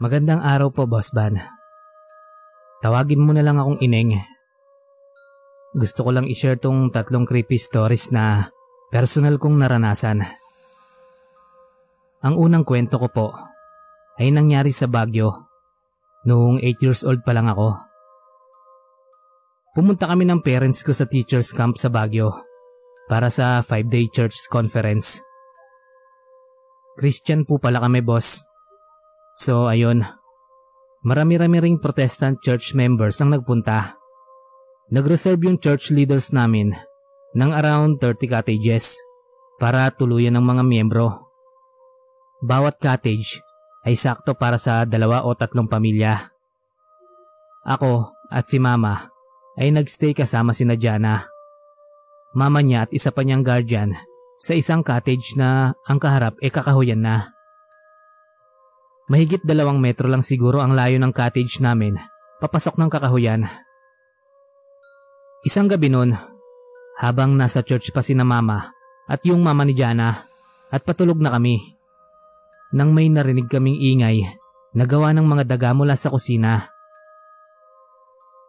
Magandang araw po, Boss Van. Tawagin mo na lang akong ineng. Gusto ko lang i-share tong tatlong creepy stories na personal kong naranasan. Ang unang kwento ko po ay nangyari sa Baguio noong 8 years old pa lang ako. Pumunta kami ng parents ko sa teacher's camp sa Baguio para sa 5-day church conference. Christian po pala kami boss So ayun, marami-rami ring Protestant church members ang nagpunta. Nag-reserve yung church leaders namin ng around 30 cottages para tuluyan ng mga miyembro. Bawat cottage ay sakto para sa dalawa o tatlong pamilya. Ako at si mama ay nagstay kasama si Najana. Mama niya at isa pa niyang guardian sa isang cottage na ang kaharap ay kakahuyan na. Mahigit dalawang metro lang siguro ang layo ng cottage namin, papasok ng kakahuyan. Isang gabi noon, habang nasa church pa si na mama at yung mama ni Jana at patulog na kami. Nang may narinig kaming ingay, nagawa ng mga daga mula sa kusina.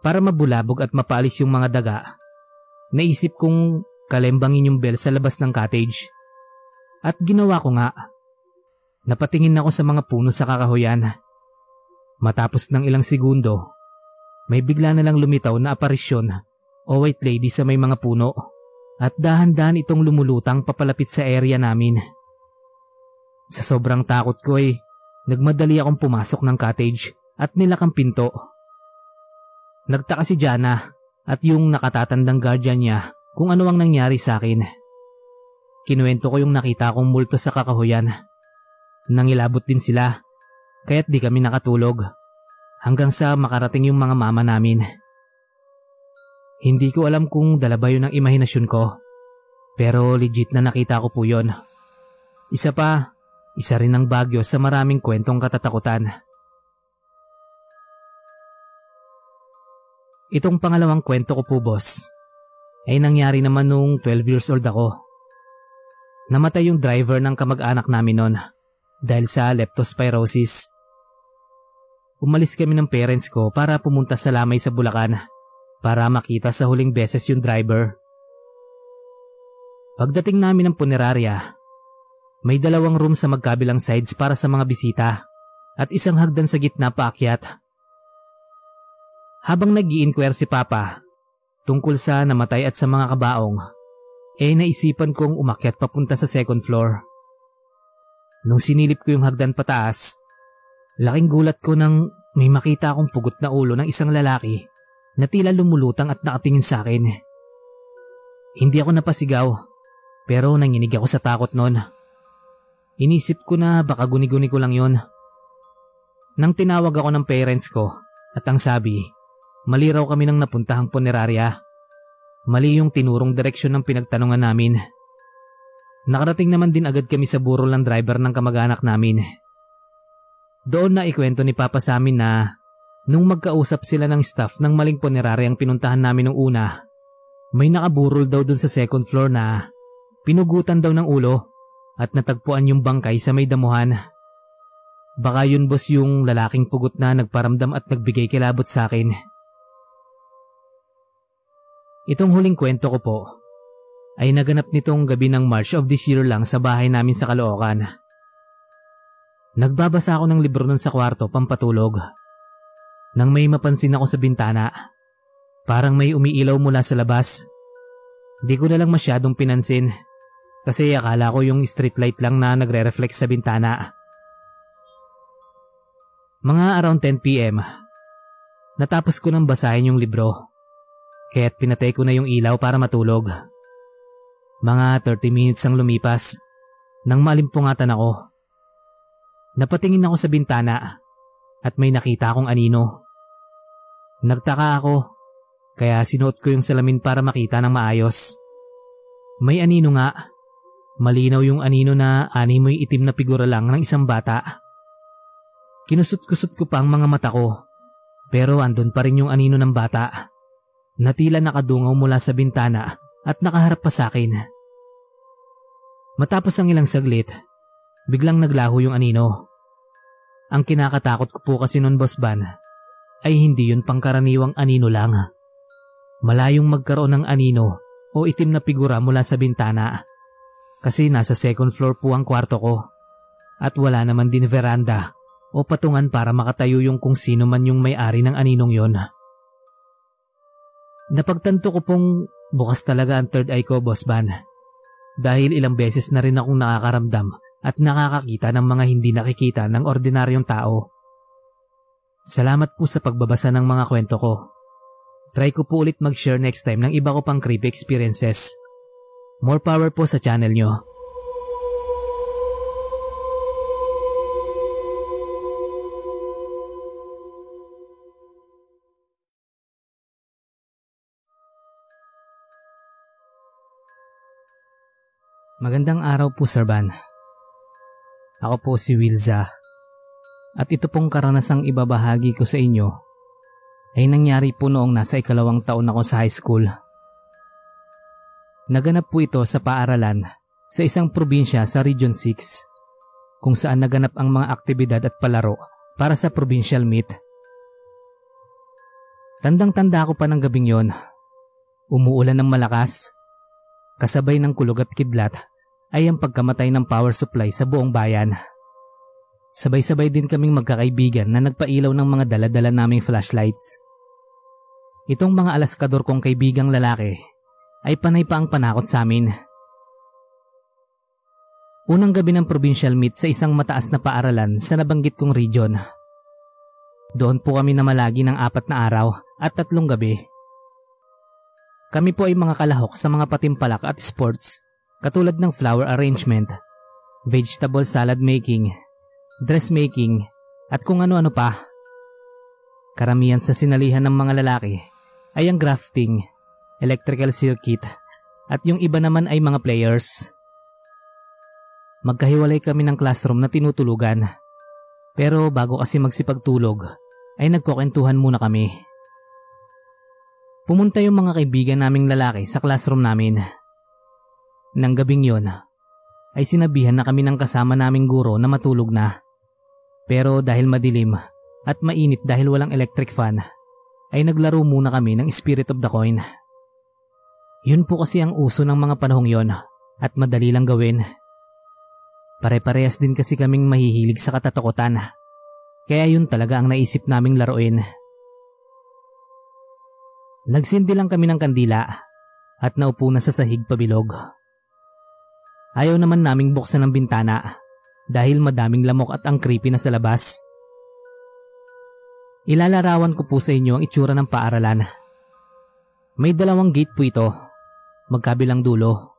Para mabulabog at mapalis yung mga daga, naisip kong kalembangin yung bell sa labas ng cottage. At ginawa ko nga. Napatingin ako sa mga puno sa kakahuyan. Matapos ng ilang segundo, may bigla na lang lumitaw na aparisyon o white lady sa may mga puno at dahan-dahan itong lumulutang papalapit sa area namin. Sa sobrang takot ko ay nagmadali akong pumasok ng cottage at nilakang pinto. Nagtaka si Jana at yung nakatatandang guardian niya kung ano ang nangyari sa akin. Kinuwento ko yung nakita kong multo sa kakahuyan Nangilabot din sila, kaya't di kami nakatulog. Hanggang sa makarating yung mga mama namin. Hindi ko alam kung dala ba yun ang imahinasyon ko. Pero legit na nakita ko po yun. Isa pa, isa rin ang bagyo sa maraming kwentong katatakutan. Itong pangalawang kwento ko po boss, ay nangyari naman nung 12 years old ako. Namatay yung driver ng kamag-anak namin noon dahil sa leptospirosis. Umalis kami ng parents ko para pumunta sa lamay sa Bulacan para makita sa huling beses yung driver. Pagdating namin ng punerarya, may dalawang room sa magkabilang sides para sa mga bisita at isang hagdan sa gitna paakyat. Habang nag inquire si Papa tungkol sa namatay at sa mga kabaong, eh naisipan kong umakyat papunta sa second floor. Nung sinilip ko yung hagdan pataas, laking gulat ko nang may makita akong pugot na ulo ng isang lalaki na tila lumulutang at nakatingin sa akin. Hindi ako napasigaw, pero nanginig ako sa takot noon. Inisip ko na baka guni-guni ko lang yon. Nang tinawag ako ng parents ko at ang sabi, mali raw kami ng napuntahang punerarya. Mali yung tinurong direksyon ng pinagtanungan namin. Nakarating naman din agad kami sa burol ng driver ng kamag-anak namin. Doon na ikwento ni Papa sa amin na nung magkausap sila ng staff ng maling puneraryang pinuntahan namin nung una, may nakaburol daw dun sa second floor na pinugutan daw ng ulo at natagpuan yung bangkay sa may damuhan. Baka yun boss yung lalaking pugot na nagparamdam at nagbigay kilabot sa akin. Itong huling kwento ko po ay naganap nitong gabi ng March of this year lang sa bahay namin sa Caloocan. Nagbabasa ako ng libro nun sa kwarto pampatulog. Nang may mapansin ako sa bintana, parang may umiilaw mula sa labas. Di ko na lang masyadong pinansin kasi akala ko yung street light lang na nagre-reflect sa bintana. Mga around 10pm, natapos ko nang basahin yung libro. Kaya't pinatay ko na yung ilaw para matulog. Mga 30 minutes ang lumipas nang malimpungatan ako. Napatingin ako sa bintana at may nakita akong anino. Nagtaka ako kaya sinuot ko yung salamin para makita ng maayos. May anino nga. Malinaw yung anino na animoy itim na figura lang ng isang bata. Kinusot-kusot ko pa ang mga mata ko pero andun pa rin yung anino ng bata. Natila nakadungaw mula sa bintana at nakaharap pa sa akin. Matapos ang ilang saglit, biglang naglaho yung anino. Ang kinakatakot ko po kasi nun Boss Van ay hindi yun pangkaraniwang anino lang. Malayong magkaroon ng anino o itim na figura mula sa bintana. Kasi nasa second floor po ang kwarto ko. At wala naman din veranda o patungan para makatayo yung kung sino man yung may-ari ng aninong yon. Napagtanto ko pong bukas talaga ang third eye ko, Boss Van. Dahil ilang beses na rin akong nakakaramdam at nakakakita ng mga hindi nakikita ng ordinaryong tao. Salamat po sa pagbabasa ng mga kwento ko. Try ko po ulit mag-share next time ng iba ko pang creepy experiences. More power po sa channel nyo. Magandang araw po, Sir Van. Ako po si Wilza. At ito pong karanasang ibabahagi ko sa inyo ay nangyari po noong nasa ikalawang taon ako sa high school. Naganap po ito sa paaralan sa isang probinsya sa Region 6 kung saan naganap ang mga aktibidad at palaro para sa provincial meet. Tandang-tanda ko pa ng gabing yon. Umuulan ng malakas, kasabay ng kulog at kidlat ay ang pagkamatay ng power supply sa buong bayan. Sabay-sabay din kaming magkakaibigan na nagpailaw ng mga daladala naming flashlights. Itong mga alaskador kong kaibigang lalaki ay panay pa ang panakot sa amin. Unang gabi ng provincial meet sa isang mataas na paaralan sa nabanggit kong region. Doon po kami namalagi ng apat na araw at tatlong gabi. Kami po ay mga kalahok sa mga patimpalak at sports katulad ng flower arrangement, vegetable salad making, dressmaking, at kung ano-ano pa. Karamihan sa sinalihan ng mga lalaki ay ang grafting, electrical circuit, at yung iba naman ay mga players. Magkahiwalay kami ng classroom na tinutulugan. Pero bago kasi magsipagtulog, ay nagkukwentuhan muna kami. Pumunta yung mga kaibigan naming lalaki sa classroom namin. Nang gabing yon, ay sinabihan na kami ng kasama naming guro na matulog na. Pero dahil madilim at mainit dahil walang electric fan, ay naglaro muna kami ng Spirit of the Coin. Yun po kasi ang uso ng mga panahong yon at madali lang gawin. Pare-parehas din kasi kaming mahihilig sa katatakutan. Kaya yun talaga ang naisip naming laruin. Nagsindi lang kami ng kandila at naupo na sa sahig pabilog. Ayaw naman naming buksan ang bintana dahil madaming lamok at ang creepy na sa labas. Ilalarawan ko po sa inyo ang itsura ng paaralan. May dalawang gate po ito, magkabilang dulo.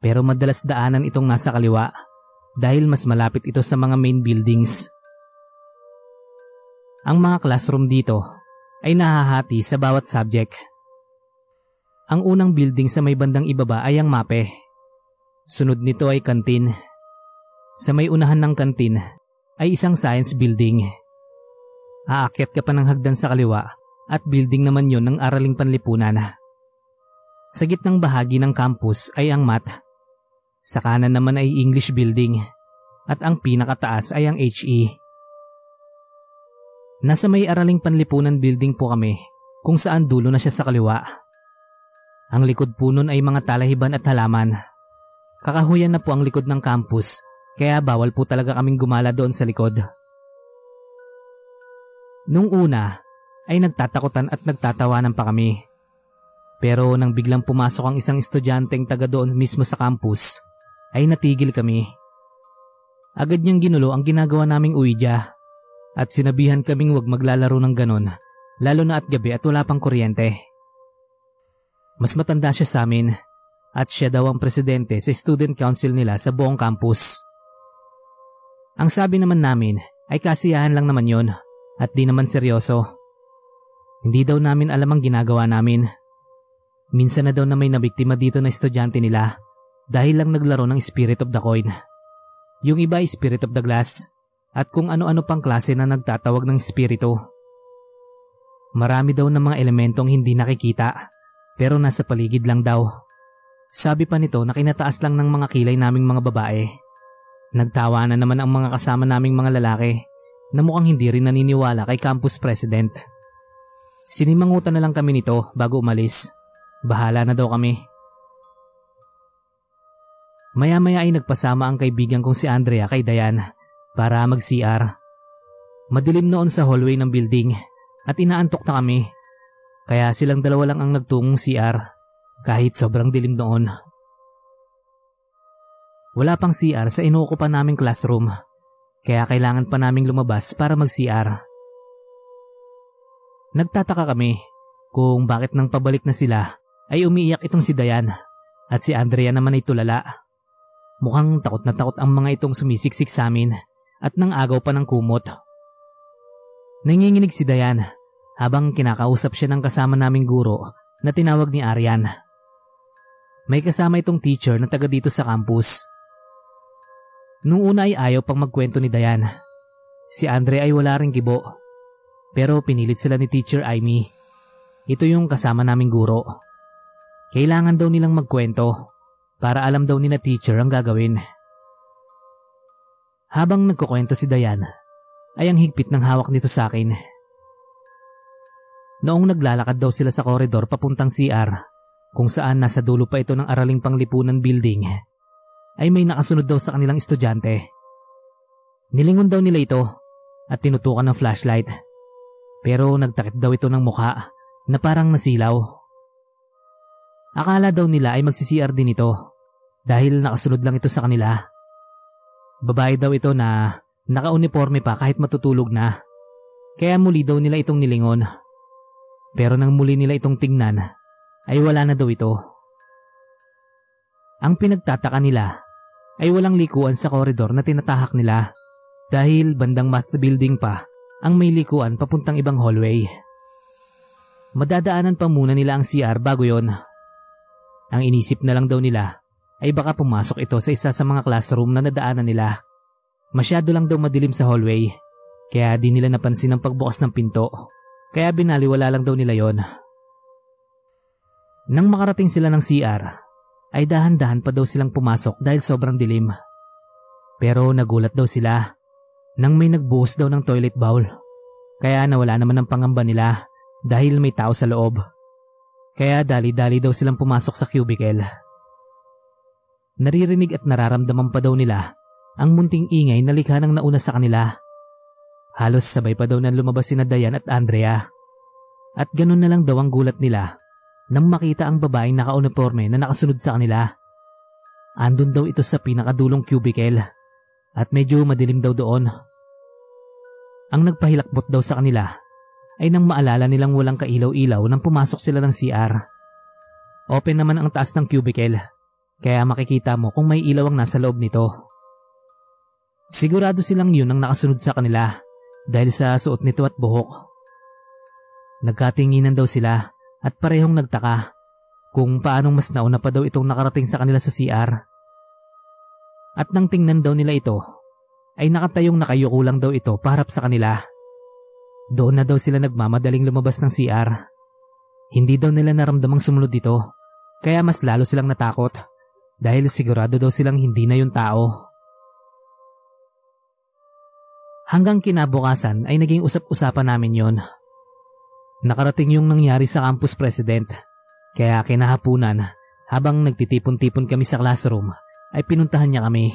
Pero madalas daanan itong nasa kaliwa dahil mas malapit ito sa mga main buildings. Ang mga classroom dito ay nahahati sa bawat subject. Ang unang building sa may bandang ibaba ay ang MAPE Sunod nito ay kantin. Sa may unahan ng kantin ay isang science building. Aakyat ka pa ng hagdan sa kaliwa at building naman yon ng araling panlipunan. Sa gitnang bahagi ng campus ay ang mat. Sa kanan naman ay English building at ang pinakataas ay ang HE. Nasa may araling panlipunan building po kami kung saan dulo na siya sa kaliwa. Ang likod po nun ay mga talahiban at halaman Kakahuyan na po ang likod ng campus, kaya bawal po talaga kaming gumala doon sa likod. Nung una, ay nagtatakutan at nagtatawanan pa kami. Pero nang biglang pumasok ang isang estudyanteng taga doon mismo sa campus, ay natigil kami. Agad niyang ginulo ang ginagawa naming uidya at sinabihan kaming wag maglalaro ng ganon, lalo na at gabi at wala pang kuryente. Mas matanda siya sa amin at siya daw ang presidente sa student council nila sa buong campus. Ang sabi naman namin ay kasiyahan lang naman yon at di naman seryoso. Hindi daw namin alam ang ginagawa namin. Minsan na daw na may nabiktima dito na estudyante nila dahil lang naglaro ng Spirit of the Coin. Yung iba ay Spirit of the Glass at kung ano-ano pang klase na nagtatawag ng spirito. Marami daw ng mga elementong hindi nakikita pero nasa paligid lang daw. Sabi pa nito na kinataas lang ng mga kilay naming mga babae. Nagtawa na naman ang mga kasama naming mga lalaki na mukhang hindi rin naniniwala kay campus president. Sinimangutan na lang kami nito bago umalis. Bahala na daw kami. Maya-maya ay nagpasama ang kaibigan kong si Andrea kay Dayan para mag-CR. Madilim noon sa hallway ng building at inaantok na kami. Kaya silang dalawa lang ang nagtungong CR kahit sobrang dilim noon. Wala pang CR sa inuukupan naming classroom kaya kailangan pa naming lumabas para mag-CR. Nagtataka kami kung bakit nang pabalik na sila ay umiiyak itong si Dayan at si Andrea naman ay tulala. Mukhang takot na takot ang mga itong sumisiksik sa amin at nang agaw pa ng kumot. Nanginginig si Dayan habang kinakausap siya ng kasama naming guro na tinawag ni Aryan. May kasama itong teacher na taga dito sa campus. Nung una ay ayaw pang magkwento ni Dayan. Si Andre ay wala ring gibo. Pero pinilit sila ni Teacher Amy. Ito yung kasama naming guro. Kailangan daw nilang magkwento para alam daw ni na teacher ang gagawin. Habang nagkukwento si Dayan, ay ang higpit ng hawak nito sa akin. Noong naglalakad daw sila sa koridor papuntang CR, kung saan nasa dulo pa ito ng araling panglipunan building, ay may nakasunod daw sa kanilang estudyante. Nilingon daw nila ito at tinutukan ng flashlight. Pero nagtakip daw ito ng mukha na parang nasilaw. Akala daw nila ay magsi-CR din ito dahil nakasunod lang ito sa kanila. Babae daw ito na naka-uniforme pa kahit matutulog na. Kaya muli daw nila itong nilingon. Pero nang muli nila itong tingnan, ay wala na daw ito. Ang pinagtataka nila ay walang likuan sa koridor na tinatahak nila dahil bandang math building pa ang may likuan papuntang ibang hallway. Madadaanan pa muna nila ang CR bago yon ang inisip na lang daw nila ay baka pumasok ito sa isa sa mga classroom na nadaanan nila. Masyado lang daw madilim sa hallway, kaya di nila napansin ang pagbukas ng pinto. Kaya binaliwala lang daw nila yon. Nang makarating sila ng CR, ay dahan-dahan pa daw silang pumasok dahil sobrang dilim. Pero nagulat daw sila nang may nagbuhos daw ng toilet bowl. Kaya nawala naman ang pangamba nila dahil may tao sa loob. Kaya dali-dali daw silang pumasok sa cubicle. Naririnig at nararamdaman pa daw nila ang munting ingay na likha ng nauna sa kanila. Halos sabay pa daw nang lumabas sina Dayan at Andrea. At ganun na lang daw ang gulat nila nang makita ang babaeng naka-uniforme na nakasunod sa kanila. Andun daw ito sa pinakadulong cubicle at medyo madilim daw doon. Ang nagpahilakbot daw sa kanila ay nang maalala nilang walang kailaw-ilaw nang pumasok sila ng CR. Open naman ang taas ng cubicle, kaya makikita mo kung may ilaw ang nasa loob nito. Sigurado silang yun ang nakasunod sa kanila dahil sa suot nito at buhok. Nagkatinginan daw sila at parehong nagtaka kung paanong mas nauna pa daw itong nakarating sa kanila sa CR. At nang tingnan daw nila ito, ay nakatayong nakayuko lang daw ito parap sa kanila. Doon na daw sila nagmamadaling lumabas ng CR. Hindi daw nila naramdamang sumunod dito, kaya mas lalo silang natakot dahil sigurado daw silang hindi na yung tao. Hanggang kinabukasan ay naging usap-usapan namin yon. Nakarating yung nangyari sa campus president, kaya kinahapunan habang nagtitipon-tipon kami sa classroom ay pinuntahan niya kami.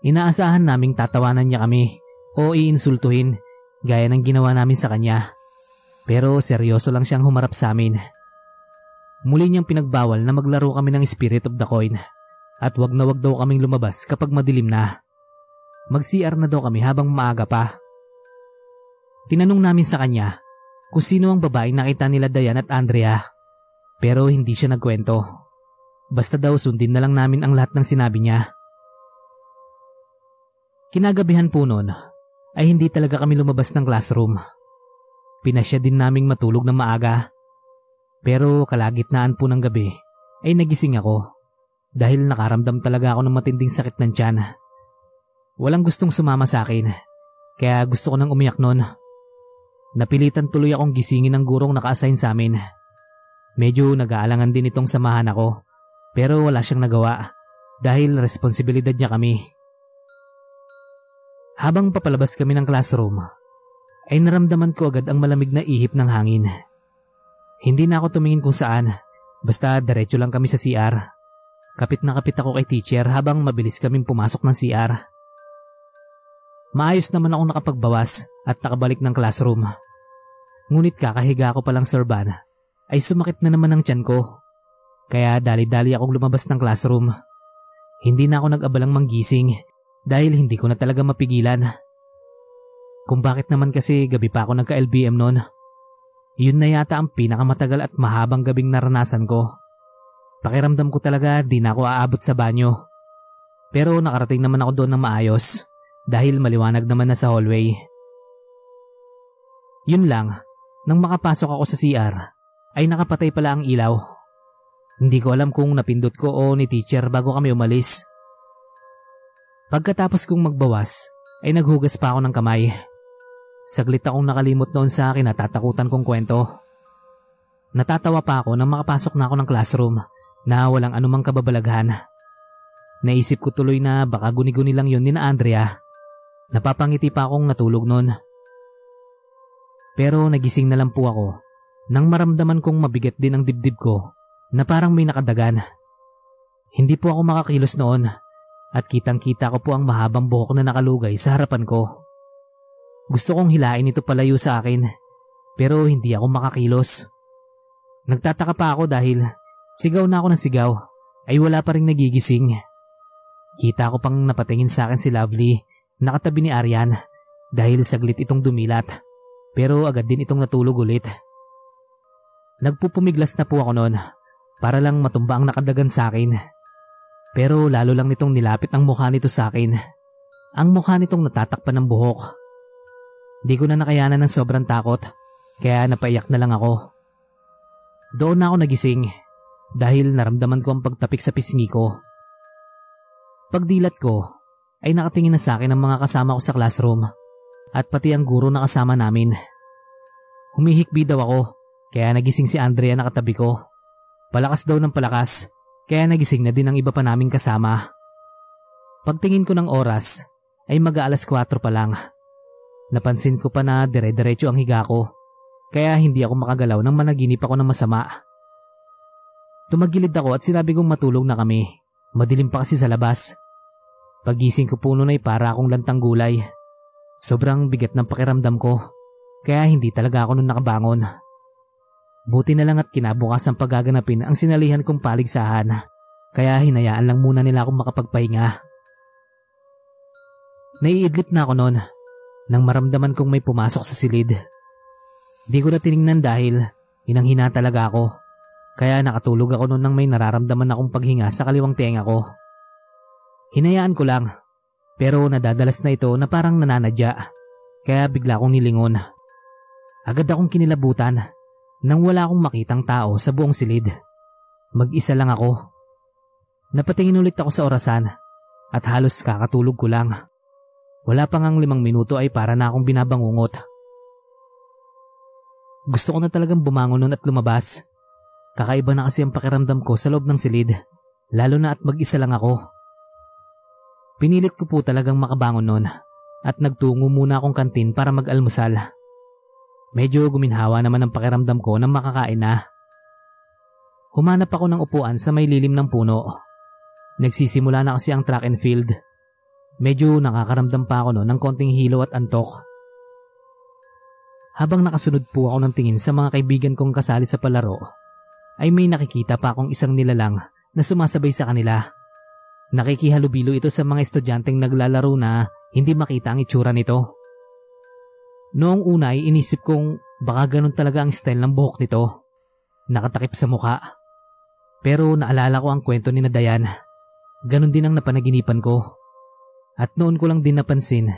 Inaasahan naming tatawanan niya kami o iinsultuhin gaya ng ginawa namin sa kanya. Pero seryoso lang siyang humarap sa amin. Muli niyang pinagbawal na maglaro kami ng Spirit of the Coin at wag na wag daw kaming lumabas kapag madilim na. Mag-CR na daw kami habang maaga pa. Tinanong namin sa kanya kung sino ang babaeng nakita nila Dayan at Andrea pero hindi siya nagkwento. Basta daw sundin na lang namin ang lahat ng sinabi niya. Kinagabihan po noon ay hindi talaga kami lumabas ng classroom. Pinasya din naming matulog ng maaga. Pero kalagitnaan po ng gabi ay nagising ako dahil nakaramdam talaga ako ng matinding sakit ng tiyan. Walang gustong sumama sa akin kaya gusto ko nang umiyak noon. Napilitan tuloy akong gisingin ng gurong naka-assign sa amin. Medyo nag-aalangan din itong samahan ako pero wala siyang nagawa dahil responsibilidad niya kami. Habang papalabas kami ng classroom, ay naramdaman ko agad ang malamig na ihip ng hangin. Hindi na ako tumingin kung saan, basta diretso lang kami sa CR. Kapit na kapit ako kay teacher habang mabilis kaming pumasok ng CR. Maayos naman ako nakapagbawas at nakabalik ng classroom. Ngunit kakahiga ko palang serban ay sumakit na naman ang tiyan ko. Kaya dali-dali akong lumabas ng classroom. Hindi na ako nag-abalang manggising dahil hindi ko na talaga mapigilan. Kung bakit naman kasi gabi pa ako nagka-LBM noon. Yun na yata ang pinakamatagal at mahabang gabing naranasan ko. Pakiramdam ko talaga di na ako aabot sa banyo. Pero nakarating naman ako doon ng maayos dahil maliwanag naman na sa hallway. Yun lang, nang makapasok ako sa CR, ay nakapatay pala ang ilaw. Hindi ko alam kung napindot ko o ni teacher bago kami umalis. Pagkatapos kong magbawas, ay naghugas pa ako ng kamay. Saglit akong nakalimot noon sa akin natatakutan kong kwento. Natatawa pa ako nang makapasok na ako ng classroom na walang anumang kababalaghan. Naisip ko tuloy na baka guni-guni lang yun ni na Andrea. Napapangiti pa akong natulog noon. Pero nagising na lang po ako nang maramdaman kong mabigat din ang dibdib ko na parang may nakadagan. Hindi po ako makakilos noon at kitang kita ko po ang mahabang buhok na nakalugay sa harapan ko. Gusto kong hilain ito palayo sa akin pero hindi ako makakilos. Nagtataka pa ako dahil sigaw na ako ng sigaw ay wala pa rin nagigising. Kita ko pang napatingin sa akin si Lovely nakatabi ni Arian dahil saglit itong dumilat pero agad din itong natulog ulit. Nagpupumiglas na po ako noon para lang matumba ang nakadagan sa akin. Pero lalo lang nitong nilapit ang mukha nito sa akin. Ang mukha nitong natatakpan ng buhok. Di ko na nakayanan ng sobrang takot kaya napaiyak na lang ako. Doon na ako nagising dahil naramdaman ko ang pagtapik sa pisngi ko. Pagdilat ko ay nakatingin na sa akin ang mga kasama ko sa classroom at pati ang guro na kasama namin. Humihikbi daw ako kaya nagising si Andrea na katabi ko. Palakas daw ng palakas, kaya nagising na din ang iba pa naming kasama. Pagtingin ko ng oras, ay mag-aalas 4 pa lang. Napansin ko pa na dire-diretso ang higa ko, kaya hindi ako makagalaw nang managinip ako ng masama. Tumagilid ako at sinabi kong matulog na kami. Madilim pa kasi sa labas. Pagising ko po noon ay para akong lantang gulay. Sobrang bigat ng pakiramdam ko, kaya hindi talaga ako noon nakabangon. Buti na lang at kinabukasan pagaganapin ang sinalihan kong paligsahan. Kaya hinayaan lang muna nila akong makapagpahinga. Naiidlip na ako noon nang maramdaman kong may pumasok sa silid. Di ko na tiningnan dahil hinanghina talaga ako. Kaya nakatulog ako noon nang may nararamdaman akong paghinga sa kaliwang tenga ko. Hinayaan ko lang pero nadadalas na ito na parang nananadya. Kaya bigla akong nilingon. Agad akong kinilabutan nang wala akong makitang tao sa buong silid. Mag-isa lang ako. Napatingin ulit ako sa orasan at halos kakatulog ko lang. Wala pang ang limang minuto ay para na akong binabangungot. Gusto ko na talagang bumangon nun at lumabas. Kakaiba na kasi ang pakiramdam ko sa loob ng silid, lalo na at mag-isa lang ako. Pinilit ko po talagang makabangon nun at nagtungo muna akong kantin para mag-almusal. Medyo guminhawa naman ang pakiramdam ko nang makakain na. Humanap ako ng upuan sa may lilim ng puno. Nagsisimula na kasi ang track and field. Medyo nakakaramdam pa ako no ng konting hilo at antok. Habang nakasunod po ako ng tingin sa mga kaibigan kong kasali sa palaro, ay may nakikita pa akong isang nilalang na sumasabay sa kanila. Nakikihalubilo ito sa mga estudyanteng naglalaro na hindi makita ang itsura nito. Noong una ay inisip kong baka ganun talaga ang style ng buhok nito. Nakatakip sa muka. Pero naalala ko ang kwento ni na Dayan. Ganon din ang napanaginipan ko. At noon ko lang din napansin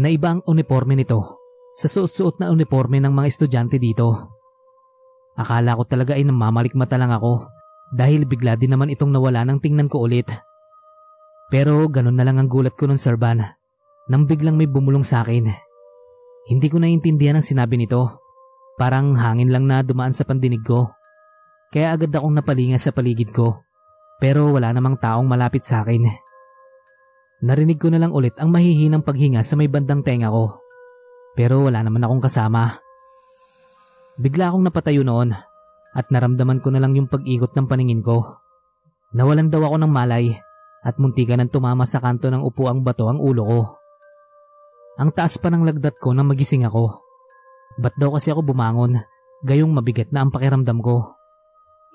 na iba ang uniforme nito sa suot-suot na uniforme ng mga estudyante dito. Akala ko talaga ay namamalikmata lang ako dahil bigla din naman itong nawala nang tingnan ko ulit. Pero ganun na lang ang gulat ko nun Sir nang biglang may bumulong sa akin. Hindi ko naiintindihan ang sinabi nito. Parang hangin lang na dumaan sa pandinig ko. Kaya agad akong napalinga sa paligid ko. Pero wala namang taong malapit sa akin. Narinig ko na lang ulit ang mahihinang paghinga sa may bandang tenga ko. Pero wala naman akong kasama. Bigla akong napatayo noon at naramdaman ko na lang yung pag-ikot ng paningin ko. Nawalan daw ako ng malay at muntikan ng tumama sa kanto ng upuang bato ang ulo ko. Ang taas pa ng lagdat ko nang magising ako. Ba't daw kasi ako bumangon, gayong mabigat na ang pakiramdam ko.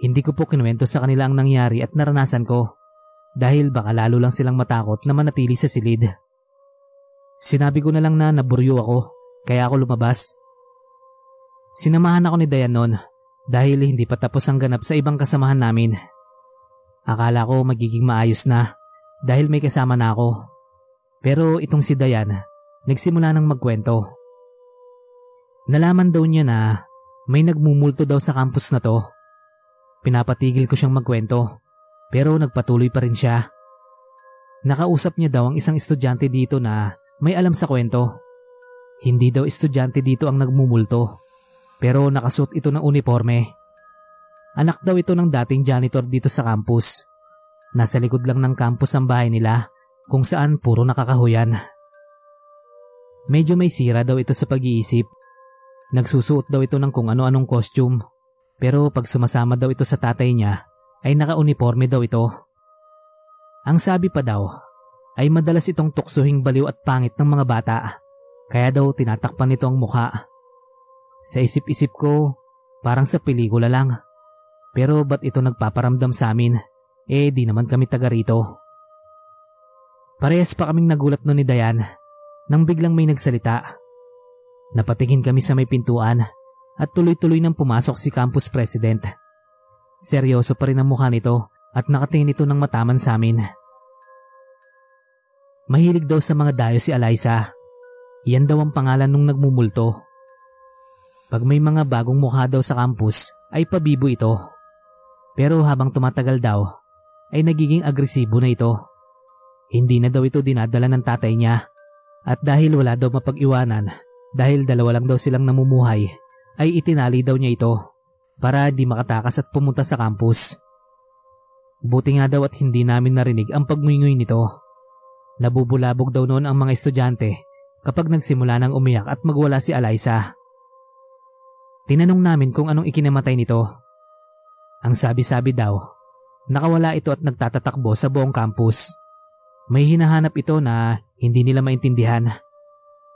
Hindi ko po kinuwento sa kanila ang nangyari at naranasan ko dahil baka lalo lang silang matakot na manatili sa silid. Sinabi ko na lang na naburyo ako kaya ako lumabas. Sinamahan ako ni Dayan noon dahil hindi pa tapos ang ganap sa ibang kasamahan namin. Akala ko magiging maayos na dahil may kasama na ako. Pero itong si Dayan, nagsimula nang magkwento. Nalaman daw niya na may nagmumulto daw sa campus na to. Pinapatigil ko siyang magkwento pero nagpatuloy pa rin siya. Nakausap niya daw ang isang estudyante dito na may alam sa kwento. Hindi daw estudyante dito ang nagmumulto pero nakasuot ito ng uniforme. Anak daw ito ng dating janitor dito sa campus. Nasa likod lang ng campus ang bahay nila kung saan puro nakakahuyan. Medyo may sira daw ito sa pag-iisip. Nagsusuot daw ito ng kung ano-anong costume. Pero pag sumasama daw ito sa tatay niya, ay naka-uniforme daw ito. Ang sabi pa daw, ay madalas itong tuksuhing baliw at pangit ng mga bata. Kaya daw tinatakpan nito ang mukha. Sa isip-isip ko, parang sa pelikula lang. Pero ba't ito nagpaparamdam sa amin? Eh di naman kami taga rito. Parehas pa kaming nagulat no ni Dayan nang biglang may nagsalita. Napatingin kami sa may pintuan at tuloy-tuloy nang pumasok si campus president. Seryoso pa rin ang mukha nito at nakatingin ito ng mataman sa amin. Mahilig daw sa mga dayo si Eliza. Yan daw ang pangalan nung nagmumulto. Pag may mga bagong mukha daw sa campus, ay pabibo ito. Pero habang tumatagal daw, ay nagiging agresibo na ito. Hindi na daw ito dinadala ng tatay niya. At dahil wala daw mapag-iwanan, dahil dalawa lang daw silang namumuhay, ay itinali daw niya ito para di makatakas at pumunta sa campus. Buti nga daw at hindi namin narinig ang pagmuingoy nito. Nabubulabog daw noon ang mga estudyante kapag nagsimula ng umiyak at magwala si Eliza. Tinanong namin kung anong ikinamatay nito. Ang sabi-sabi daw, nakawala ito at nagtatatakbo sa buong campus. May hinahanap ito na hindi nila maintindihan.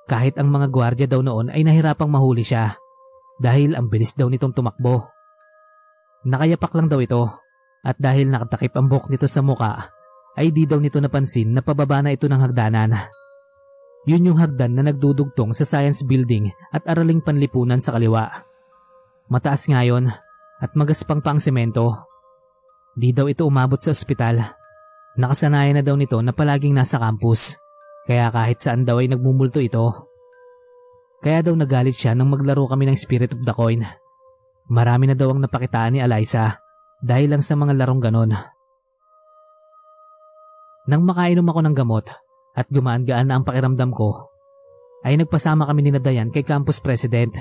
Kahit ang mga gwardya daw noon ay nahirapang mahuli siya dahil ang bilis daw nitong tumakbo. Nakayapak lang daw ito at dahil nakatakip ang buhok nito sa muka ay di daw nito napansin na pababa na ito ng hagdanan. Yun yung hagdan na nagdudugtong sa science building at araling panlipunan sa kaliwa. Mataas ngayon at magaspang pa ang semento. Di daw ito umabot sa ospital. Nakasanayan na daw nito na palaging nasa campus. Kaya kahit saan daw ay nagmumulto ito. Kaya daw nagalit siya nang maglaro kami ng Spirit of the Coin. Marami na daw ang napakitaan ni Eliza dahil lang sa mga larong ganon. Nang makainom ako ng gamot at gumaan-gaan na ang pakiramdam ko, ay nagpasama kami ni Nadayan kay campus president.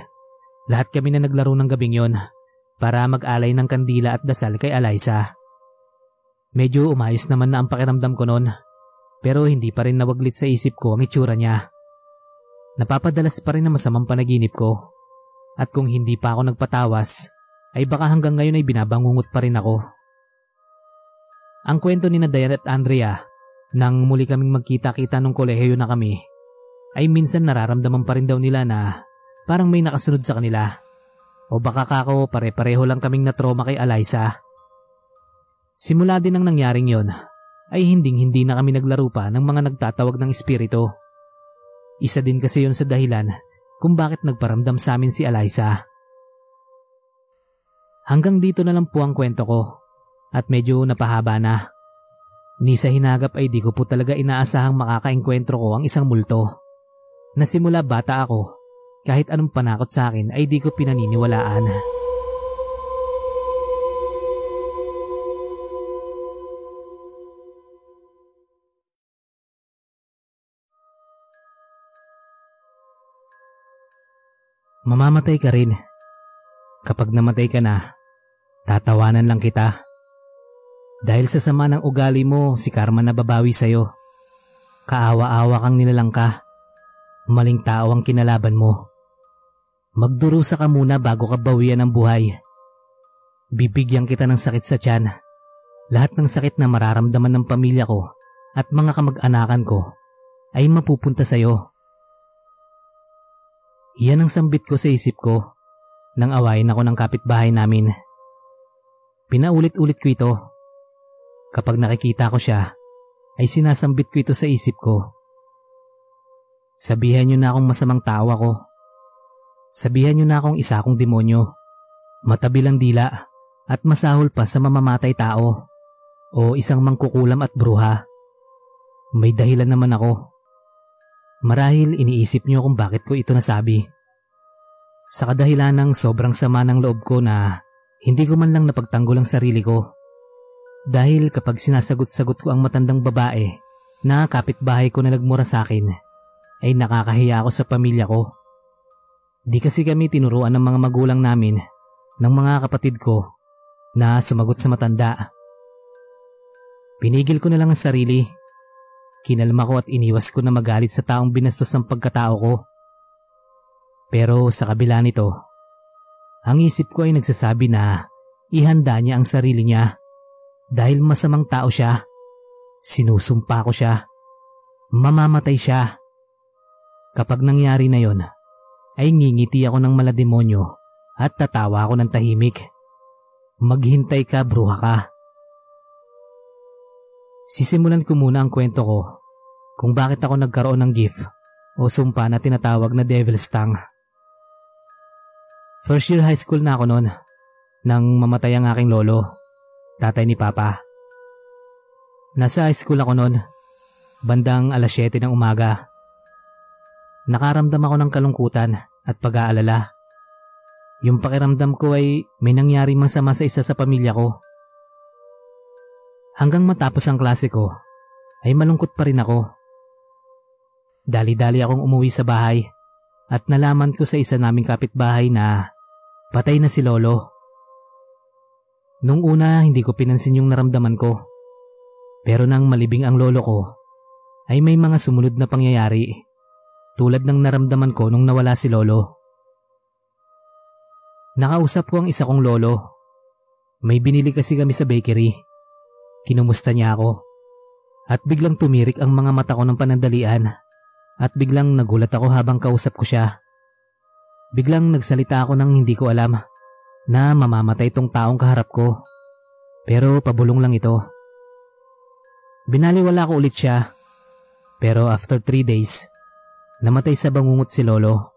Lahat kami na naglaro ng gabing yon para mag-alay ng kandila at dasal kay Eliza. Medyo umayos naman na ang pakiramdam ko noon pero hindi pa rin nawaglit sa isip ko ang itsura niya. Napapadalas pa rin na masamang panaginip ko at kung hindi pa ako nagpatawas ay baka hanggang ngayon ay binabangungot pa rin ako. Ang kwento ni Dayan at Andrea nang muli kaming magkita-kita nung kolehiyo na kami ay minsan nararamdaman pa rin daw nila na Parang may nakasunod sa kanila. O baka kako pare-pareho lang kaming na-trauma kay Eliza. Simula din ang nangyaring yon ay hinding-hindi na kami naglaro pa ng mga nagtatawag ng espiritu. Isa din kasi yon sa dahilan kung bakit nagparamdam sa amin si Eliza. Hanggang dito na lang po ang kwento ko at medyo napahaba na. Ni sa hinagap ay di ko po talaga inaasahang makakaengkwentro ko ang isang multo. Nasimula bata ako kahit anong panakot sa akin ay di ko pinaniniwalaan. Mamamatay ka rin. Kapag namatay ka na, tatawanan lang kita. Dahil sa sama ng ugali mo, si Karma na babawi sa'yo. Kaawa-awa kang nilalang ka. Maling tao ang kinalaban mo. Magdurusa ka muna bago ka bawian ng buhay. Bibigyan kita ng sakit sa tiyan. Lahat ng sakit na mararamdaman ng pamilya ko at mga kamag-anakan ko ay mapupunta sa'yo. Yan ang sambit ko sa isip ko nang awayin ako ng kapitbahay namin. Pinaulit-ulit ko ito. Kapag nakikita ko siya, ay sinasambit ko ito sa isip ko. Sabihan niyo na akong masamang tao ako. Sabihan niyo na akong isa akong demonyo. Matabilang dila at masahol pa sa mamamatay tao o isang mangkukulam at bruha. May dahilan naman ako. Marahil iniisip niyo kung bakit ko ito nasabi. Sa kadahilan ng sobrang sama ng loob ko na hindi ko man lang napagtanggol ang sarili ko. Dahil kapag sinasagot-sagot ko ang matandang babae na kapitbahay ko na nagmura sa akin, ay nakakahiya ako sa pamilya ko. Di kasi kami tinuruan ng mga magulang namin ng mga kapatid ko na sumagot sa matanda. Pinigil ko na lang ang sarili. Kinalma ko at iniwas ko na magalit sa taong binastos ng pagkatao ko. Pero sa kabila nito, ang isip ko ay nagsasabi na ihanda niya ang sarili niya dahil masamang tao siya. Sinusumpa ko siya. Mamamatay siya. Kapag nangyari na yon, ay ngingiti ako ng malademonyo at tatawa ako ng tahimik. Maghintay ka, bruha ka. Sisimulan ko muna ang kwento ko kung bakit ako nagkaroon ng gift o sumpa na tinatawag na Devil's Tongue. First year high school na ako noon nang mamatay ang aking lolo, tatay ni Papa. Nasa high school ako noon, bandang alas 7 ng umaga. Nakaramdam ako ng kalungkutan at pag-aalala. Yung pakiramdam ko ay may nangyari masama sa isa sa pamilya ko. Hanggang matapos ang klase ko, ay malungkot pa rin ako. Dali-dali akong umuwi sa bahay at nalaman ko sa isa naming kapitbahay na patay na si Lolo. Nung una hindi ko pinansin yung naramdaman ko. Pero nang malibing ang lolo ko, ay may mga sumunod na pangyayari tulad ng naramdaman ko nung nawala si Lolo. Nakausap ko ang isa kong lolo. May binili kasi kami sa bakery. Kinumusta niya ako. At biglang tumirik ang mga mata ko ng panandalian. At biglang nagulat ako habang kausap ko siya. Biglang nagsalita ako ng hindi ko alam na mamamatay tong taong kaharap ko. Pero pabulong lang ito. Binaliwala ko ulit siya. Pero after 3 days, namatay sa bangungot si Lolo.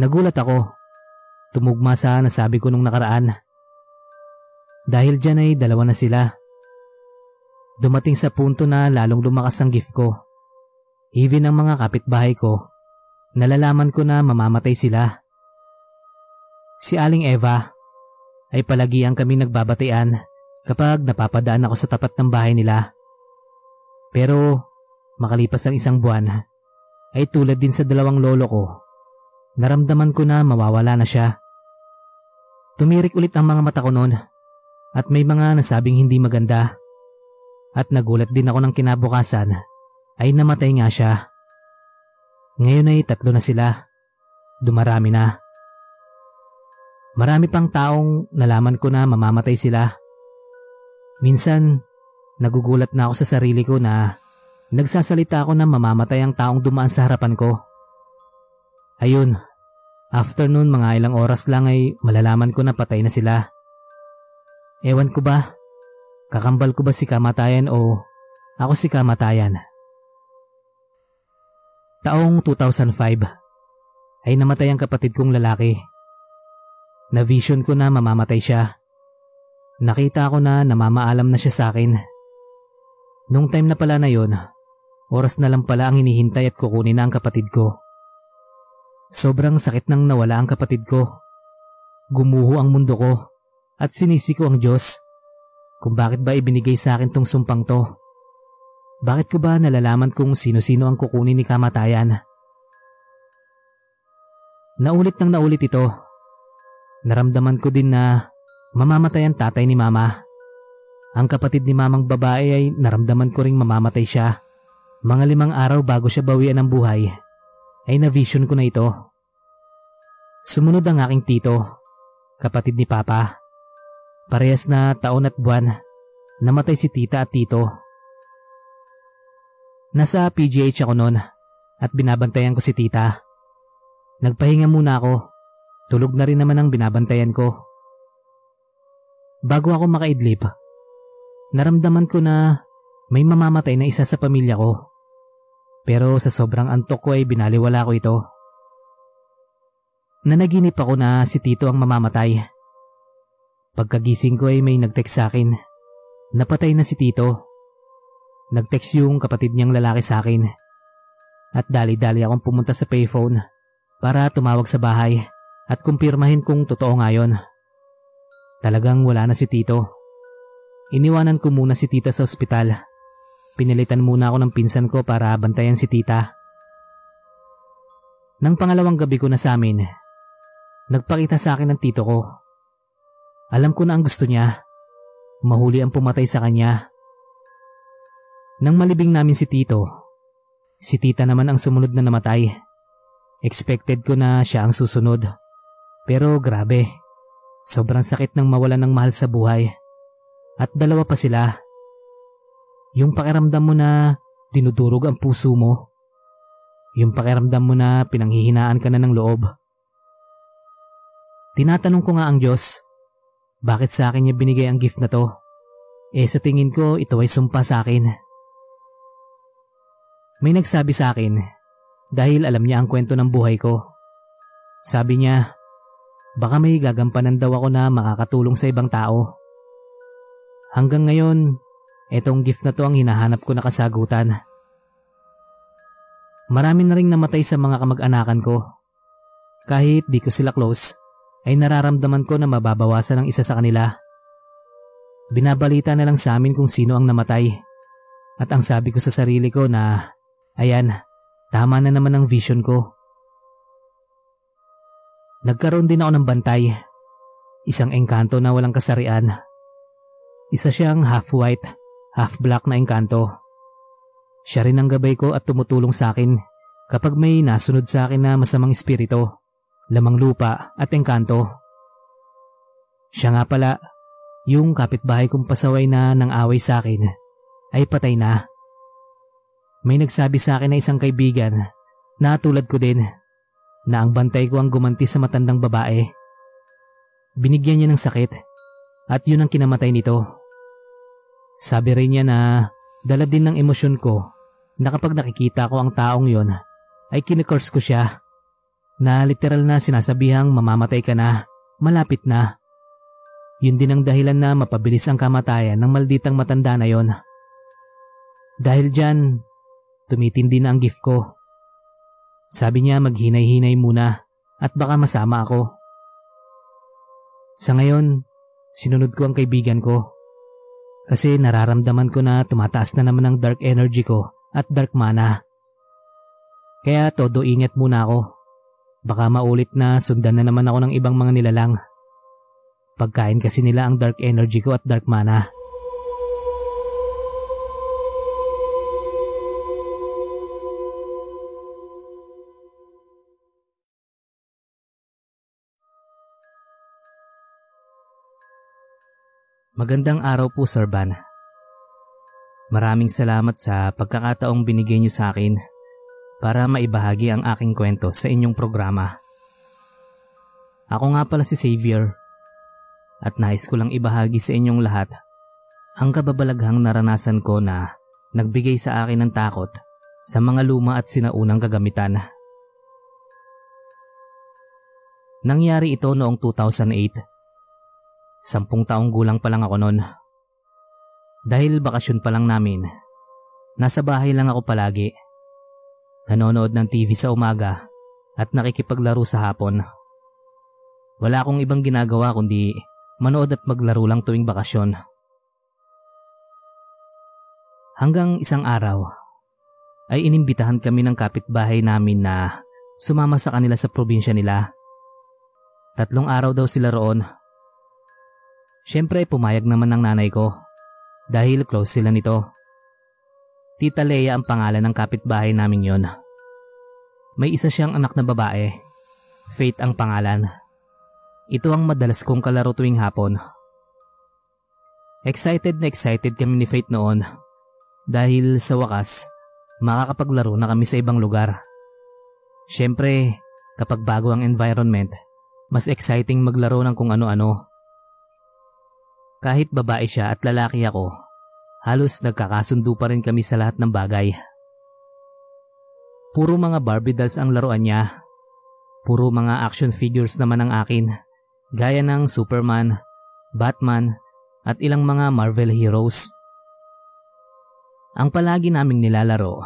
Nagulat ako. Tumugma sa nasabi ko nung nakaraan. Dahil dyan ay dalawa na sila. Dumating sa punto na lalong lumakas ang gift ko. Even ang mga kapitbahay ko, nalalaman ko na mamamatay sila. Si Aling Eva ay palagian kami nagbabatian kapag napapadaan ako sa tapat ng bahay nila. Pero makalipas ang isang buwan ay tulad din sa dalawang lolo ko, naramdaman ko na mawawala na siya. Tumirik ulit ang mga mata ko noon at may mga nasabing hindi maganda. At nagulat din ako ng kinabukasan ay namatay nga siya. Ngayon ay tatlo na sila. Dumarami na. Marami pang taong nalaman ko na mamamatay sila. Minsan, nagugulat na ako sa sarili ko na nagsasalita ako na mamamatay ang taong dumaan sa harapan ko. Ayun, after noon mga ilang oras lang ay malalaman ko na patay na sila. Ewan ko ba, kakambal ko ba si kamatayan o ako si kamatayan? Taong 2005 ay namatay ang kapatid kong lalaki na vision ko na mamamatay siya. Nakita ko na namamaalam na siya sa akin. Nung time na pala na yon, oras na lang pala ang hinihintay at kukunin na ang kapatid ko. Sobrang sakit nang nawala ang kapatid ko. Gumuho ang mundo ko at sinisi ko ang Diyos kung bakit ba ibinigay sa akin tong sumpang to. Bakit ko ba nalalaman kung sino-sino ang kukunin ni kamatayan? Naulit nang naulit ito Naramdaman ko din na mamamatay ang tatay ni mama. Ang kapatid ni mamang babae ay naramdaman ko ring mamamatay siya. Mga limang araw bago siya bawian ng buhay, ay na-vision ko na ito. Sumunod ang aking tito, kapatid ni Papa. Parehas na taon at buwan, namatay si tita at tito. Nasa PGH ako noon at binabantayan ko si tita. Nagpahinga muna ako. Tulog na rin naman ang binabantayan ko. Bago ako makaidlip, naramdaman ko na may mamamatay na isa sa pamilya ko. Pero sa sobrang antok ko ay binaliwala ko ito. Nanaginip ako na si Tito ang mamamatay. Pagkagising ko ay may nag-text sa akin. Napatay na si Tito. Nag-text yung kapatid niyang lalaki sa akin. At dali-dali akong pumunta sa payphone para tumawag sa bahay at kumpirmahin kung totoo nga yon. Talagang wala na si Tito. Iniwanan ko muna si Tita sa ospital. Pinilitan muna ako ng pinsan ko para bantayan si Tita. Nang pangalawang gabi ko na sa amin, nagpakita sa akin ng tito ko. Alam ko na ang gusto niya. Mahuli ang pumatay sa kanya. Nang malibing namin si tito, si tita naman ang sumunod na namatay. Expected ko na siya ang susunod. Pero grabe, Sobrang sakit ng mawalan ng mahal sa buhay. At dalawa pa sila. Yung pakiramdam mo na dinudurog ang puso mo. Yung pakiramdam mo na pinanghihinaan ka na ng loob. Tinatanong ko nga ang Diyos, bakit sa akin niya binigay ang gift na to? Eh sa tingin ko ito ay sumpa sa akin. May nagsabi sa akin dahil alam niya ang kwento ng buhay ko. Sabi niya, Baka may gagampanan daw ako na makakatulong sa ibang tao. Hanggang ngayon, etong gift na to ang hinahanap ko na kasagutan. Marami na rin namatay sa mga kamag-anakan ko. Kahit di ko sila close, ay nararamdaman ko na mababawasan ang isa sa kanila. Binabalita na lang sa amin kung sino ang namatay. At ang sabi ko sa sarili ko na, ayan, tama na naman ang vision ko. Nagkaroon din ako ng bantay. Isang engkanto na walang kasarian. Isa siyang half white, half black na engkanto. Siya rin ang gabay ko at tumutulong sa akin kapag may nasunod sa akin na masamang espiritu, lamang lupa at engkanto. Siya nga pala, yung kapitbahay kong pasaway na nang away sa akin, ay patay na. May nagsabi sa akin na isang kaibigan na tulad ko din na ang bantay ko ang gumanti sa matandang babae. Binigyan niya ng sakit at yun ang kinamatay nito. Sabi rin niya na dala din ng emosyon ko na kapag nakikita ko ang taong yon ay kinikurs ko siya na literal na sinasabihang mamamatay ka na, malapit na. Yun din ang dahilan na mapabilis ang kamatayan ng malditang matanda na yon. Dahil dyan, tumitindi na ang gift ko. Sabi niya maghinay-hinay muna at baka masama ako. Sa ngayon, sinunod ko ang kaibigan ko. Kasi nararamdaman ko na tumataas na naman ang dark energy ko at dark mana. Kaya todo ingat muna ako. Baka maulit na sundan na naman ako ng ibang mga nilalang. Pagkain kasi nila ang dark energy ko at dark mana. Magandang araw po, Sir Van. Maraming salamat sa pagkakataong binigay niyo sa akin para maibahagi ang aking kwento sa inyong programa. Ako nga pala si Xavier at nais ko lang ibahagi sa inyong lahat ang kababalaghang naranasan ko na nagbigay sa akin ng takot sa mga luma at sinaunang kagamitan. Nangyari ito noong 2008 Sampung taong gulang pa lang ako noon. Dahil bakasyon pa lang namin, nasa bahay lang ako palagi. Nanonood ng TV sa umaga at nakikipaglaro sa hapon. Wala akong ibang ginagawa kundi manood at maglaro lang tuwing bakasyon. Hanggang isang araw ay inimbitahan kami ng kapitbahay namin na sumama sa kanila sa probinsya nila. Tatlong araw daw sila roon Siyempre pumayag naman ng nanay ko dahil close sila nito. Tita Leia ang pangalan ng kapitbahay naming yon. May isa siyang anak na babae. Faith ang pangalan. Ito ang madalas kong kalaro tuwing hapon. Excited na excited kami ni Faith noon dahil sa wakas, makakapaglaro na kami sa ibang lugar. Siyempre, kapag bago ang environment, mas exciting maglaro ng kung ano-ano. Kahit babae siya at lalaki ako, halos nagkakasundo pa rin kami sa lahat ng bagay. Puro mga Barbie dolls ang laruan niya. Puro mga action figures naman ang akin, gaya ng Superman, Batman, at ilang mga Marvel heroes. Ang palagi naming nilalaro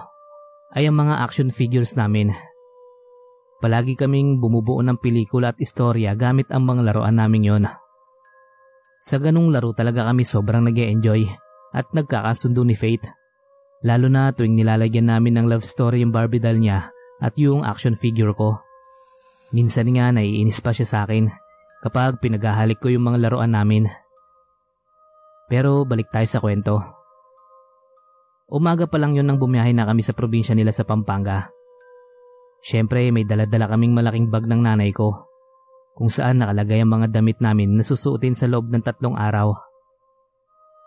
ay ang mga action figures namin. Palagi kaming bumubuo ng pelikula at istorya gamit ang mga laruan namin yon. Sa ganung laro talaga kami sobrang nag enjoy at nagkakasundo ni Faith. Lalo na tuwing nilalagyan namin ng love story yung Barbie doll niya at yung action figure ko. Minsan nga naiinis pa siya sa akin kapag pinaghahalik ko yung mga laruan namin. Pero balik tayo sa kwento. Umaga pa lang yun nang bumiyahe na kami sa probinsya nila sa Pampanga. Siyempre may daladala kaming malaking bag ng nanay ko kung saan nakalagay ang mga damit namin na susuotin sa loob ng tatlong araw.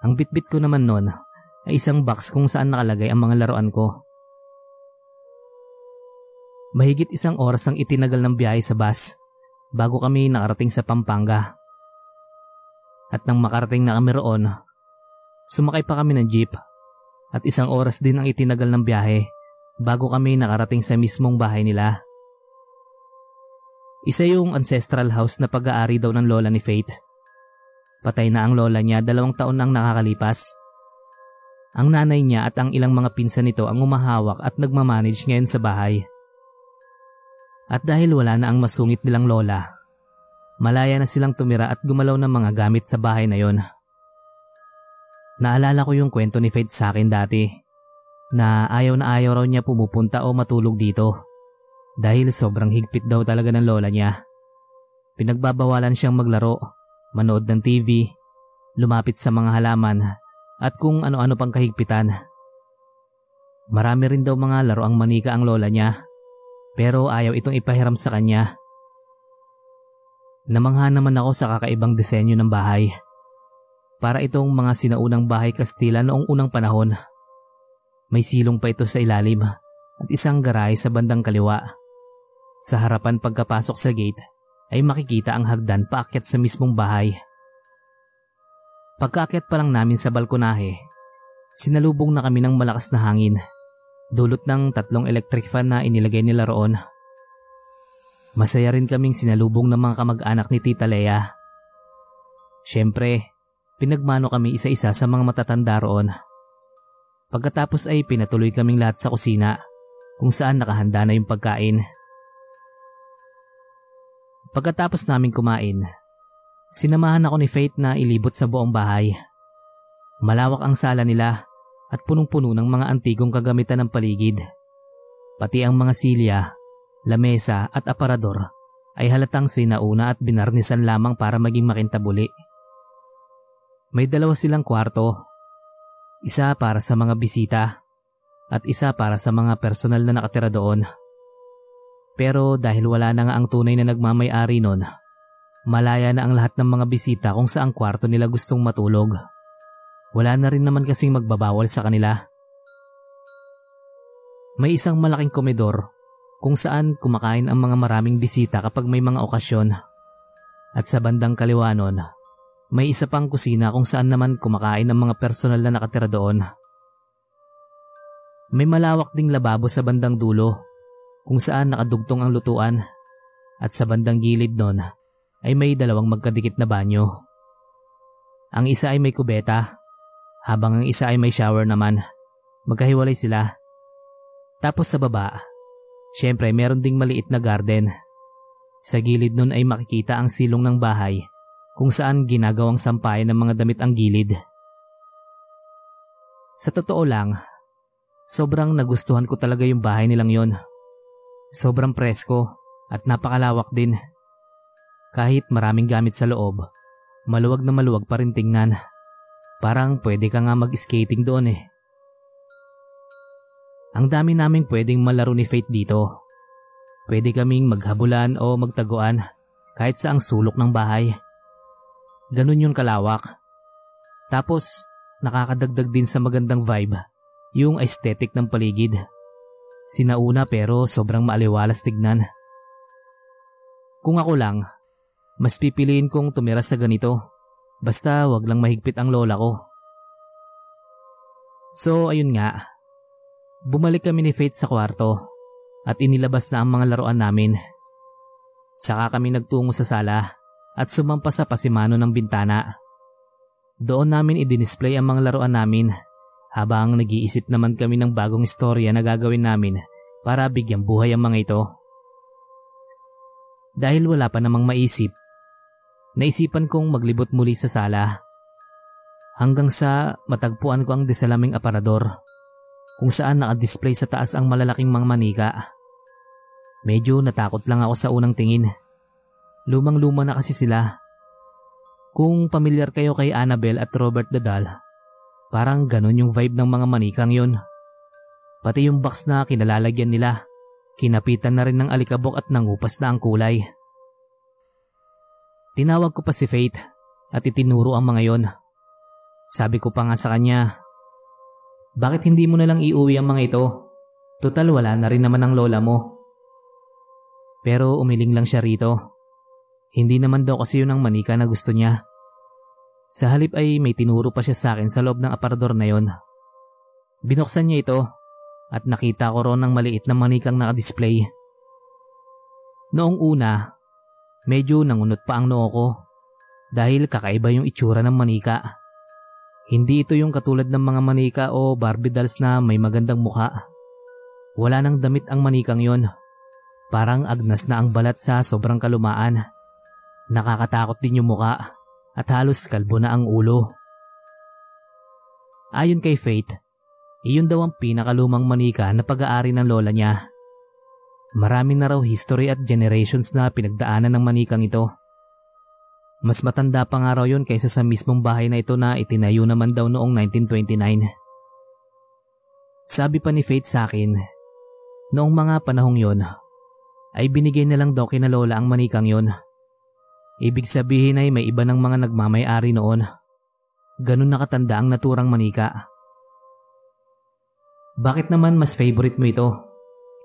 Ang bitbit ko naman noon ay isang box kung saan nakalagay ang mga laruan ko. Mahigit isang oras ang itinagal ng biyahe sa bus bago kami nakarating sa Pampanga. At nang makarating na kami roon, sumakay pa kami ng jeep at isang oras din ang itinagal ng biyahe bago kami nakarating sa mismong bahay nila. Isa yung ancestral house na pag-aari daw ng lola ni Faith. Patay na ang lola niya dalawang taon nang nakakalipas. Ang nanay niya at ang ilang mga pinsan nito ang umahawak at nagmamanage ngayon sa bahay. At dahil wala na ang masungit nilang lola, malaya na silang tumira at gumalaw ng mga gamit sa bahay na yon. Naalala ko yung kwento ni Faith sa akin dati na ayaw na ayaw raw niya pumupunta o matulog dito dahil sobrang higpit daw talaga ng lola niya. Pinagbabawalan siyang maglaro, manood ng TV, lumapit sa mga halaman at kung ano-ano pang kahigpitan. Marami rin daw mga laro ang manika ang lola niya pero ayaw itong ipahiram sa kanya. Namangha naman ako sa kakaibang disenyo ng bahay. Para itong mga sinaunang bahay Kastila noong unang panahon. May silong pa ito sa ilalim at isang garahe sa bandang kaliwa. Sa harapan pagkapasok sa gate ay makikita ang hagdan paakyat sa mismong bahay. Pagkaakyat pa lang namin sa balkonahe, sinalubong na kami ng malakas na hangin. Dulot ng tatlong electric fan na inilagay nila roon. Masaya rin kaming sinalubong ng mga kamag-anak ni Tita Lea. Siyempre, pinagmano kami isa-isa sa mga matatanda roon. Pagkatapos ay pinatuloy kaming lahat sa kusina kung saan nakahanda na yung pagkain. Pagkatapos namin kumain, sinamahan ako ni Faith na ilibot sa buong bahay. Malawak ang sala nila at punong-puno ng mga antigong kagamitan ng paligid. Pati ang mga silya, lamesa at aparador ay halatang sinauna at binarnisan lamang para maging makintabuli. May dalawa silang kwarto. Isa para sa mga bisita at isa para sa mga personal na nakatira doon. Pero dahil wala na nga ang tunay na nagmamay-ari nun, malaya na ang lahat ng mga bisita kung saang kwarto nila gustong matulog. Wala na rin naman kasing magbabawal sa kanila. May isang malaking komedor kung saan kumakain ang mga maraming bisita kapag may mga okasyon. At sa bandang kaliwa nun, may isa pang kusina kung saan naman kumakain ang mga personal na nakatira doon. May malawak ding lababo sa bandang dulo kung saan nakadugtong ang lutuan at sa bandang gilid nun ay may dalawang magkadikit na banyo. Ang isa ay may kubeta habang ang isa ay may shower naman. Magkahiwalay sila. Tapos sa baba, syempre meron ding maliit na garden. Sa gilid nun ay makikita ang silong ng bahay kung saan ginagawang sampayan ng mga damit ang gilid. Sa totoo lang, sobrang nagustuhan ko talaga yung bahay nilang yon. Sobrang presko at napakalawak din. Kahit maraming gamit sa loob, maluwag na maluwag pa rin tingnan. Parang pwede ka nga mag-skating doon eh. Ang dami naming pwedeng malaro ni Fate dito. Pwede kaming maghabulan o magtaguan kahit sa ang sulok ng bahay. Ganun yung kalawak. Tapos, nakakadagdag din sa magandang vibe yung aesthetic ng paligid. Sinauna pero sobrang maaliwalas tignan. Kung ako lang, mas pipiliin kong tumira sa ganito. Basta wag lang mahigpit ang lola ko. So ayun nga, bumalik kami ni Faith sa kwarto at inilabas na ang mga laruan namin. Saka kami nagtungo sa sala at sumampa sa pasimano ng bintana. Doon namin i-display ang mga laruan namin habang nag-iisip naman kami ng bagong istorya na gagawin namin para bigyang buhay ang mga ito. Dahil wala pa namang maisip, naisipan kong maglibot muli sa sala. Hanggang sa matagpuan ko ang desalaming aparador kung saan naka-display sa taas ang malalaking mga manika. Medyo natakot lang ako sa unang tingin. Lumang-luma na kasi sila. Kung pamilyar kayo kay Annabelle at Robert Dadal, parang ganun yung vibe ng mga manikang yun. Pati yung box na kinalalagyan nila, kinapitan na rin ng alikabok at nangupas na ang kulay. Tinawag ko pa si Faith at itinuro ang mga yon. Sabi ko pa nga sa kanya, bakit hindi mo na lang iuwi ang mga ito? Total wala na rin naman ang lola mo. Pero umiling lang siya rito. Hindi naman daw kasi yun ang manika na gusto niya. Sa halip ay may tinuro pa siya sa akin sa loob ng aparador na yon. Binuksan niya ito at nakita ko roon ng maliit na manikang nakadisplay. Noong una, Medyo nangunot pa ang noo ko dahil kakaiba yung itsura ng manika. Hindi ito yung katulad ng mga manika o Barbie dolls na may magandang mukha. Wala nang damit ang manikang yon. Parang agnas na ang balat sa sobrang kalumaan. Nakakatakot din yung muka at halos kalbo na ang ulo. Ayon kay Faith, iyon daw ang pinakalumang manika na pag-aari ng lola niya. Marami na raw history at generations na pinagdaanan ng manikang ito. Mas matanda pa nga raw yun kaysa sa mismong bahay na ito na itinayo naman daw noong 1929. Sabi pa ni Faith sa akin, noong mga panahong yon, ay binigay na lang daw kina Lola ang manikang yon. Ibig sabihin ay may iba ng mga nagmamay-ari noon. Ganun nakatanda ang naturang manika. Bakit naman mas favorite mo ito?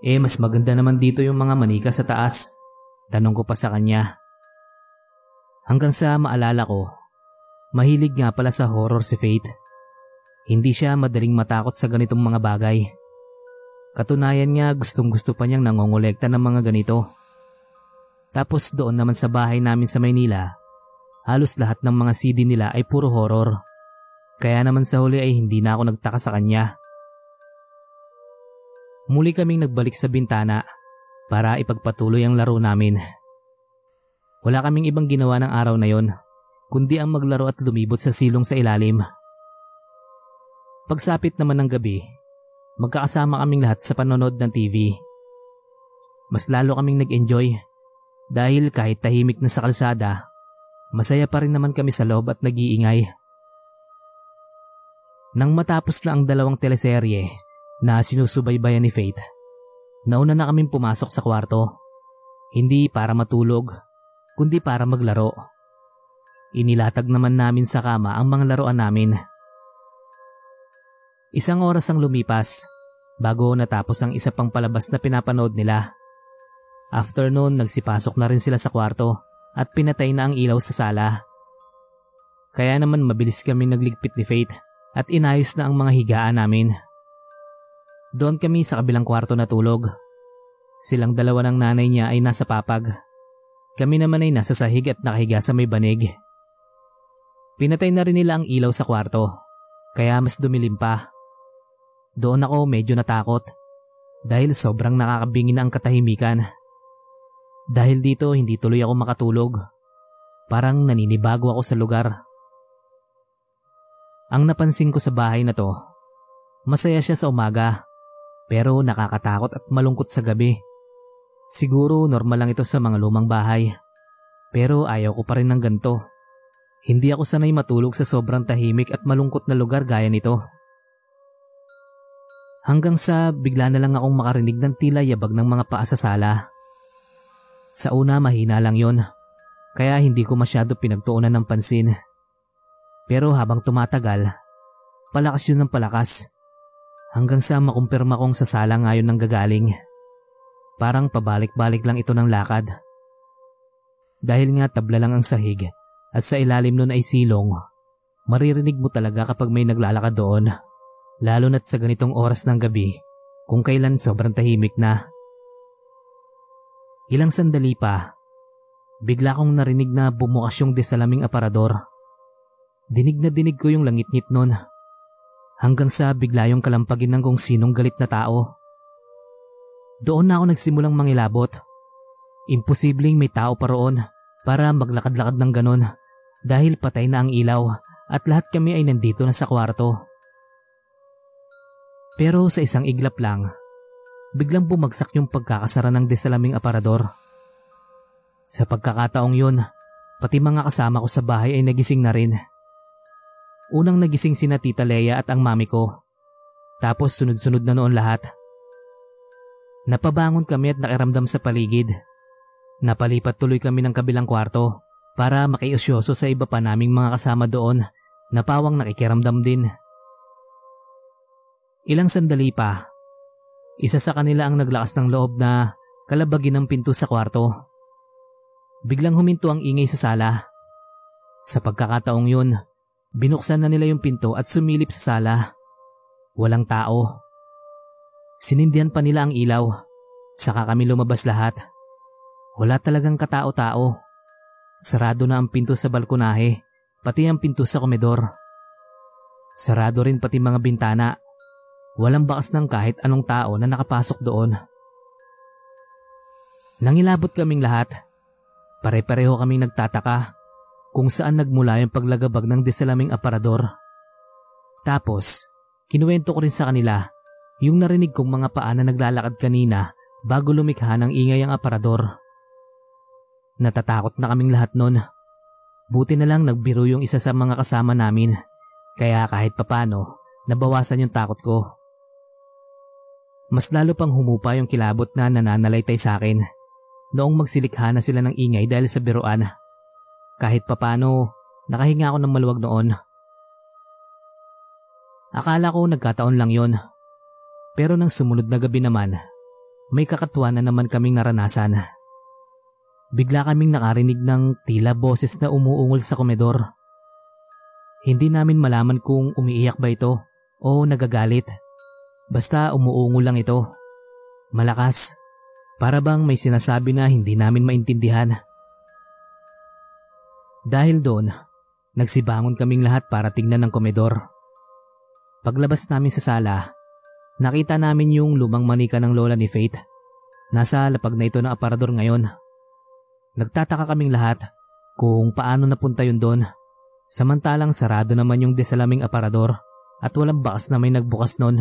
Eh mas maganda naman dito yung mga manika sa taas. Tanong ko pa sa kanya. Hanggang sa maalala ko, mahilig nga pala sa horror si Faith. Hindi siya madaling matakot sa ganitong mga bagay. Katunayan niya gustong gusto pa niyang nangongolekta ng mga ganito. Tapos doon naman sa bahay namin sa Maynila, halos lahat ng mga CD nila ay puro horror. Kaya naman sa huli ay hindi na ako nagtaka sa kanya. Muli kaming nagbalik sa bintana para ipagpatuloy ang laro namin. Wala kaming ibang ginawa ng araw na yon, kundi ang maglaro at lumibot sa silong sa ilalim. Pagsapit naman ng gabi, magkakasama kaming lahat sa panonood ng TV. Mas lalo kaming nag-enjoy dahil kahit tahimik na sa kalsada, masaya pa rin naman kami sa loob at nag-iingay. Nang matapos na ang dalawang teleserye, na sinusubaybayan ni Faith. Nauna na kaming pumasok sa kwarto. Hindi para matulog, kundi para maglaro. Inilatag naman namin sa kama ang mga laruan namin. Isang oras ang lumipas bago natapos ang isa pang palabas na pinapanood nila. After noon, nagsipasok na rin sila sa kwarto at pinatay na ang ilaw sa sala. Kaya naman mabilis kami nagligpit ni Faith at inayos na ang mga higaan namin. Doon kami sa kabilang kwarto natulog. Silang dalawa ng nanay niya ay nasa papag. Kami naman ay nasa sahig at nakahiga sa may banig. Pinatay na rin nila ang ilaw sa kwarto, kaya mas dumilim pa. Doon ako medyo natakot dahil sobrang nakakabingin ang katahimikan. Dahil dito hindi tuloy ako makatulog. Parang naninibago ako sa lugar. Ang napansin ko sa bahay na to, masaya siya sa umaga pero nakakatakot at malungkot sa gabi. Siguro normal lang ito sa mga lumang bahay. Pero ayaw ko pa rin ng ganito. Hindi ako sanay matulog sa sobrang tahimik at malungkot na lugar gaya nito. Hanggang sa bigla na lang akong makarinig ng tila yabag ng mga paa sa sala. Sa una mahina lang yon, kaya hindi ko masyado pinagtuunan ng pansin. Pero habang tumatagal, palakas yun ng palakas. Hanggang sa makumpirma kong sa sala ngayon ng gagaling. Parang pabalik-balik lang ito ng lakad. Dahil nga tabla lang ang sahig at sa ilalim nun ay silong, maririnig mo talaga kapag may naglalakad doon. Lalo na't sa ganitong oras ng gabi, kung kailan sobrang tahimik na. Ilang sandali pa, bigla kong narinig na bumukas yung desalaming aparador. Dinig na dinig ko yung langit-ngit nun. Hanggang sa bigla yung kalampagin ng kung sinong galit na tao. Doon na ako nagsimulang mangilabot. Imposibleng may tao pa roon para maglakad-lakad ng ganon dahil patay na ang ilaw at lahat kami ay nandito na sa kwarto. Pero sa isang iglap lang, biglang bumagsak yung pagkakasara ng desalaming aparador. Sa pagkakataong yun, pati mga kasama ko sa bahay ay nagising na rin. Unang nagising sina Tita Leia at ang mami ko. Tapos sunod-sunod na noon lahat. Napabangon kami at nakiramdam sa paligid. Napalipat tuloy kami ng kabilang kwarto para makiusyoso sa iba pa naming mga kasama doon na pawang nakikiramdam din. Ilang sandali pa, isa sa kanila ang naglakas ng loob na kalabagin ng pinto sa kwarto. Biglang huminto ang ingay sa sala. Sa pagkakataong yun, binuksan na nila yung pinto at sumilip sa sala. Walang tao. Sinindihan pa nila ang ilaw. Saka kami lumabas lahat. Wala talagang katao-tao. Sarado na ang pinto sa balkonahe, pati ang pinto sa komedor. Sarado rin pati mga bintana Walang bakas ng kahit anong tao na nakapasok doon. Nangilabot kaming lahat. Pare-pareho kaming nagtataka kung saan nagmula yung paglagabag ng desalaming aparador. Tapos, kinuwento ko rin sa kanila yung narinig kong mga paa na naglalakad kanina bago lumikha ng ingay ang aparador. Natatakot na kaming lahat nun. Buti na lang nagbiro yung isa sa mga kasama namin, kaya kahit papano, nabawasan yung takot ko. Mas lalo pang humupa yung kilabot na nananalaytay sa akin. Noong magsilikha na sila ng ingay dahil sa biruan. Kahit papano, nakahinga ako ng maluwag noon. Akala ko nagkataon lang yon. Pero nang sumunod na gabi naman, may kakatuwa na naman kaming naranasan. Bigla kaming nakarinig ng tila boses na umuungol sa komedor. Hindi namin malaman kung umiiyak ba ito o nagagalit. Basta umuungo lang ito. Malakas. Para bang may sinasabi na hindi namin maintindihan. Dahil doon, nagsibangon kaming lahat para tingnan ng komedor. Paglabas namin sa sala, nakita namin yung lumang manika ng lola ni Faith. Nasa lapag na ito ng aparador ngayon. Nagtataka kaming lahat kung paano napunta yun doon. Samantalang sarado naman yung desalaming aparador at walang bakas na may nagbukas noon.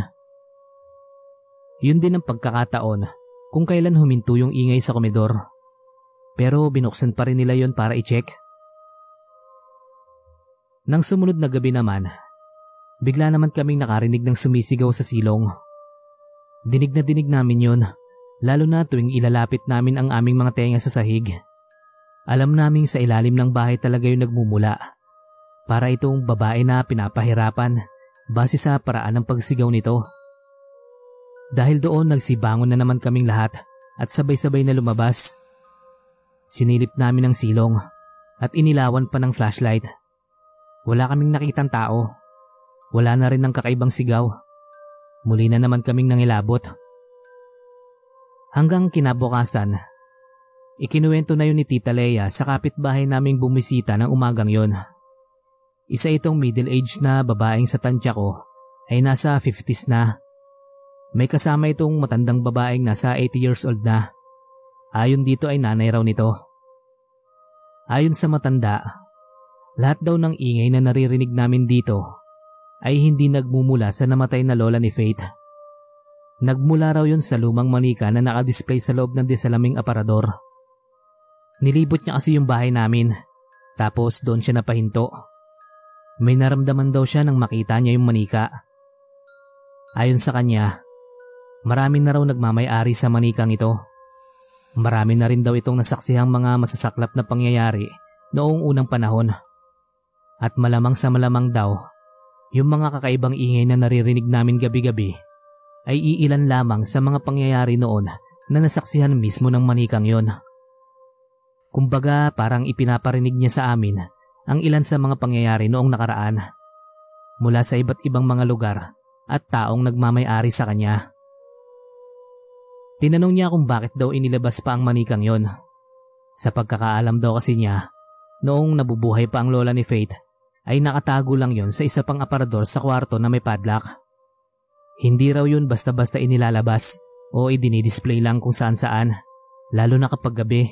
Yun din ang pagkakataon kung kailan huminto yung ingay sa komedor. Pero binuksan pa rin nila yon para i-check. Nang sumunod na gabi naman, bigla naman kaming nakarinig ng sumisigaw sa silong. Dinig na dinig namin yon, lalo na tuwing ilalapit namin ang aming mga tenga sa sahig. Alam naming sa ilalim ng bahay talaga yung nagmumula. Para itong babae na pinapahirapan base sa paraan ng pagsigaw nito. Dahil doon nagsibangon na naman kaming lahat at sabay-sabay na lumabas. Sinilip namin ang silong at inilawan pa ng flashlight. Wala kaming nakitang tao. Wala na rin ng kakaibang sigaw. Muli na naman kaming nangilabot. Hanggang kinabukasan, ikinuwento na yun ni Tita Leia sa kapitbahay naming bumisita ng umagang yon. Isa itong middle-aged na babaeng sa tansya ko ay nasa 50s na may kasama itong matandang babaeng nasa 80 years old na. Ayon dito ay nanay raw nito. Ayon sa matanda, lahat daw ng ingay na naririnig namin dito ay hindi nagmumula sa namatay na lola ni Faith. Nagmula raw yun sa lumang manika na nakadisplay sa loob ng desalaming aparador. Nilibot niya kasi yung bahay namin, tapos doon siya napahinto. May naramdaman daw siya nang makita niya yung manika. Ayon sa kanya, Marami na raw nagmamayari sa manikang ito. Marami na rin daw itong nasaksihang mga masasaklap na pangyayari noong unang panahon. At malamang sa malamang daw, yung mga kakaibang ingay na naririnig namin gabi-gabi ay iilan lamang sa mga pangyayari noon na nasaksihan mismo ng manikang yon. Kumbaga parang ipinaparinig niya sa amin ang ilan sa mga pangyayari noong nakaraan mula sa iba't ibang mga lugar at taong nagmamayari sa kanya. Tinanong niya kung bakit daw inilabas pa ang manikang yon. Sa pagkakaalam daw kasi niya, noong nabubuhay pa ang lola ni Faith, ay nakatago lang yon sa isa pang aparador sa kwarto na may padlock. Hindi raw yun basta-basta inilalabas o idinidisplay lang kung saan saan, lalo na kapag gabi.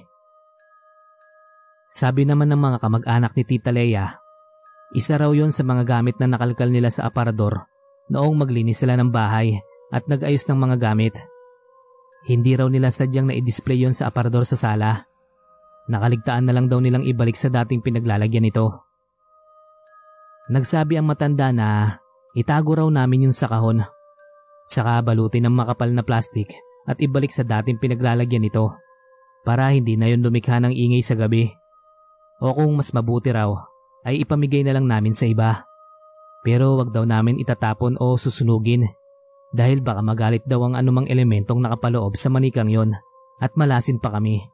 Sabi naman ng mga kamag-anak ni Tita Leia, isa raw yon sa mga gamit na nakalkal nila sa aparador noong maglinis sila ng bahay at nag-ayos ng mga gamit. Hindi raw nila sadyang na-display yon sa aparador sa sala. Nakaligtaan na lang daw nilang ibalik sa dating pinaglalagyan nito. Nagsabi ang matanda na itago raw namin yun sa kahon. Saka balutin ng makapal na plastik at ibalik sa dating pinaglalagyan nito para hindi na yun lumikha ng ingay sa gabi. O kung mas mabuti raw, ay ipamigay na lang namin sa iba. Pero wag daw namin itatapon o susunugin dahil baka magalit daw ang anumang elementong nakapaloob sa manikang yon at malasin pa kami.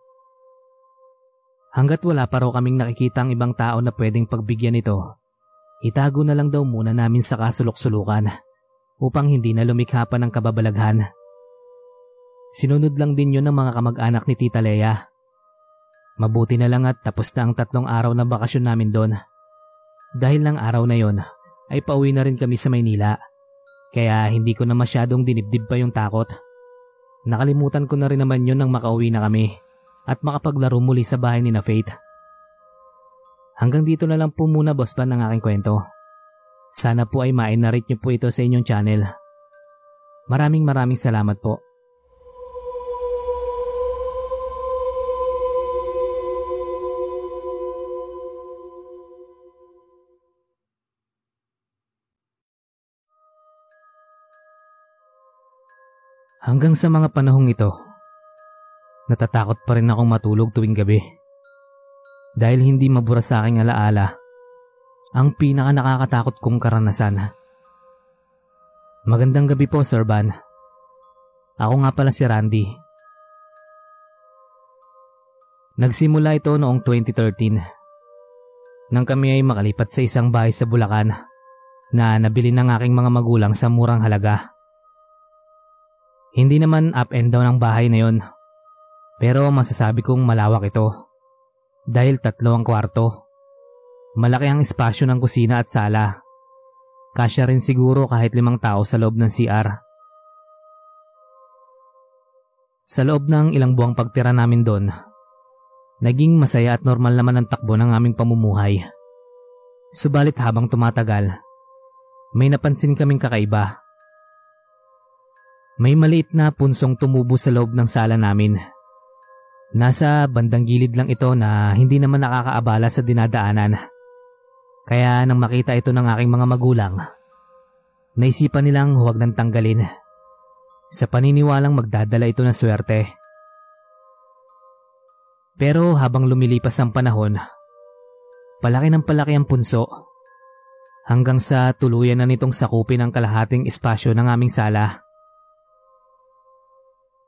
Hanggat wala pa raw kaming nakikita ang ibang tao na pwedeng pagbigyan nito, itago na lang daw muna namin sa kasulok-sulukan upang hindi na lumikha pa ng kababalaghan. Sinunod lang din yun ng mga kamag-anak ni Tita Lea. Mabuti na lang at tapos na ang tatlong araw na bakasyon namin doon. Dahil ng araw na yon ay pauwi na rin kami sa Maynila. Kaya hindi ko na masyadong dinibdib pa yung takot. Nakalimutan ko na rin naman yun nang makauwi na kami at makapaglaro muli sa bahay ni na Faith. Hanggang dito na lang po muna boss ban ang aking kwento. Sana po ay ma-narrate niyo po ito sa inyong channel. Maraming maraming salamat po. Hanggang sa mga panahong ito, natatakot pa rin akong matulog tuwing gabi. Dahil hindi mabura sa aking alaala ang pinaka nakakatakot kong karanasan. Magandang gabi po, Sir Van. Ako nga pala si Randy. Nagsimula ito noong 2013 nang kami ay makalipat sa isang bahay sa Bulacan na nabili ng aking mga magulang sa murang halaga. Hindi naman up and down ang bahay na yon. Pero masasabi kong malawak ito. Dahil tatlo ang kwarto. Malaki ang espasyo ng kusina at sala. Kasya rin siguro kahit limang tao sa loob ng CR. Sa loob ng ilang buwang pagtira namin doon, naging masaya at normal naman ang takbo ng aming pamumuhay. Subalit habang tumatagal, may napansin kaming kakaiba. May maliit na punsong tumubo sa loob ng sala namin. Nasa bandang gilid lang ito na hindi naman nakakaabala sa dinadaanan. Kaya nang makita ito ng aking mga magulang, naisipan nilang huwag nang tanggalin. Sa paniniwalang magdadala ito ng swerte. Pero habang lumilipas ang panahon, palaki ng palaki ang punso hanggang sa tuluyan na nitong sakupin ang kalahating espasyo ng aming sala.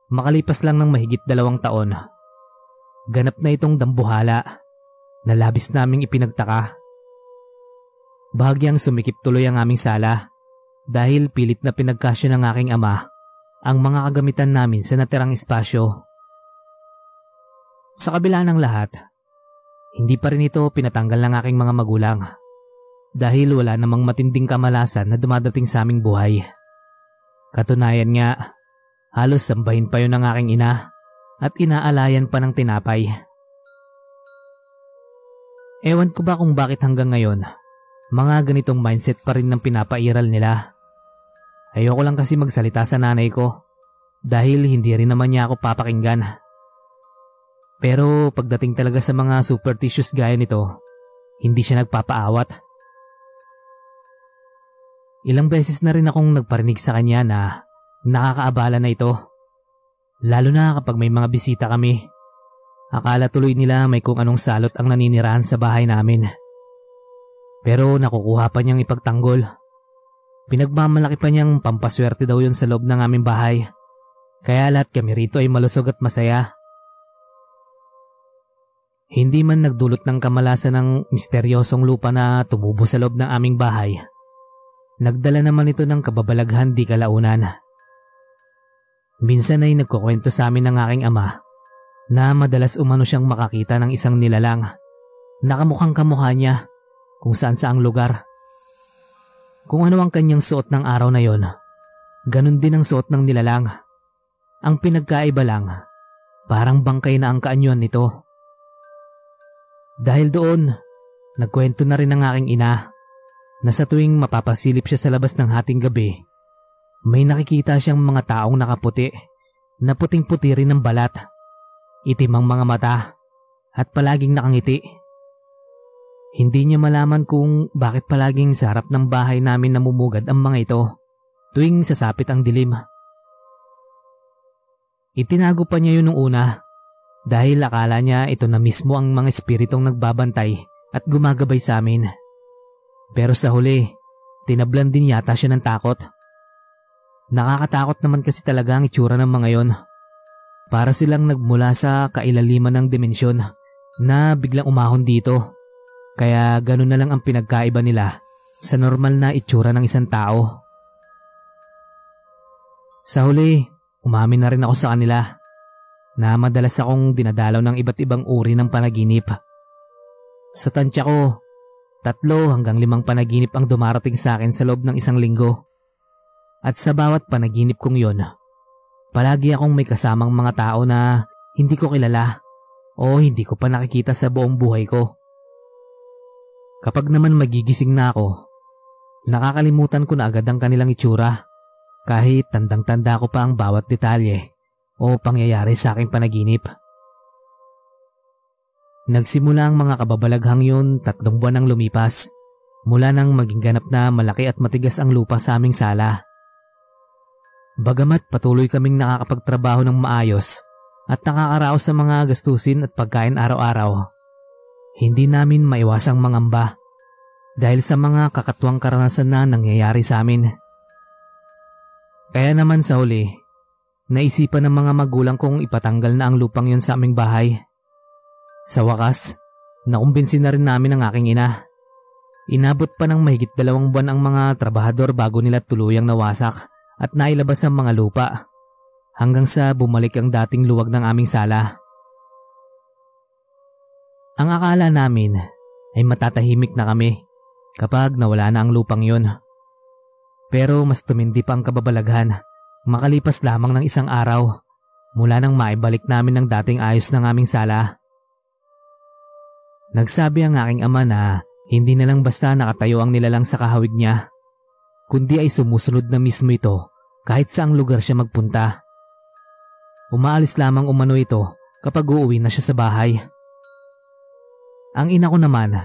Makalipas lang ng mahigit dalawang taon, ganap na itong dambuhala na labis naming ipinagtaka. Bahagyang sumikip tuloy ang aming sala dahil pilit na pinagkasya ng aking ama ang mga kagamitan namin sa natirang espasyo. Sa kabila ng lahat, hindi pa rin ito pinatanggal ng aking mga magulang dahil wala namang matinding kamalasan na dumadating sa aming buhay. Katunayan nga, Halos sambahin pa yun ng aking ina at inaalayan pa ng tinapay. Ewan ko ba kung bakit hanggang ngayon, mga ganitong mindset pa rin ng pinapairal nila. Ayoko lang kasi magsalita sa nanay ko dahil hindi rin naman niya ako papakinggan. Pero pagdating talaga sa mga superstitious gaya nito, hindi siya nagpapaawat. Ilang beses na rin akong nagparinig sa kanya na Nakakaabala na ito. Lalo na kapag may mga bisita kami. Akala tuloy nila may kung anong salot ang naninirahan sa bahay namin. Pero nakukuha pa niyang ipagtanggol. Pinagmamalaki pa niyang pampaswerte daw yun sa loob ng aming bahay. Kaya lahat kami rito ay malusog at masaya. Hindi man nagdulot ng kamalasan ng misteryosong lupa na tumubo sa loob ng aming bahay. Nagdala naman ito ng kababalaghan di kalaunan. Minsan ay nagkukwento sa amin ng aking ama na madalas umano siyang makakita ng isang nilalang. Nakamukhang kamukha niya kung saan saang lugar. Kung ano ang kanyang suot ng araw na yon, ganun din ang suot ng nilalang. Ang pinagkaiba lang, parang bangkay na ang kaanyon nito. Dahil doon, nagkwento na rin ang aking ina na sa tuwing mapapasilip siya sa labas ng hating gabi, may nakikita siyang mga taong nakaputi na puting-puti rin ng balat, itim ang mga mata at palaging nakangiti. Hindi niya malaman kung bakit palaging sa harap ng bahay namin namumugad ang mga ito tuwing sasapit ang dilim. Itinago pa niya yun nung una dahil akala niya ito na mismo ang mga espiritong nagbabantay at gumagabay sa amin. Pero sa huli, tinablan din yata siya ng takot. Nakakatakot naman kasi talaga ang itsura ng mga yon. Para silang nagmula sa kailaliman ng dimensyon na biglang umahon dito. Kaya ganun na lang ang pinagkaiba nila sa normal na itsura ng isang tao. Sa huli, umamin na rin ako sa kanila na madalas akong dinadalaw ng iba't ibang uri ng panaginip. Sa tansya ko, tatlo hanggang limang panaginip ang dumarating sa akin sa loob ng isang linggo. At sa bawat panaginip kong yon, palagi akong may kasamang mga tao na hindi ko kilala o hindi ko pa nakikita sa buong buhay ko. Kapag naman magigising na ako, nakakalimutan ko na agad ang kanilang itsura kahit tandang-tanda ko pa ang bawat detalye o pangyayari sa aking panaginip. Nagsimula ang mga kababalaghang yun tatlong buwan nang lumipas mula nang maging ganap na malaki at matigas ang lupa sa aming sala. Bagamat patuloy kaming nakakapagtrabaho ng maayos at nakakaraos sa mga gastusin at pagkain araw-araw, hindi namin maiwasang mangamba dahil sa mga kakatuwang karanasan na nangyayari sa amin. Kaya naman sa huli, Naisipan ng mga magulang kong ipatanggal na ang lupang yon sa aming bahay. Sa wakas, nakumbinsin na rin namin ang aking ina. Inabot pa ng mahigit dalawang buwan ang mga trabahador bago nila tuluyang nawasak at nailabas ang mga lupa hanggang sa bumalik ang dating luwag ng aming sala. Ang akala namin ay matatahimik na kami kapag nawala na ang lupang yon. Pero mas tumindi pa ang kababalaghan Makalipas lamang ng isang araw mula nang maibalik namin ang dating ayos ng aming sala. Nagsabi ang aking ama na hindi na lang basta nakatayo ang nilalang sa kahawig niya, kundi ay sumusunod na mismo ito kahit saang lugar siya magpunta. Umaalis lamang umano ito kapag uuwi na siya sa bahay. Ang ina ko naman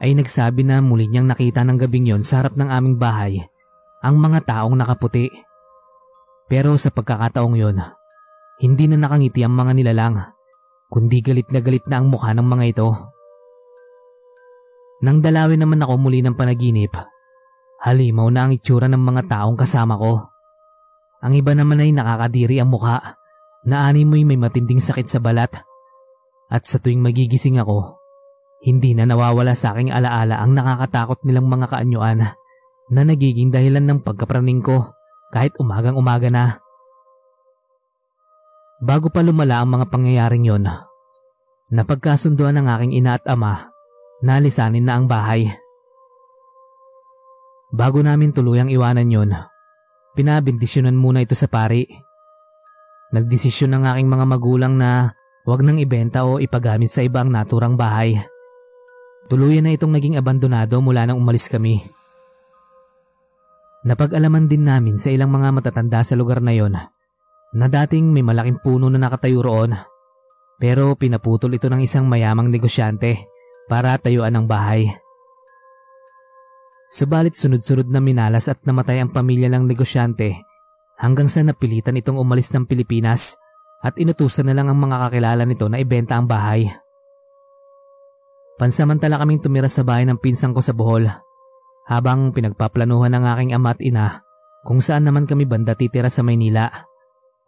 ay nagsabi na muli niyang nakita ng gabing yon sa harap ng aming bahay ang mga taong nakaputi. Pero sa pagkakataong yon, hindi na nakangiti ang mga nilalang, kundi galit na galit na ang mukha ng mga ito. Nang dalawin naman ako muli ng panaginip, halimaw na ang itsura ng mga taong kasama ko. Ang iba naman ay nakakadiri ang mukha, na mo'y may matinding sakit sa balat. At sa tuwing magigising ako, hindi na nawawala sa aking alaala ang nakakatakot nilang mga kaanyuan na nagiging dahilan ng pagkapraning ko kahit umagang umaga na. Bago pa lumala ang mga pangyayaring yon, napagkasunduan ng aking ina at ama na lisanin na ang bahay. Bago namin tuluyang iwanan yon, pinabindisyonan muna ito sa pari. Nagdesisyon ng aking mga magulang na huwag nang ibenta o ipagamit sa ibang naturang bahay. Tuluyan na itong naging abandonado mula nang umalis kami. Napag-alaman din namin sa ilang mga matatanda sa lugar na yon na dating may malaking puno na nakatayo roon pero pinaputol ito ng isang mayamang negosyante para tayuan ang bahay. Subalit sunod-sunod na minalas at namatay ang pamilya ng negosyante hanggang sa napilitan itong umalis ng Pilipinas at inutusan na lang ang mga kakilala nito na ibenta ang bahay. Pansamantala kaming tumira sa bahay ng pinsang ko sa Bohol habang pinagpaplanuhan ng aking ama at ina kung saan naman kami banda titira sa Maynila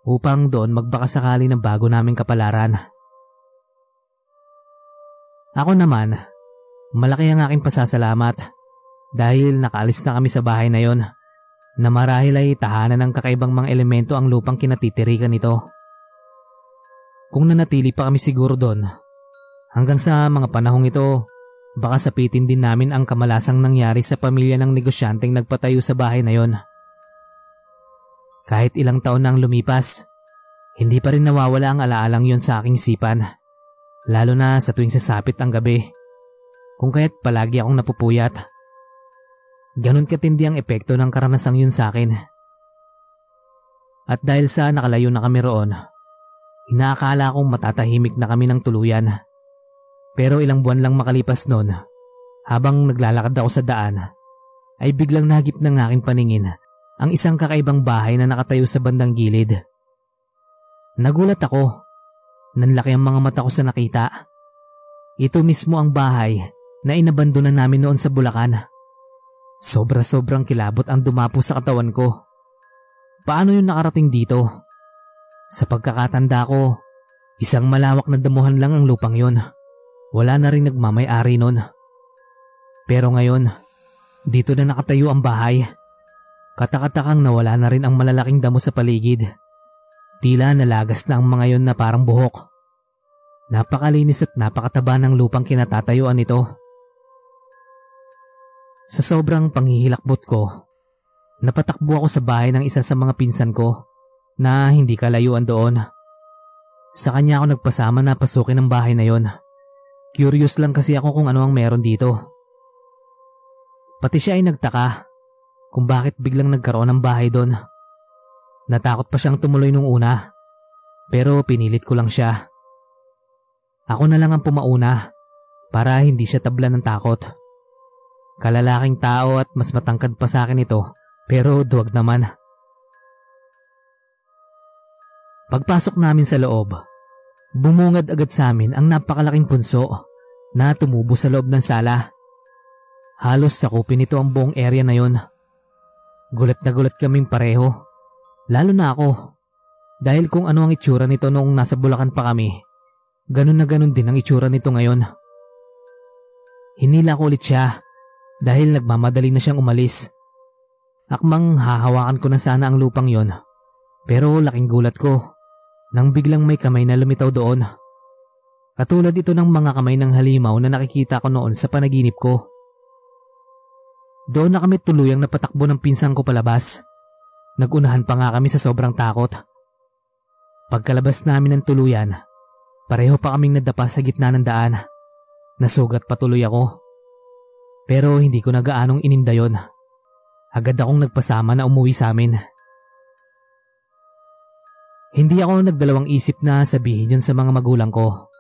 upang doon magbakasakali ng bago naming kapalaran. Ako naman, malaki ang aking pasasalamat dahil nakaalis na kami sa bahay na yon na marahil ay tahanan ng kakaibang mga elemento ang lupang kinatitirikan nito. Kung nanatili pa kami siguro doon, hanggang sa mga panahong ito, baka sapitin din namin ang kamalasang nangyari sa pamilya ng negosyanteng nagpatayo sa bahay na yon. Kahit ilang taon na ang lumipas, hindi pa rin nawawala ang alaalang yon sa aking sipan, lalo na sa tuwing sasapit ang gabi, kung kaya't palagi akong napupuyat. Ganon katindi ang epekto ng karanasang yun sa akin. At dahil sa nakalayo na kami roon, Inaakala kong matatahimik na kami ng tuluyan. Pero ilang buwan lang makalipas noon, habang naglalakad ako sa daan, ay biglang nagip ng aking paningin ang isang kakaibang bahay na nakatayo sa bandang gilid. Nagulat ako. Nanlaki ang mga mata ko sa nakita. Ito mismo ang bahay na inabandonan namin noon sa Bulacan. Sobra-sobrang kilabot ang dumapo sa katawan ko. Paano yun nakarating dito? Sa pagkakatanda ko, isang malawak na damuhan lang ang lupang yon. Wala na rin nagmamay-ari nun. Pero ngayon, dito na nakatayo ang bahay. Katakatakang nawala na rin ang malalaking damo sa paligid. Tila nalagas na ang mga yon na parang buhok. Napakalinis at napakataba ng lupang kinatatayuan nito. Sa sobrang panghihilakbot ko, napatakbo ako sa bahay ng isa sa mga pinsan ko na hindi kalayuan doon. Sa kanya ako nagpasama na pasukin ang bahay na yon. Curious lang kasi ako kung ano ang meron dito. Pati siya ay nagtaka kung bakit biglang nagkaroon ng bahay doon. Natakot pa siyang tumuloy nung una, pero pinilit ko lang siya. Ako na lang ang pumauna para hindi siya tabla ng takot. Kalalaking tao at mas matangkad pa sa akin ito, pero duwag naman. Pagpasok namin sa loob, bumungad agad sa amin ang napakalaking punso na tumubo sa loob ng sala. Halos sakupin nito ang buong area na yon. Gulat na gulat kaming pareho, lalo na ako. Dahil kung ano ang itsura nito noong nasa Bulacan pa kami, ganun na ganun din ang itsura nito ngayon. Hinila ko ulit siya dahil nagmamadali na siyang umalis. Akmang hahawakan ko na sana ang lupang yon, pero laking gulat ko nang biglang may kamay na lumitaw doon. Katulad ito ng mga kamay ng halimaw na nakikita ko noon sa panaginip ko. Doon na kami tuluyang napatakbo ng pinsang ko palabas. Nagunahan pa nga kami sa sobrang takot. Pagkalabas namin ng tuluyan, pareho pa kaming nadapa sa gitna ng daan. Nasugat patuloy ako. Pero hindi ko na gaanong ininda yon. Agad akong nagpasama na umuwi sa amin. Hindi ako nagdalawang isip na sabihin yun sa mga magulang ko.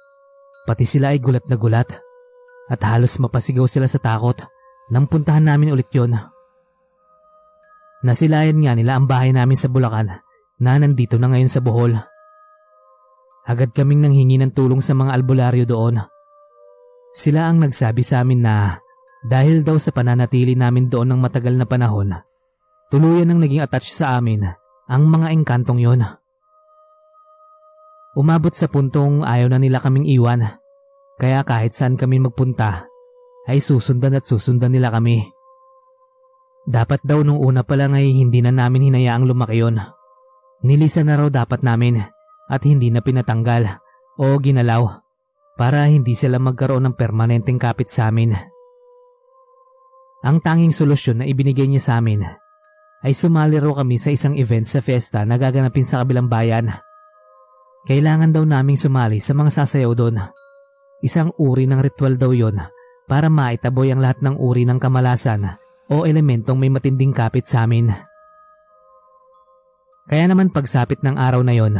Pati sila ay gulat na gulat at halos mapasigaw sila sa takot nang puntahan namin ulit yun. Nasilayan nga nila ang bahay namin sa Bulacan na nandito na ngayon sa Bohol. Agad kaming nanghingi ng tulong sa mga albularyo doon. Sila ang nagsabi sa amin na dahil daw sa pananatili namin doon ng matagal na panahon, tuluyan ang naging attach sa amin ang mga engkantong yon. Umabot sa puntong ayaw na nila kaming iwan. Kaya kahit saan kami magpunta, ay susundan at susundan nila kami. Dapat daw nung una pa lang ay hindi na namin hinayaang lumaki yon. Nilisa na raw dapat namin at hindi na pinatanggal o ginalaw para hindi sila magkaroon ng permanenteng kapit sa amin. Ang tanging solusyon na ibinigay niya sa amin ay sumali raw kami sa isang event sa fiesta na gaganapin sa kabilang bayan. Kailangan daw naming sumali sa mga sasayaw doon. Isang uri ng ritual daw yon para maitaboy ang lahat ng uri ng kamalasan o elementong may matinding kapit sa amin. Kaya naman pagsapit ng araw na yon,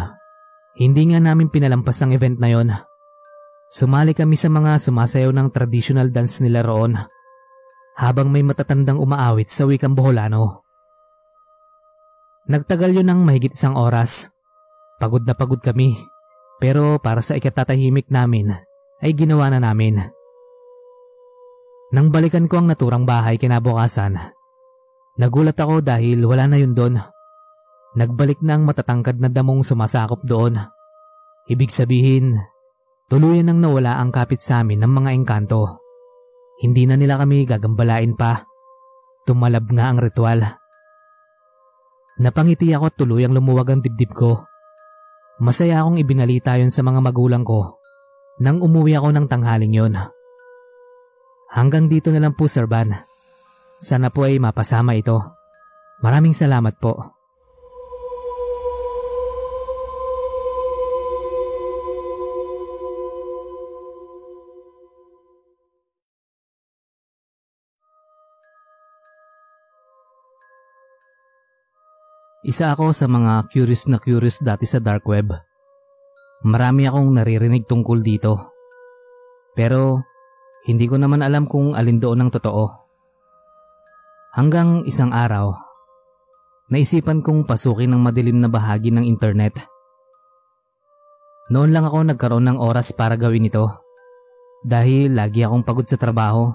hindi nga namin pinalampas ang event na yon. Sumali kami sa mga sumasayaw ng traditional dance nila roon habang may matatandang umaawit sa wikang Boholano. Nagtagal yun ng mahigit isang oras. Pagod na pagod kami. Pero para sa ikatatahimik namin ay ginawa na namin. Nang balikan ko ang naturang bahay kinabukasan, nagulat ako dahil wala na yun doon. Nagbalik na ang matatangkad na damong sumasakop doon. Ibig sabihin, tuluyan nang nawala ang kapit sa amin ng mga engkanto. Hindi na nila kami gagambalain pa. Tumalab nga ang ritual. Napangiti ako at tuluyang lumuwag ang dibdib ko. Masaya akong ibinalita yon sa mga magulang ko nang umuwi ako ng tanghaling yon. Hanggang dito na lang po Sir Van. Sana po ay mapasama ito. Maraming salamat po. Isa ako sa mga curious na curious dati sa dark web. Marami akong naririnig tungkol dito. Pero hindi ko naman alam kung alin doon ang totoo. Hanggang isang araw, naisipan kong pasukin ang madilim na bahagi ng internet. Noon lang ako nagkaroon ng oras para gawin ito dahil lagi akong pagod sa trabaho.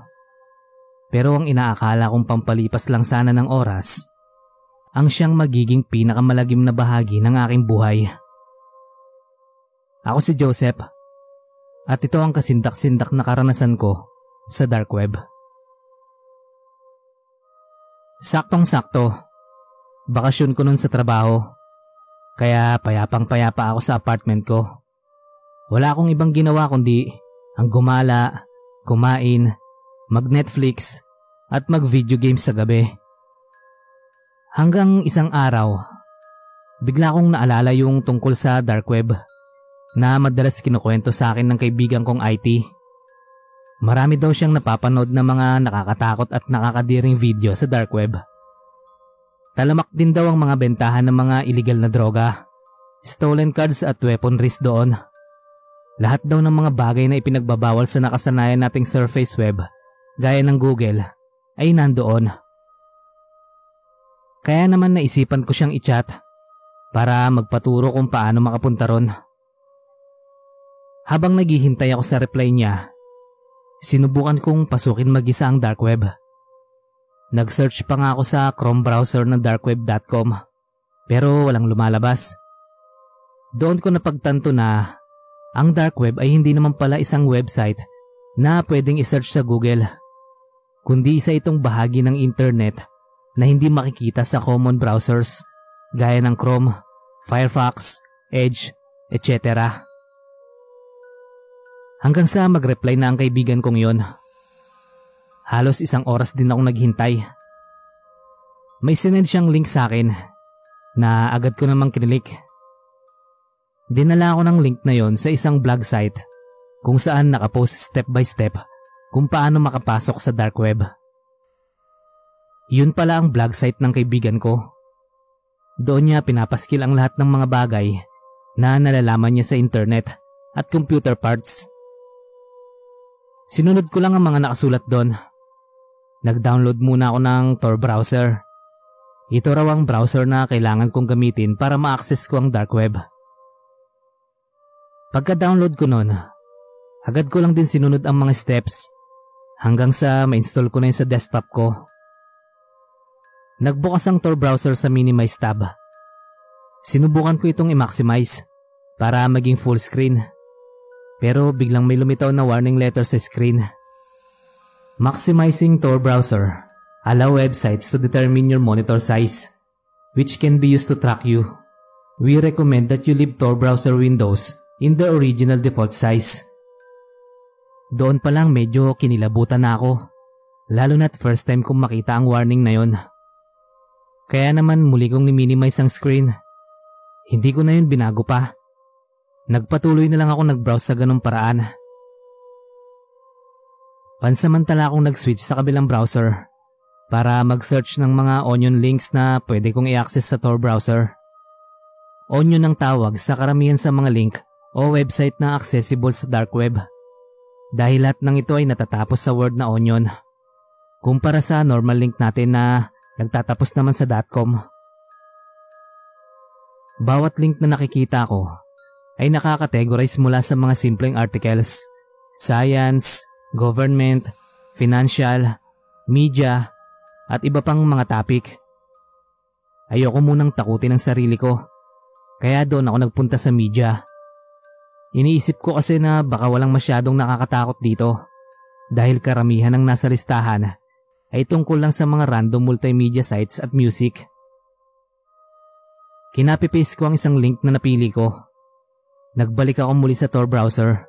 Pero ang inaakala kong pampalipas lang sana ng oras ang siyang magiging pinakamalagim na bahagi ng aking buhay. Ako si Joseph at ito ang kasindak-sindak na karanasan ko sa dark web. Saktong-sakto, bakasyon ko nun sa trabaho kaya payapang-payapa ako sa apartment ko. Wala akong ibang ginawa kundi ang gumala, kumain, mag-Netflix at mag-video games sa gabi. Hanggang isang araw, bigla kong naalala yung tungkol sa dark web na madalas kinukwento sa akin ng kaibigan kong IT. Marami daw siyang napapanood na mga nakakatakot at nakakadiring video sa dark web. Talamak din daw ang mga bentahan ng mga illegal na droga, stolen cards at weaponries doon. Lahat daw ng mga bagay na ipinagbabawal sa nakasanayan nating surface web, gaya ng Google, ay nandoon. Kaya naman naisipan ko siyang i-chat para magpaturo kung paano makapunta ron. Habang naghihintay ako sa reply niya, sinubukan kong pasukin mag-isa ang dark web. Nag-search pa nga ako sa Chrome browser ng darkweb.com pero walang lumalabas. Doon ko napagtanto na ang dark web ay hindi naman pala isang website na pwedeng isearch sa Google, kundi isa itong bahagi ng internet na hindi makikita sa common browsers gaya ng Chrome, Firefox, Edge, etc. Hanggang sa mag-reply na ang kaibigan kong yon. Halos isang oras din akong naghintay. May sinend siyang link sa akin na agad ko namang kinilik. Dinala ako ng link na yon sa isang blog site kung saan nakapost step by step kung paano makapasok sa dark web. Yun pala ang blog site ng kaibigan ko. Doon niya pinapaskil ang lahat ng mga bagay na nalalaman niya sa internet at computer parts. Sinunod ko lang ang mga nakasulat doon. Nag-download muna ako ng Tor browser. Ito raw ang browser na kailangan kong gamitin para ma-access ko ang dark web. Pagka-download ko noon, agad ko lang din sinunod ang mga steps hanggang sa ma-install ko na yun sa desktop ko. Nagbukas ang Tor browser sa Minimize tab. Sinubukan ko itong i-maximize para maging full screen. Pero biglang may lumitaw na warning letter sa screen. Maximizing Tor browser allow websites to determine your monitor size, which can be used to track you. We recommend that you leave Tor browser windows in the original default size. Doon pa lang medyo kinilabutan na ako, lalo na't first time kong makita ang warning na yon. Kaya naman muli kong ni-minimize ang screen. Hindi ko na yun binago pa. Nagpatuloy na lang ako nag-browse sa ganong paraan. Pansamantala akong nag-switch sa kabilang browser para mag-search ng mga onion links na pwede kong i-access sa Tor browser. Onion ang tawag sa karamihan sa mga link o website na accessible sa dark web. Dahil lahat ng ito ay natatapos sa word na onion. Kumpara sa normal link natin na Nagtatapos naman sa .com. Bawat link na nakikita ko ay nakakategorize mula sa mga simpleng articles, science, government, financial, media, at iba pang mga topic. Ayoko munang takutin ang sarili ko, kaya doon ako nagpunta sa media. Iniisip ko kasi na baka walang masyadong nakakatakot dito dahil karamihan ng nasa listahan ay tungkol lang sa mga random multimedia sites at music. Kinapipaste ko ang isang link na napili ko. Nagbalik ako muli sa Tor browser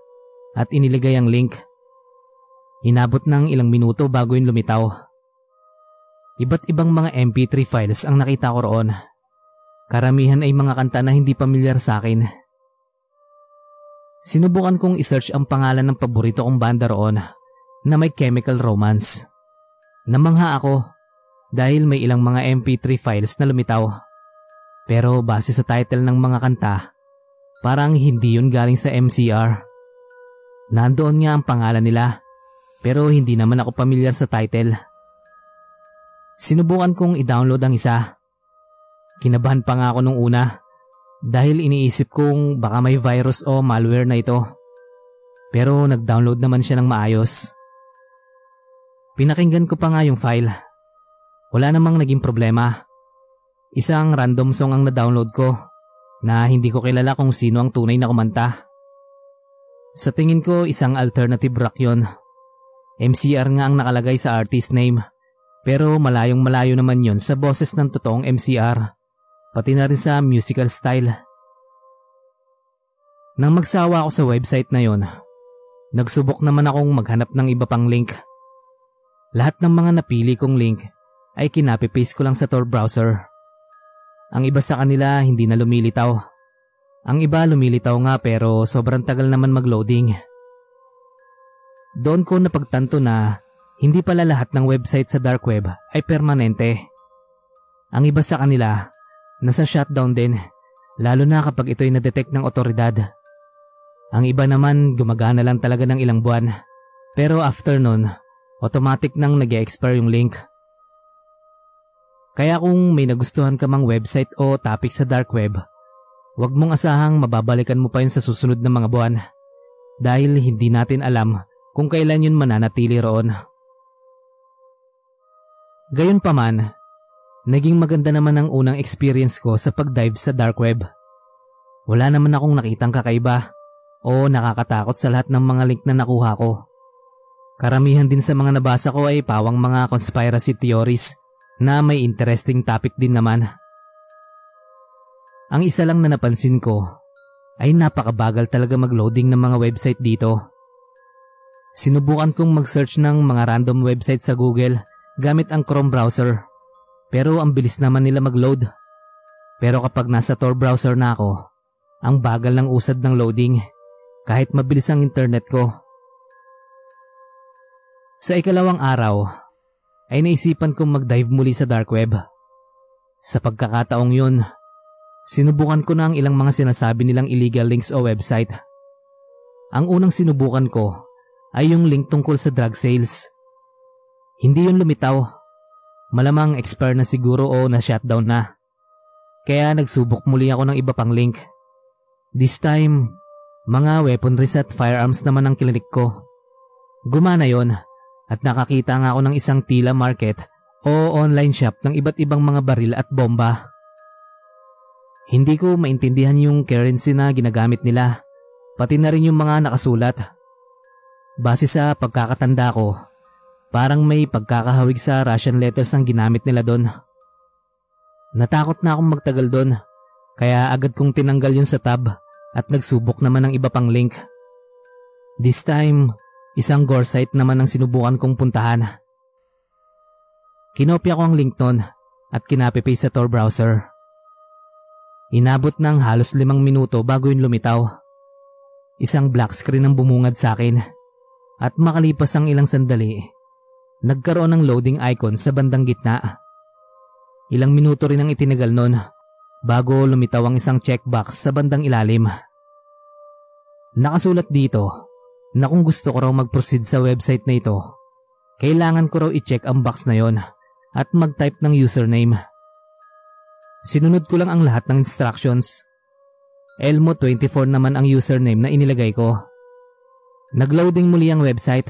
at iniligay ang link. Inabot ng ilang minuto bago yun lumitaw. Iba't ibang mga MP3 files ang nakita ko roon. Karamihan ay mga kanta na hindi pamilyar sa akin. Sinubukan kong isearch ang pangalan ng paborito kong banda roon na may chemical romance. Namangha ako dahil may ilang mga MP3 files na lumitaw. Pero base sa title ng mga kanta, parang hindi yun galing sa MCR. Nandoon nga ang pangalan nila, pero hindi naman ako pamilyar sa title. Sinubukan kong i-download ang isa. Kinabahan pa nga ako nung una dahil iniisip kong baka may virus o malware na ito. Pero nag-download naman siya ng maayos. Pinakinggan ko pa nga yung file. Wala namang naging problema. Isang random song ang na-download ko na hindi ko kilala kung sino ang tunay na kumanta. Sa tingin ko isang alternative rock yon. MCR nga ang nakalagay sa artist name pero malayong malayo naman yon sa boses ng totoong MCR pati na rin sa musical style. Nang magsawa ako sa website na yon, nagsubok naman akong maghanap ng iba pang link. Lahat ng mga napili kong link ay kinapipaste ko lang sa Tor browser. Ang iba sa kanila hindi na lumilitaw. Ang iba lumilitaw nga pero sobrang tagal naman mag-loading. Doon ko napagtanto na hindi pala lahat ng website sa dark web ay permanente. Ang iba sa kanila, nasa shutdown din, lalo na kapag ito'y na-detect ng otoridad. Ang iba naman gumagana lang talaga ng ilang buwan, pero after nun, automatic nang nag expire yung link. Kaya kung may nagustuhan ka mang website o topic sa dark web, huwag mong asahang mababalikan mo pa yun sa susunod na mga buwan dahil hindi natin alam kung kailan yun mananatili roon. Gayon pa man, naging maganda naman ang unang experience ko sa pag-dive sa dark web. Wala naman akong nakitang kakaiba o nakakatakot sa lahat ng mga link na nakuha ko. Karamihan din sa mga nabasa ko ay pawang mga conspiracy theories na may interesting topic din naman. Ang isa lang na napansin ko ay napakabagal talaga mag-loading ng mga website dito. Sinubukan kong mag-search ng mga random website sa Google gamit ang Chrome browser pero ang bilis naman nila mag-load. Pero kapag nasa Tor browser na ako, ang bagal ng usad ng loading kahit mabilis ang internet ko. Sa ikalawang araw, ay naisipan kong mag-dive muli sa dark web. Sa pagkakataong yun, sinubukan ko na ang ilang mga sinasabi nilang illegal links o website. Ang unang sinubukan ko ay yung link tungkol sa drug sales. Hindi yun lumitaw. Malamang expire na siguro o na-shutdown na. Kaya nagsubok muli ako ng iba pang link. This time, mga weaponry at firearms naman ang kilinik ko. Gumana yon at nakakita nga ako ng isang tila market o online shop ng iba't ibang mga baril at bomba. Hindi ko maintindihan yung currency na ginagamit nila, pati na rin yung mga nakasulat. Base sa pagkakatanda ko, parang may pagkakahawig sa Russian letters ang ginamit nila doon. Natakot na akong magtagal doon, kaya agad kong tinanggal yun sa tab at nagsubok naman ng iba pang link. This time, Isang gore site naman ang sinubukan kong puntahan. Kinopya ko ang link nun at kinapipaste sa Tor browser. Inabot ng halos limang minuto bago yun lumitaw. Isang black screen ang bumungad sa akin at makalipas ang ilang sandali, nagkaroon ng loading icon sa bandang gitna. Ilang minuto rin ang itinagal nun bago lumitaw ang isang checkbox sa bandang ilalim. Nakasulat dito na kung gusto ko raw mag-proceed sa website na ito, kailangan ko raw i-check ang box na yon at mag-type ng username. Sinunod ko lang ang lahat ng instructions. Elmo24 naman ang username na inilagay ko. Nagloading muli ang website.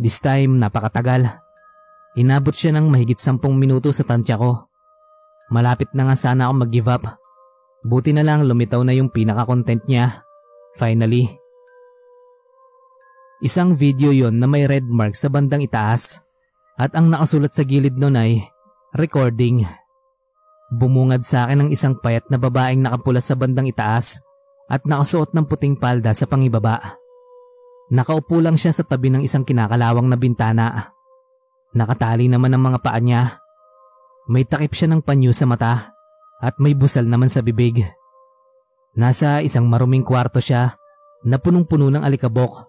This time, napakatagal. Inabot siya ng mahigit sampung minuto sa tansya ko. Malapit na nga sana ako mag-give up. Buti na lang lumitaw na yung pinaka-content niya. Finally. Isang video yon na may red mark sa bandang itaas at ang nakasulat sa gilid nun ay recording. Bumungad sa akin ang isang payat na babaeng nakapula sa bandang itaas at nakasuot ng puting palda sa pangibaba. Nakaupo lang siya sa tabi ng isang kinakalawang na bintana Nakatali naman ang mga paa niya. May takip siya ng panyo sa mata at may busal naman sa bibig. Nasa isang maruming kwarto siya na punong-puno ng alikabok,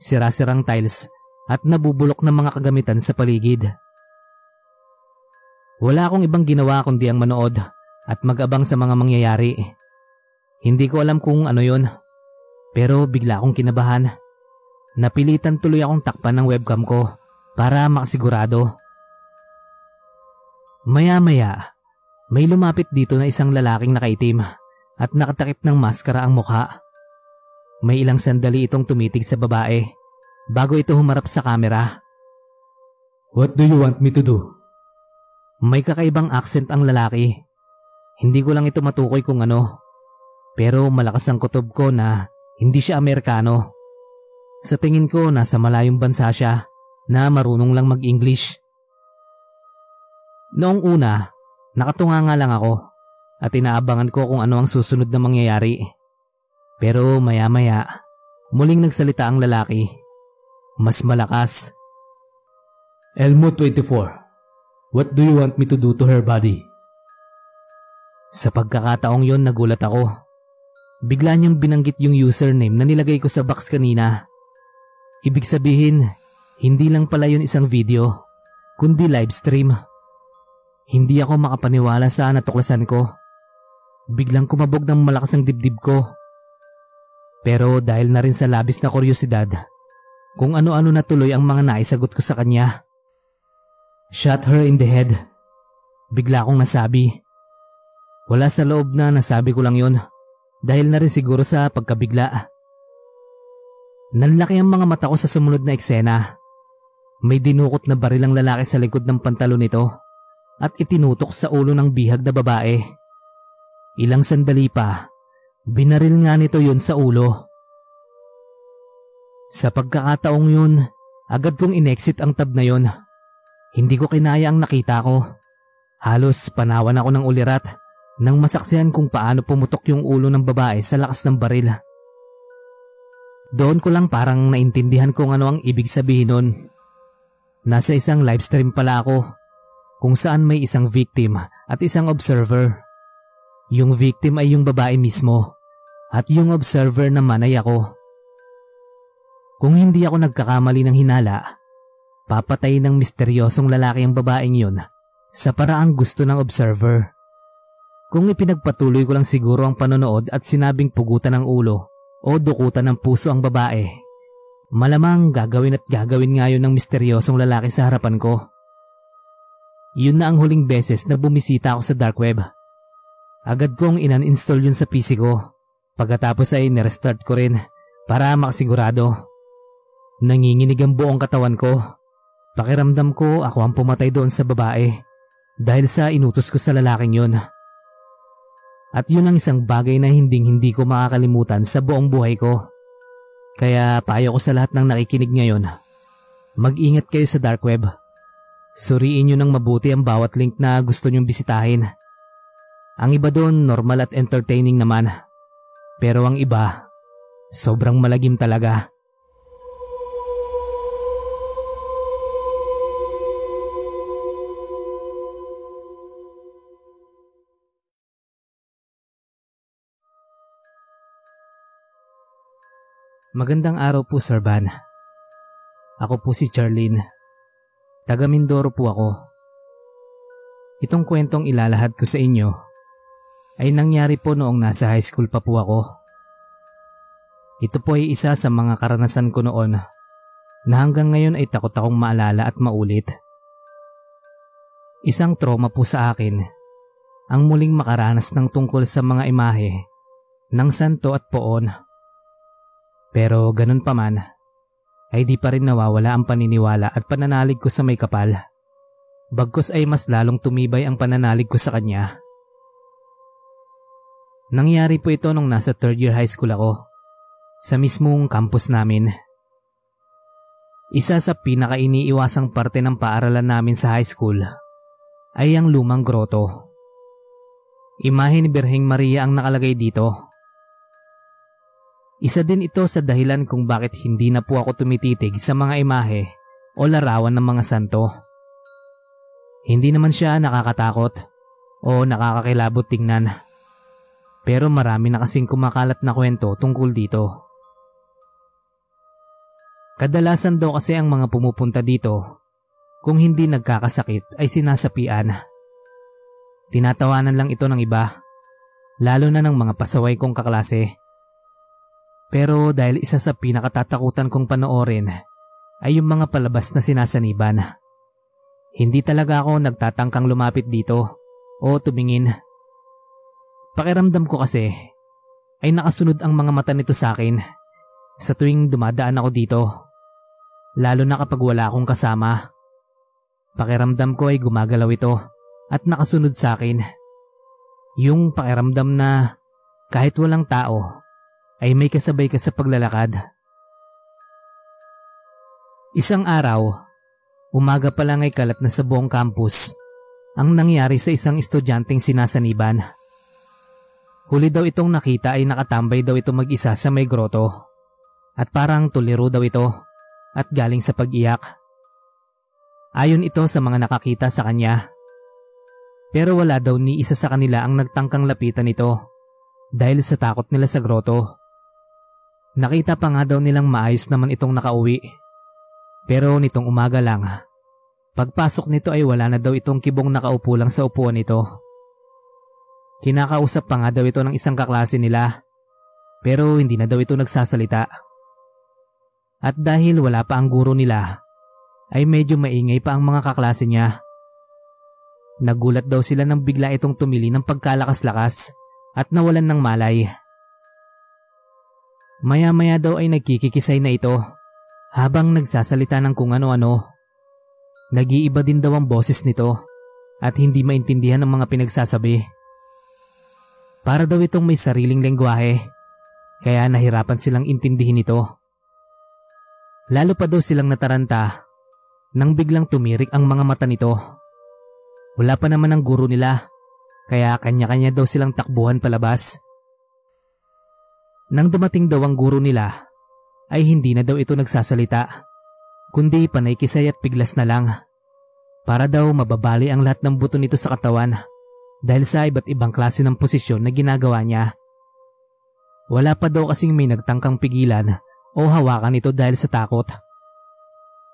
sira-sirang tiles at nabubulok ng mga kagamitan sa paligid. Wala akong ibang ginawa kundi ang manood at mag-abang sa mga mangyayari. Hindi ko alam kung ano yon, pero bigla akong kinabahan. Napilitan tuloy akong takpan ng webcam ko para makasigurado. Maya-maya, may lumapit dito na isang lalaking nakaitim at nakatakip ng maskara ang mukha. May ilang sandali itong tumitig sa babae bago ito humarap sa kamera. What do you want me to do? May kakaibang accent ang lalaki. Hindi ko lang ito matukoy kung ano. Pero malakas ang kutob ko na hindi siya Amerikano. Sa tingin ko nasa malayong bansa siya na marunong lang mag-English. Noong una, nakatunga nga lang ako at inaabangan ko kung ano ang susunod na mangyayari. Pero maya-maya, muling nagsalita ang lalaki. Mas malakas. Elmo 24, what do you want me to do to her body? Sa pagkakataong yon nagulat ako. Bigla niyang binanggit yung username na nilagay ko sa box kanina. Ibig sabihin, hindi lang pala yun isang video, kundi live stream. Hindi ako makapaniwala sa natuklasan ko. Biglang kumabog ng malakas ang dibdib ko. Pero dahil na rin sa labis na kuryosidad, kung ano-ano na tuloy ang mga naisagot ko sa kanya. Shot her in the head. Bigla akong nasabi. Wala sa loob na nasabi ko lang yon dahil na rin siguro sa pagkabigla. Nanlaki ang mga mata ko sa sumunod na eksena. May dinukot na baril ang lalaki sa likod ng pantalon nito at itinutok sa ulo ng bihag na babae. Ilang sandali pa, binaril nga nito yon sa ulo. Sa pagkakataong yun, agad kong inexit ang tab na yon. Hindi ko kinaya ang nakita ko. Halos panawan ako ng ulirat nang masaksihan kung paano pumutok yung ulo ng babae sa lakas ng baril. Doon ko lang parang naintindihan kung ano ang ibig sabihin nun. Nasa isang live stream pala ako kung saan may isang victim at isang observer. Yung victim ay yung babae mismo at yung observer naman ay ako. Kung hindi ako nagkakamali ng hinala, papatay ng misteryosong lalaki ang babaeng yun sa paraang gusto ng observer. Kung ipinagpatuloy ko lang siguro ang panonood at sinabing pugutan ng ulo o dukutan ng puso ang babae, Malamang gagawin at gagawin nga yun ng misteryosong lalaki sa harapan ko. Yun na ang huling beses na bumisita ako sa dark web. Agad kong inan-install yun sa PC ko. Pagkatapos ay nirestart ko rin para makasigurado. Nanginginig ang buong katawan ko. Pakiramdam ko ako ang pumatay doon sa babae dahil sa inutos ko sa lalaking yun. At yun ang isang bagay na hinding hindi ko makakalimutan sa buong buhay ko. Kaya payo ko sa lahat ng nakikinig ngayon, mag-ingat kayo sa dark web. Suriin nyo ng mabuti ang bawat link na gusto nyong bisitahin. Ang iba doon normal at entertaining naman. Pero ang iba, sobrang malagim talaga. Magandang araw po Sir Van. Ako po si Charlene. Taga Mindoro po ako. Itong kwentong ilalahad ko sa inyo ay nangyari po noong nasa high school pa po ako. Ito po ay isa sa mga karanasan ko noon na hanggang ngayon ay takot akong maalala at maulit. Isang trauma po sa akin ang muling makaranas ng tungkol sa mga imahe ng santo at poon. Pero ganun pa man, ay di pa rin nawawala ang paniniwala at pananalig ko sa may kapal. Bagkos ay mas lalong tumibay ang pananalig ko sa kanya. Nangyari po ito nung nasa third year high school ako, sa mismong campus namin. Isa sa pinaka-iniiwasang parte ng paaralan namin sa high school ay ang lumang groto. Imahe ni Birheng Maria ang nakalagay dito isa din ito sa dahilan kung bakit hindi na po ako tumititig sa mga imahe o larawan ng mga santo. Hindi naman siya nakakatakot o nakakakilabot tingnan. Pero marami na kasing kumakalat na kwento tungkol dito. Kadalasan daw kasi ang mga pumupunta dito, kung hindi nagkakasakit ay sinasapian. Tinatawanan lang ito ng iba, lalo na ng mga pasaway kong kaklase. Pero dahil isa sa pinakatatakutan kong panoorin ay yung mga palabas na sinasaniban. Hindi talaga ako nagtatangkang lumapit dito o tumingin. Pakiramdam ko kasi ay nakasunod ang mga mata nito sa akin sa tuwing dumadaan ako dito. Lalo na kapag wala akong kasama. Pakiramdam ko ay gumagalaw ito at nakasunod sa akin. Yung pakiramdam na kahit walang tao ay may kasabay ka sa paglalakad. Isang araw, umaga pa lang ay kalat na sa buong campus ang nangyari sa isang estudyanteng sinasaniban. Huli daw itong nakita ay nakatambay daw ito mag-isa sa may groto at parang tuliro daw ito at galing sa pag-iyak. Ayon ito sa mga nakakita sa kanya. Pero wala daw ni isa sa kanila ang nagtangkang lapitan ito dahil sa takot nila sa groto. Nakita pa nga daw nilang maayos naman itong nakauwi. Pero nitong umaga lang, pagpasok nito ay wala na daw itong kibong nakaupo lang sa upuan nito. Kinakausap pa nga daw ito ng isang kaklase nila, pero hindi na daw ito nagsasalita. At dahil wala pa ang guro nila, ay medyo maingay pa ang mga kaklase niya. Nagulat daw sila nang bigla itong tumili ng pagkalakas-lakas at nawalan ng malay. Maya-maya daw ay nagkikikisay na ito habang nagsasalita ng kung ano-ano. Nag-iiba din daw ang boses nito at hindi maintindihan ng mga pinagsasabi. Para daw itong may sariling lengguwahe kaya nahirapan silang intindihin ito. Lalo pa daw silang nataranta nang biglang tumirik ang mga mata nito. Wala pa naman ang guro nila kaya kanya-kanya daw silang takbuhan palabas. Nang dumating daw ang guro nila, ay hindi na daw ito nagsasalita, kundi panay kisay at piglas na lang. Para daw mababali ang lahat ng buto nito sa katawan dahil sa iba't ibang klase ng posisyon na ginagawa niya. Wala pa daw kasing may nagtangkang pigilan o hawakan ito dahil sa takot.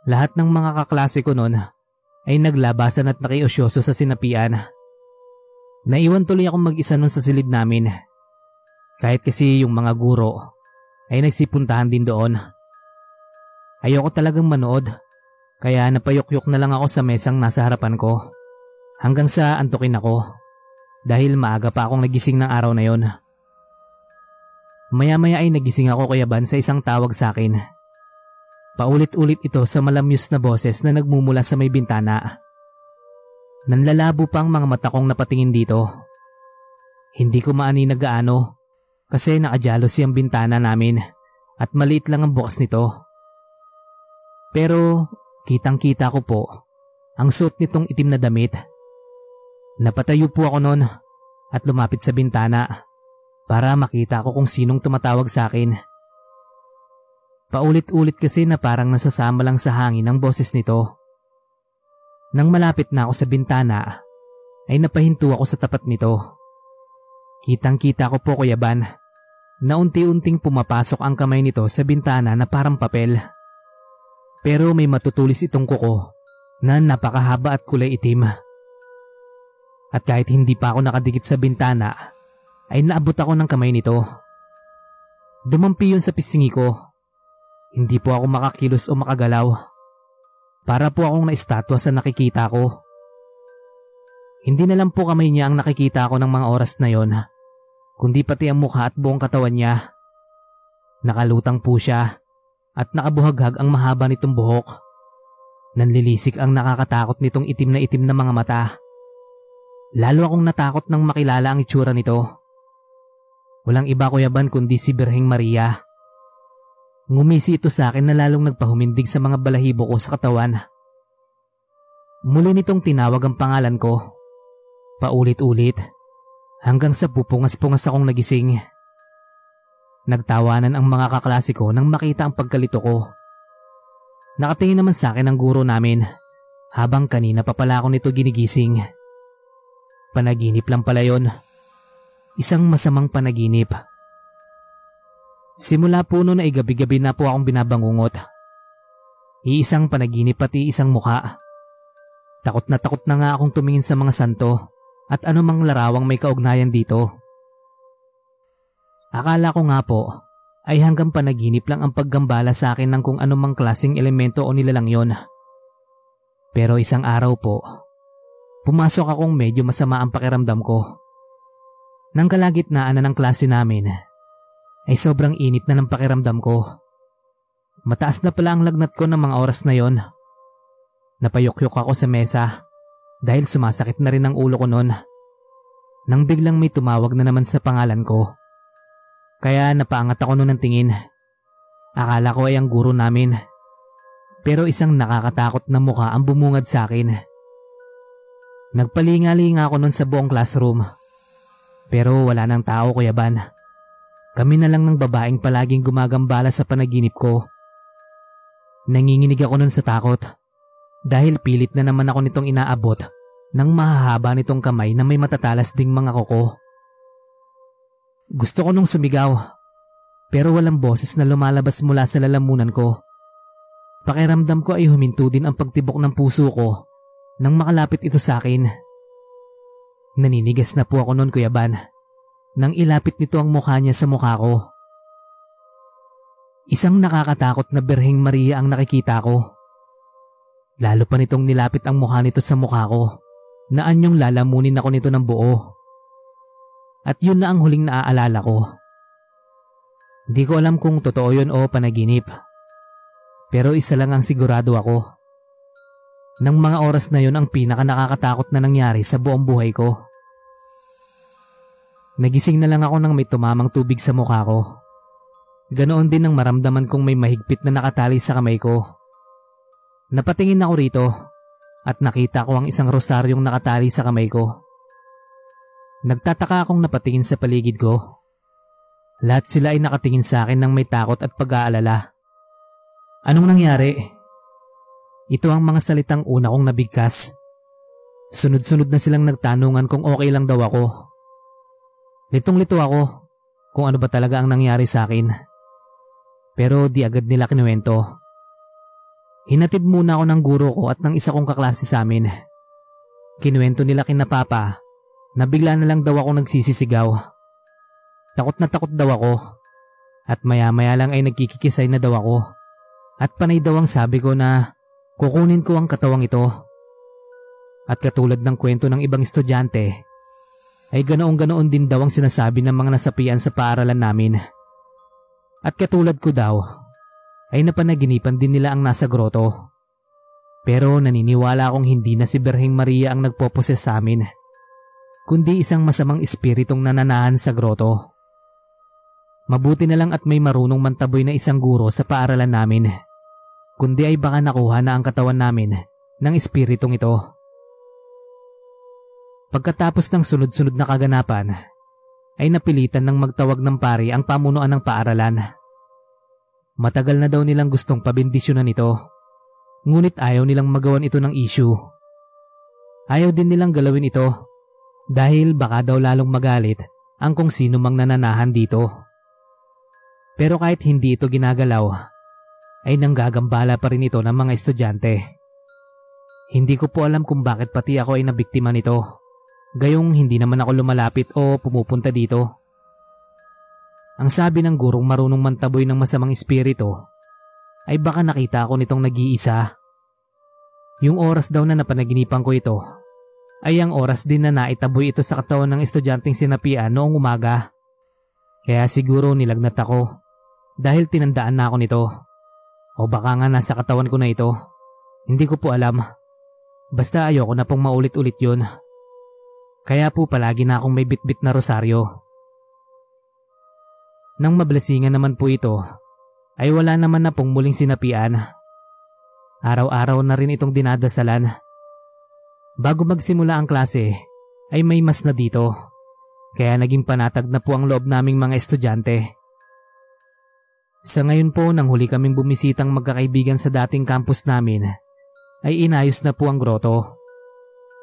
Lahat ng mga kaklase ko noon ay naglabasan at nakiosyoso sa sinapian. Naiwan tuloy akong mag-isa noon sa silid namin kahit kasi yung mga guro ay nagsipuntahan din doon. Ayoko talagang manood kaya napayokyok na lang ako sa mesang nasa harapan ko hanggang sa antukin ako dahil maaga pa akong nagising ng araw na yon. Maya-maya ay nagising ako kayaban sa isang tawag sa akin. Paulit-ulit ito sa malamyos na boses na nagmumula sa may bintana. Nanlalabo pa ang mga mata kong napatingin dito. Hindi ko maani nagaano kasi nakadyalo siyang bintana namin at maliit lang ang bukas nito. Pero kitang kita ko po ang suot nitong itim na damit. Napatayo po ako noon at lumapit sa bintana para makita ko kung sinong tumatawag sa akin. Paulit-ulit kasi na parang nasasama lang sa hangin ang boses nito. Nang malapit na ako sa bintana, ay napahinto ako sa tapat nito. Kitang kita ko po Kuya Ban na unti-unting pumapasok ang kamay nito sa bintana na parang papel. Pero may matutulis itong kuko na napakahaba at kulay itim. At kahit hindi pa ako nakadikit sa bintana, ay naabot ako ng kamay nito. Dumampi yun sa pisingi ko. Hindi po ako makakilos o makagalaw. Para po akong na-estatwa sa nakikita ko. Hindi na lang po kamay niya ang nakikita ko ng mga oras na yon, kundi pati ang mukha at buong katawan niya. Nakalutang po siya at nakabuhaghag ang mahaba nitong buhok. Nanlilisik ang nakakatakot nitong itim na itim na mga mata. Lalo akong natakot nang makilala ang itsura nito. Walang iba kuyaban kundi si Birheng Maria. Ngumisi ito sa akin na lalong nagpahumindig sa mga balahibo ko sa katawan. Muli nitong tinawag ang pangalan ko. Paulit-ulit. Hanggang sa pupungas-pungas akong nagising. Nagtawanan ang mga kaklase ko nang makita ang pagkalito ko. Nakatingin naman sa akin ang guro namin habang kanina pa pala ako nito ginigising. Panaginip lang pala yon. Isang masamang panaginip. Simula po noon ay gabi-gabi na po akong binabangungot. Iisang panaginip pati isang mukha. Takot na takot na nga akong tumingin sa mga santo at anumang larawang may kaugnayan dito. Akala ko nga po ay hanggang panaginip lang ang paggambala sa akin ng kung anumang klaseng elemento o nilalang yon. Pero isang araw po, pumasok akong medyo masama ang pakiramdam ko. Nang kalagitnaan na ng klase namin, ay sobrang init na ng pakiramdam ko. Mataas na pala ang lagnat ko ng mga oras na yon. Napayokyok ako sa mesa dahil sumasakit na rin ang ulo ko noon. Nang biglang may tumawag na naman sa pangalan ko. Kaya napaangat ako noon ng tingin. Akala ko ay ang guro namin. Pero isang nakakatakot na mukha ang bumungad sa akin. Nagpalingalinga ako noon sa buong classroom. Pero wala nang tao, Kuya Ban. Kami na lang ng babaeng palaging gumagambala sa panaginip ko. Nanginginig ako nun sa takot dahil pilit na naman ako nitong inaabot ng mahahaba nitong kamay na may matatalas ding mga koko. Gusto ko nung sumigaw pero walang boses na lumalabas mula sa lalamunan ko. Pakiramdam ko ay huminto din ang pagtibok ng puso ko nang makalapit ito sa akin. Naninigas na po ako noon Kuya Ban. Nang ilapit nito ang mukha niya sa mukha ko. Isang nakakatakot na Berheng Maria ang nakikita ko. Lalo pa nitong nilapit ang mukha nito sa mukha ko. Naan yung lalamunin ako nito ng buo. At yun na ang huling naaalala ko. Di ko alam kung totoo yun o panaginip. Pero isa lang ang sigurado ako. Nang mga oras na yon ang pinaka nakakatakot na nangyari sa buong buhay ko. Nagising na lang ako nang may tumamang tubig sa mukha ko. Ganoon din ang maramdaman kong may mahigpit na nakatali sa kamay ko. Napatingin ako rito at nakita ko ang isang rosaryong nakatali sa kamay ko. Nagtataka akong napatingin sa paligid ko. Lahat sila ay nakatingin sa akin ng may takot at pag-aalala. Anong nangyari? Ito ang mga salitang una kong nabigkas. Sunod-sunod na silang nagtanungan kung okay lang daw ako. Litong-lito ako kung ano ba talaga ang nangyari sa akin. Pero di agad nila kinuwento. Hinatid muna ako ng guro ko at ng isa kong kaklase sa amin. Kinuwento nila kina Papa na bigla na lang daw ako nagsisisigaw. Takot na takot daw ako at maya-maya lang ay nagkikikisay na daw ako. At panay daw ang sabi ko na kukunin ko ang katawang ito. At katulad ng kwento ng ibang estudyante, ay ganoong-ganoon din daw ang sinasabi ng mga nasapian sa paaralan namin. At katulad ko daw, ay napanaginipan din nila ang nasa groto. Pero naniniwala akong hindi na si Berheng Maria ang nagpoposes sa amin, kundi isang masamang espiritong nananahan sa groto. Mabuti na lang at may marunong mantaboy na isang guro sa paaralan namin, kundi ay baka nakuha na ang katawan namin ng espiritong ito. Pagkatapos ng sunod-sunod na kaganapan, ay napilitan ng magtawag ng pari ang pamunuan ng paaralan. Matagal na daw nilang gustong pabendisyonan ito, ngunit ayaw nilang magawan ito ng issue. Ayaw din nilang galawin ito dahil baka daw lalong magalit ang kung sino mang nananahan dito. Pero kahit hindi ito ginagalaw, ay nanggagambala pa rin ito ng mga estudyante. Hindi ko po alam kung bakit pati ako ay nabiktima nito. Gayong hindi naman ako lumalapit o pumupunta dito. Ang sabi ng gurong marunong mantaboy ng masamang espiritu ay baka nakita ako nitong nag-iisa. Yung oras daw na napanaginipan ko ito ay ang oras din na naitaboy ito sa katawan ng estudyanteng sinapian noong umaga. Kaya siguro nilagnat ako dahil tinandaan na ako nito. O baka nga nasa katawan ko na ito. Hindi ko po alam. Basta ayoko na pong maulit-ulit yun. Kaya po palagi na akong may bitbit na rosaryo. Nang mablasingan naman po ito, ay wala naman na pong muling sinapian. Araw-araw na rin itong dinadasalan. Bago magsimula ang klase, ay may mas na dito. Kaya naging panatag na po ang loob naming mga estudyante. Sa ngayon po nang huli kaming bumisitang magkakaibigan sa dating campus namin, ay inayos na po ang groto.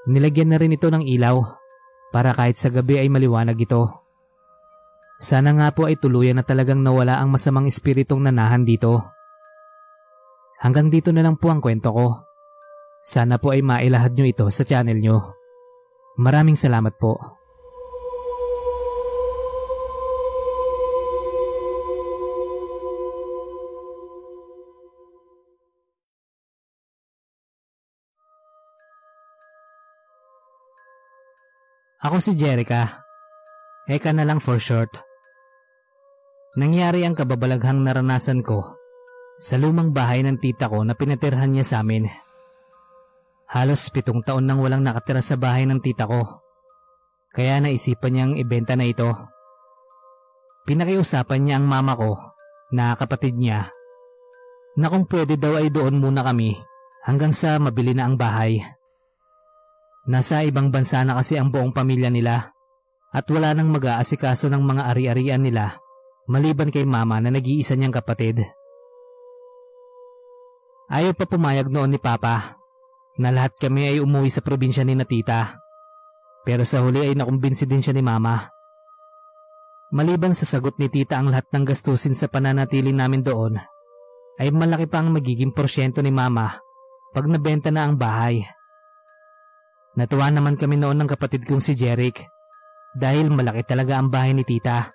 Nilagyan na rin ito ng ilaw para kahit sa gabi ay maliwanag ito. Sana nga po ay tuluyan na talagang nawala ang masamang espiritong nanahan dito. Hanggang dito na lang po ang kwento ko. Sana po ay mailahad nyo ito sa channel nyo. Maraming salamat po. Ako si Jerica. Eka na lang for short. Nangyari ang kababalaghang naranasan ko sa lumang bahay ng tita ko na pinatirhan niya sa amin. Halos pitong taon nang walang nakatira sa bahay ng tita ko. Kaya naisipan niyang ibenta na ito. Pinakiusapan niya ang mama ko na kapatid niya na kung pwede daw ay doon muna kami hanggang sa mabili na ang bahay. Nasa ibang bansa na kasi ang buong pamilya nila at wala nang mag-aasikaso ng mga ari-arian nila maliban kay mama na nag-iisa niyang kapatid. Ayaw pa pumayag noon ni Papa na lahat kami ay umuwi sa probinsya ni Natita. Pero sa huli ay nakumbinsi din siya ni Mama. Maliban sa sagot ni Tita ang lahat ng gastusin sa pananatili namin doon, ay malaki pa ang magiging porsyento ni Mama pag nabenta na ang bahay. Natuwa naman kami noon ng kapatid kong si Jeric dahil malaki talaga ang bahay ni tita.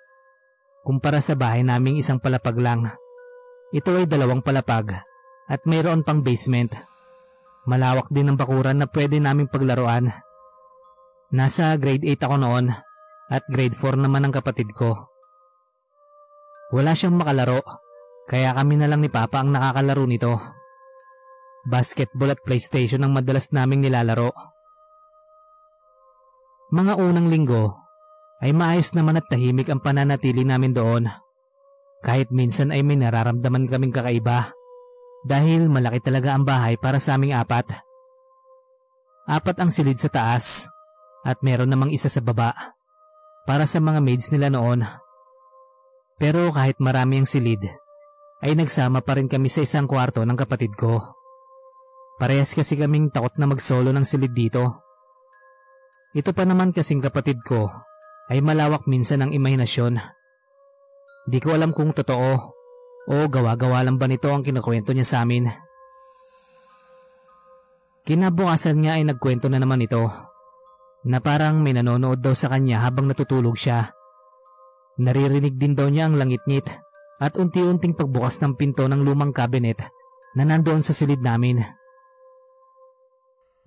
Kumpara sa bahay naming isang palapag lang. Ito ay dalawang palapag at mayroon pang basement. Malawak din ang bakuran na pwede naming paglaruan. Nasa grade 8 ako noon at grade 4 naman ang kapatid ko. Wala siyang makalaro kaya kami na lang ni Papa ang nakakalaro nito. Basketball at PlayStation ang madalas naming nilalaro. Mga unang linggo ay maayos naman at tahimik ang pananatili namin doon. Kahit minsan ay may nararamdaman kaming kakaiba dahil malaki talaga ang bahay para sa aming apat. Apat ang silid sa taas at meron namang isa sa baba para sa mga maids nila noon. Pero kahit marami ang silid, ay nagsama pa rin kami sa isang kwarto ng kapatid ko. Parehas kasi kaming takot na mag-solo ng silid dito ito pa naman kasing kapatid ko ay malawak minsan ang imahinasyon. Di ko alam kung totoo o gawa-gawa lang ba nito ang kinakwento niya sa amin. Kinabukasan niya ay nagkwento na naman ito na parang may nanonood daw sa kanya habang natutulog siya. Naririnig din daw niya ang langit-ngit at unti-unting pagbukas ng pinto ng lumang cabinet na nandoon sa silid namin.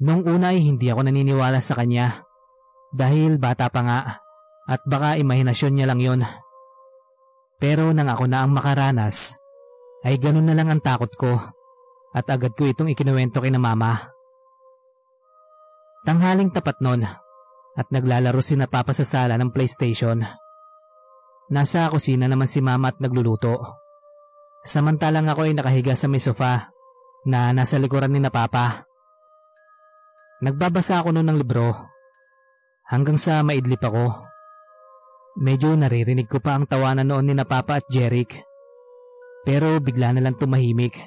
Noong una ay hindi ako naniniwala sa kanya dahil bata pa nga at baka imahinasyon niya lang yon. Pero nang ako na ang makaranas, ay ganun na lang ang takot ko at agad ko itong ikinuwento kina mama. Tanghaling tapat nun at naglalaro si na papa sa sala ng PlayStation. Nasa kusina naman si mama at nagluluto. Samantalang ako ay nakahiga sa may sofa na nasa likuran ni na papa. Nagbabasa ako noon ng libro hanggang sa maidlip ako. Medyo naririnig ko pa ang tawanan noon ni na Papa at Jeric. Pero bigla na lang tumahimik.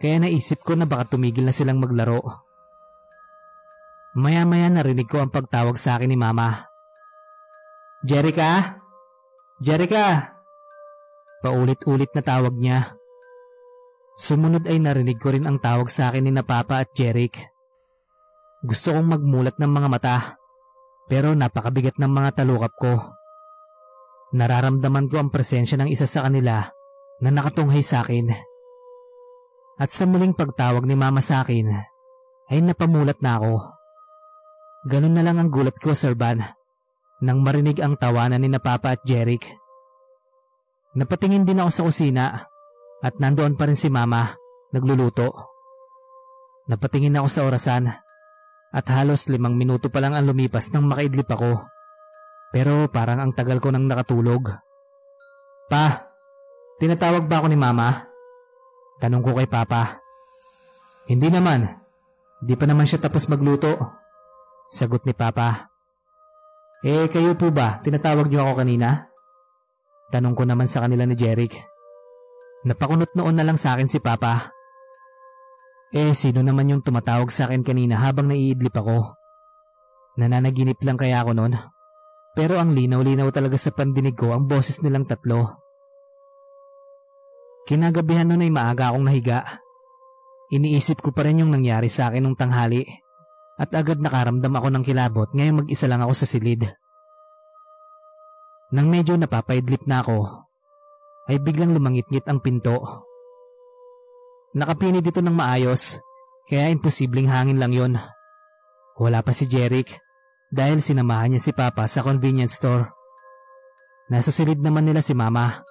Kaya naisip ko na baka tumigil na silang maglaro. Maya-maya narinig ko ang pagtawag sa akin ni Mama. Jerica? Jerica! Paulit-ulit na tawag niya. Sumunod ay narinig ko rin ang tawag sa akin ni na Papa at Jeric. Gusto kong magmulat ng mga mata pero napakabigat ng mga talukap ko. Nararamdaman ko ang presensya ng isa sa kanila na nakatunghay sa akin. At sa muling pagtawag ni mama sa akin, ay napamulat na ako. Ganun na lang ang gulat ko, Sir Van, nang marinig ang tawanan ni na Papa at Jeric. Napatingin din ako sa kusina at nandoon pa rin si Mama, nagluluto. Napatingin ako sa orasan at halos limang minuto pa lang ang lumipas nang makaidlip ako. Pero parang ang tagal ko nang nakatulog. Pa, tinatawag ba ako ni Mama? Tanong ko kay Papa. Hindi naman. Di pa naman siya tapos magluto. Sagot ni Papa. Eh, kayo po ba? Tinatawag niyo ako kanina? Tanong ko naman sa kanila ni Jeric. Napakunot noon na lang sa akin si Papa. Eh, sino naman yung tumatawag sa akin kanina habang naiidlip ako? Nananaginip lang kaya ako noon. Pero ang linaw-linaw talaga sa pandinig ko ang boses nilang tatlo. Kinagabihan noon ay maaga akong nahiga. Iniisip ko pa rin yung nangyari sa akin nung tanghali at agad nakaramdam ako ng kilabot ngayong mag-isa lang ako sa silid. Nang medyo napapaidlip na ako, ay biglang lumangit-ngit ang pinto. Nakapini dito ng maayos, kaya imposibleng hangin lang yon. Wala pa si Jeric dahil sinamahan niya si Papa sa convenience store. Nasa silid naman nila si Mama.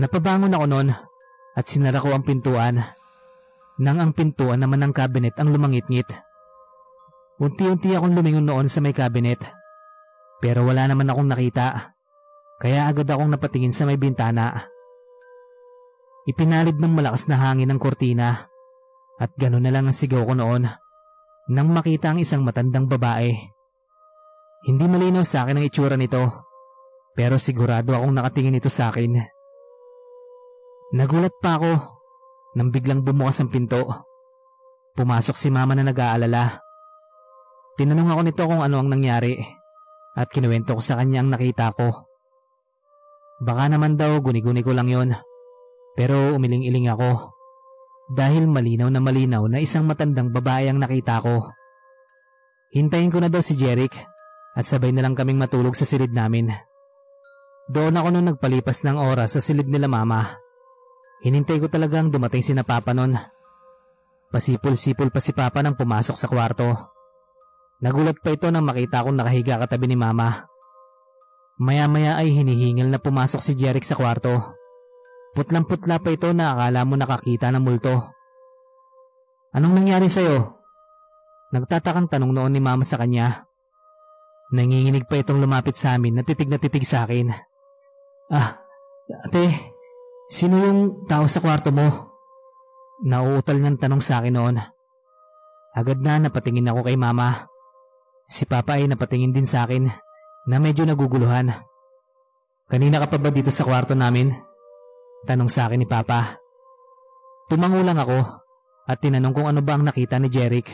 Napabangon ako noon at sinara ko ang pintuan nang ang pintuan naman ng cabinet ang lumangit-ngit. Unti-unti akong lumingon noon sa may cabinet. Pero wala naman akong nakita. Kaya agad akong napatingin sa may bintana. Ipinalib ng malakas na hangin ng kortina. At gano'n na lang ang sigaw ko noon. Nang makita ang isang matandang babae. Hindi malinaw sa akin ang itsura nito. Pero sigurado akong nakatingin ito sa akin. Nagulat pa ako nang biglang bumukas ang pinto. Pumasok si mama na nag-aalala. Tinanong ako nito kung ano ang nangyari at kinuwento ko sa kanya ang nakita ko. Baka naman daw guni-guni ko lang yon. Pero umiling-iling ako. Dahil malinaw na malinaw na isang matandang babae ang nakita ko. Hintayin ko na daw si Jeric at sabay na lang kaming matulog sa silid namin. Doon ako nung nagpalipas ng oras sa silid nila mama. Hinintay ko talagang dumating si na Papa nun. Pasipol-sipol pa si Papa nang pumasok sa kwarto. Nagulat pa ito nang makita akong nakahiga katabi ni Mama. Maya-maya ay hinihingil na pumasok si Jeric sa kwarto. Putlang-putla pa ito na akala mo nakakita ng multo. Anong nangyari sa'yo? Nagtatakang tanong noon ni Mama sa kanya. Nanginginig pa itong lumapit sa amin na titig na titig sa akin. Ah, ate, Sino yung tao sa kwarto mo? Nauutal ng tanong sa akin noon. Agad na napatingin ako kay mama. Si papa ay napatingin din sa akin na medyo naguguluhan. Kanina ka pa ba dito sa kwarto namin? Tanong sa akin ni papa. Tumango lang ako at tinanong kung ano ba ang nakita ni Jeric.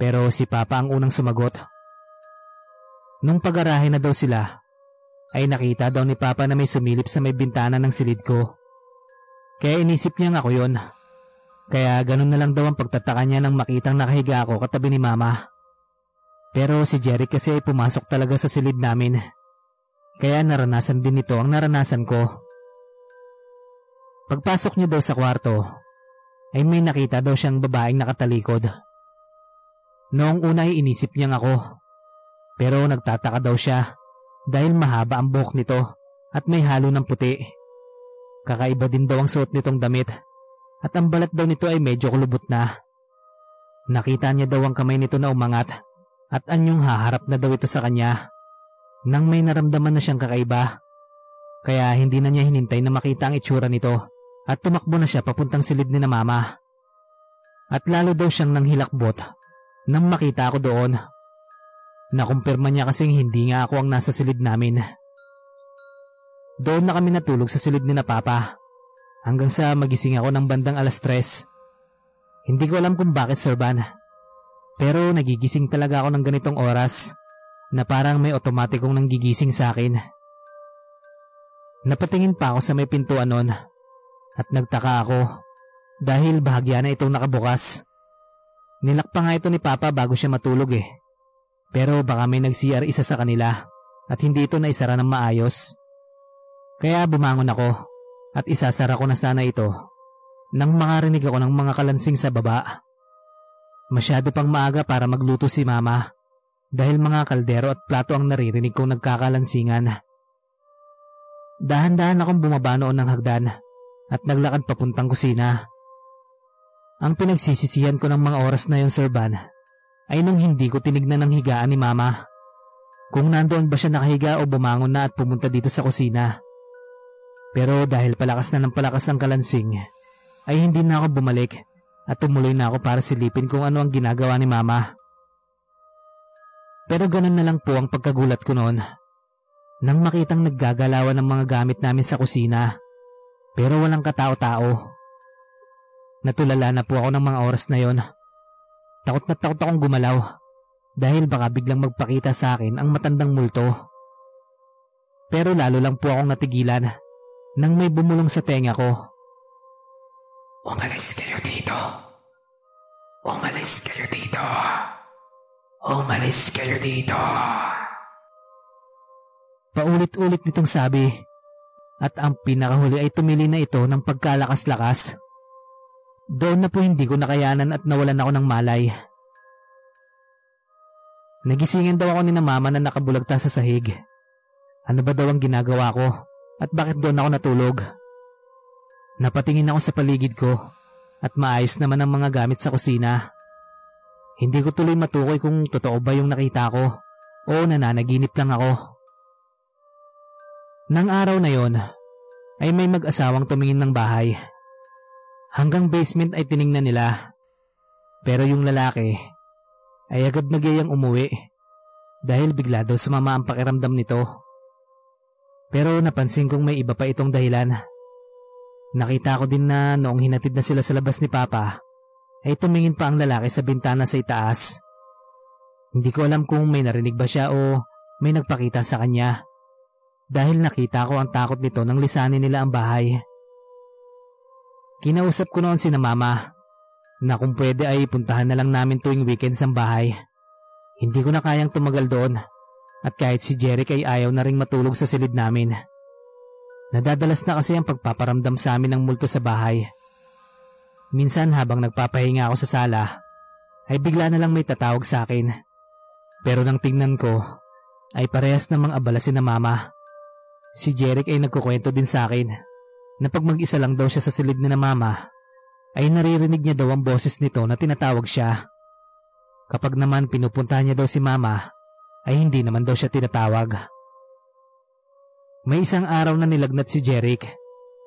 Pero si papa ang unang sumagot. Nung pag-arahe na daw sila, ay nakita daw ni Papa na may sumilip sa may bintana ng silid ko. Kaya inisip niya ako yon. Kaya ganun na lang daw ang pagtataka niya nang makitang nakahiga ako katabi ni Mama. Pero si Jerry kasi ay pumasok talaga sa silid namin. Kaya naranasan din nito ang naranasan ko. Pagpasok niya daw sa kwarto, ay may nakita daw siyang babaeng nakatalikod. Noong una ay inisip niyang ako. Pero nagtataka daw siya dahil mahaba ang buhok nito at may halo ng puti. Kakaiba din daw ang suot nitong damit at ang balat daw nito ay medyo kulubot na. Nakita niya daw ang kamay nito na umangat at anyong haharap na daw ito sa kanya. Nang may naramdaman na siyang kakaiba, kaya hindi na niya hinintay na makita ang itsura nito at tumakbo na siya papuntang silid ni na mama. At lalo daw siyang nanghilakbot nang makita ako doon Nakumpirma niya kasing hindi nga ako ang nasa silid namin. Doon na kami natulog sa silid ni na Papa. Hanggang sa magising ako ng bandang alas tres. Hindi ko alam kung bakit Sir Van. Pero nagigising talaga ako ng ganitong oras na parang may otomatikong nanggigising sa akin. Napatingin pa ako sa may pintuan noon at nagtaka ako dahil bahagya na itong nakabukas. Nilak pa nga ito ni Papa bago siya matulog eh. Pero baka may nag-CR isa sa kanila at hindi ito naisara ng maayos. Kaya bumangon ako at isasara ko na sana ito nang makarinig ako ng mga kalansing sa baba. Masyado pang maaga para magluto si mama dahil mga kaldero at plato ang naririnig kong nagkakalansingan. Dahan-dahan akong bumaba noon ng hagdan at naglakad papuntang kusina. Ang pinagsisisihan ko ng mga oras na yon, Sir Van, ay nung hindi ko tinignan ng higaan ni Mama. Kung nandoon ba siya nakahiga o bumangon na at pumunta dito sa kusina. Pero dahil palakas na ng palakas ang kalansing, ay hindi na ako bumalik at tumuloy na ako para silipin kung ano ang ginagawa ni Mama. Pero ganun na lang po ang pagkagulat ko noon. Nang makitang naggagalawan ng mga gamit namin sa kusina, pero walang katao-tao. Natulala na po ako ng mga oras na yon. Takot na takot akong gumalaw dahil baka biglang magpakita sa akin ang matandang multo. Pero lalo lang po akong natigilan nang may bumulong sa tenga ko. Umalis kayo dito. Umalis kayo dito. Umalis kayo dito. Paulit-ulit nitong sabi at ang pinakahuli ay tumili na ito ng pagkalakas-lakas. Doon na po hindi ko nakayanan at nawalan ako ng malay. Nagisingan daw ako ni na mama na nakabulagta sa sahig. Ano ba daw ang ginagawa ko at bakit doon ako natulog? Napatingin ako sa paligid ko at maayos naman ang mga gamit sa kusina. Hindi ko tuloy matukoy kung totoo ba yung nakita ko o nananaginip lang ako. Nang araw na yon ay may mag-asawang tumingin ng bahay. Hanggang basement ay tiningnan nila. Pero yung lalaki ay agad nagyayang umuwi dahil bigla daw sumama ang pakiramdam nito. Pero napansin kong may iba pa itong dahilan. Nakita ko din na noong hinatid na sila sa labas ni Papa ay tumingin pa ang lalaki sa bintana sa itaas. Hindi ko alam kung may narinig ba siya o may nagpakita sa kanya dahil nakita ko ang takot nito nang lisanin nila ang bahay. Kinausap ko noon si na mama na kung pwede ay puntahan na lang namin tuwing weekends ang bahay. Hindi ko na kayang tumagal doon at kahit si Jeric ay ayaw na ring matulog sa silid namin. Nadadalas na kasi ang pagpaparamdam sa amin ng multo sa bahay. Minsan habang nagpapahinga ako sa sala, ay bigla na lang may tatawag sa akin. Pero nang tingnan ko, ay parehas namang abala si na mama. Si Jeric ay nagkukwento din sa akin na pag mag-isa lang daw siya sa silid ni na mama, ay naririnig niya daw ang boses nito na tinatawag siya. Kapag naman pinupuntahan niya daw si mama, ay hindi naman daw siya tinatawag. May isang araw na nilagnat si Jeric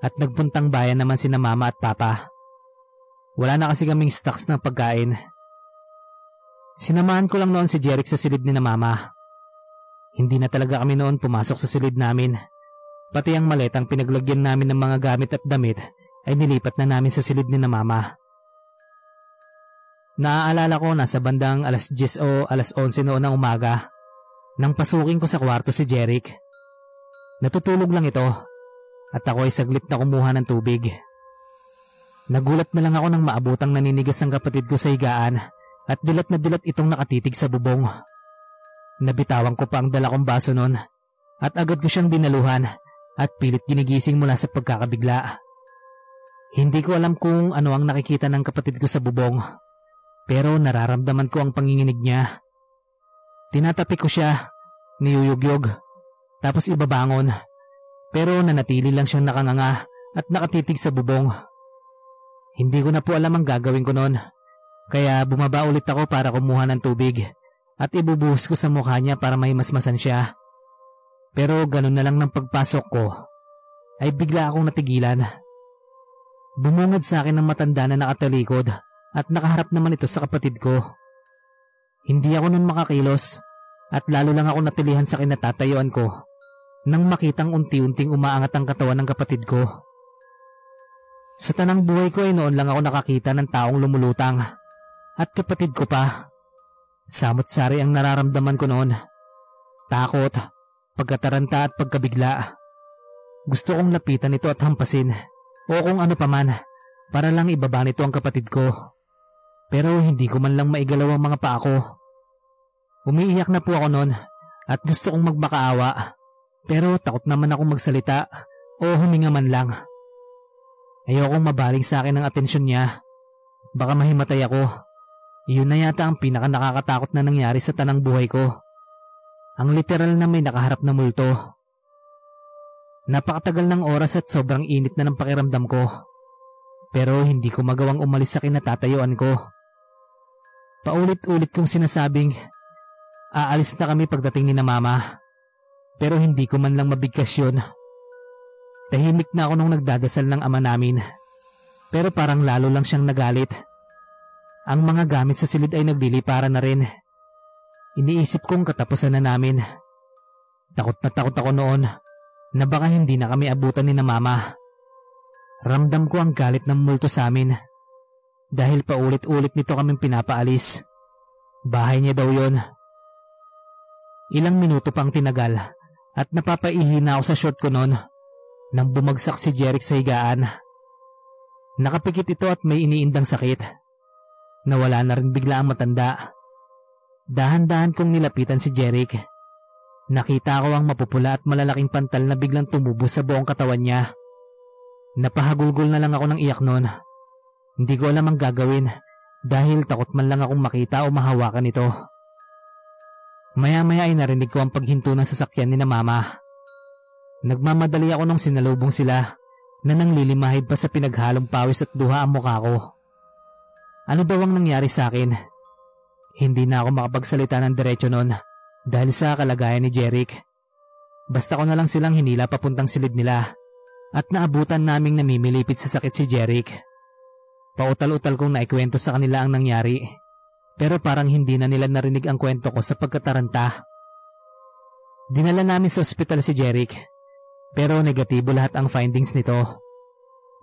at nagpuntang bayan naman si na mama at papa. Wala na kasi kaming stocks ng pagkain. Sinamahan ko lang noon si Jeric sa silid ni na mama. Hindi na talaga kami noon pumasok sa silid namin Pati ang maletang pinaglagyan namin ng mga gamit at damit ay nilipat na namin sa silid ni na mama. Naaalala ko na sa bandang alas 10 o alas 11 noon ng umaga nang pasukin ko sa kwarto si Jeric. Natutulog lang ito at ako ay saglit na kumuha ng tubig. Nagulat na lang ako nang maabutang naninigas ang kapatid ko sa higaan at dilat na dilat itong nakatitig sa bubong. Nabitawan ko pa ang dala kong baso noon at agad ko siyang dinaluhan at pilit ginigising mula sa pagkakabigla. Hindi ko alam kung ano ang nakikita ng kapatid ko sa bubong, pero nararamdaman ko ang panginginig niya. Tinatapi ko siya, niyuyugyog, tapos ibabangon, pero nanatili lang siyang nakanganga at nakatitig sa bubong. Hindi ko na po alam ang gagawin ko noon, kaya bumaba ulit ako para kumuha ng tubig at ibubuhos ko sa mukha niya para may masmasan siya. Pero ganun na lang ng pagpasok ko, ay bigla akong natigilan. Bumungad sa akin ng matanda na nakatalikod at nakaharap naman ito sa kapatid ko. Hindi ako nun makakilos at lalo lang ako natilihan sa kinatatayuan ko nang makitang unti-unting umaangat ang katawan ng kapatid ko. Sa tanang buhay ko ay noon lang ako nakakita ng taong lumulutang at kapatid ko pa. Samot-sari ang nararamdaman ko noon. Takot, pagkataranta at pagkabigla. Gusto kong lapitan ito at hampasin o kung ano paman para lang ibaba nito ang kapatid ko. Pero hindi ko man lang maigalaw ang mga paa ko. Umiiyak na po ako noon at gusto kong magmakaawa pero takot naman ako magsalita o huminga man lang. Ayokong mabaling sa akin ang atensyon niya. Baka mahimatay ako. Yun na yata ang pinaka nakakatakot na nangyari sa tanang buhay ko. Ang literal na may nakaharap na multo. Napakatagal ng oras at sobrang init na ng pakiramdam ko. Pero hindi ko magawang umalis sa kinatatayuan ko. Paulit-ulit kong sinasabing, aalis na kami pagdating ni na mama. Pero hindi ko man lang mabigkas yun. Tahimik na ako nung nagdadasal ng ama namin. Pero parang lalo lang siyang nagalit. Ang mga gamit sa silid ay nagliliparan na rin. Iniisip kong katapusan na namin. Takot na takot ako noon na baka hindi na kami abutan ni na mama. Ramdam ko ang galit ng multo sa amin. Dahil paulit-ulit nito kaming pinapaalis. Bahay niya daw yon. Ilang minuto pang tinagal at napapaihi na ako sa short ko noon nang bumagsak si Jeric sa higaan. Nakapikit ito at may iniindang sakit. Nawala na rin bigla ang matanda. Dahan-dahan kong nilapitan si Jeric. Nakita ko ang mapupula at malalaking pantal na biglang tumubo sa buong katawan niya. Napahagulgol na lang ako ng iyak noon. Hindi ko alam ang gagawin dahil takot man lang akong makita o mahawakan ito. Maya-maya ay narinig ko ang paghinto ng sasakyan ni na mama. Nagmamadali ako nung sinalubong sila na nanglilimahid pa sa pinaghalong pawis at duha ang mukha ko. Ano daw ang nangyari sa akin? Hindi na ako makapagsalita ng diretso noon dahil sa kalagayan ni Jeric. Basta ko na lang silang hinila papuntang silid nila at naabutan naming namimilipit sa sakit si Jeric. Pautal-utal kong naikwento sa kanila ang nangyari pero parang hindi na nila narinig ang kwento ko sa pagkataranta. Dinala namin sa ospital si Jeric pero negatibo lahat ang findings nito.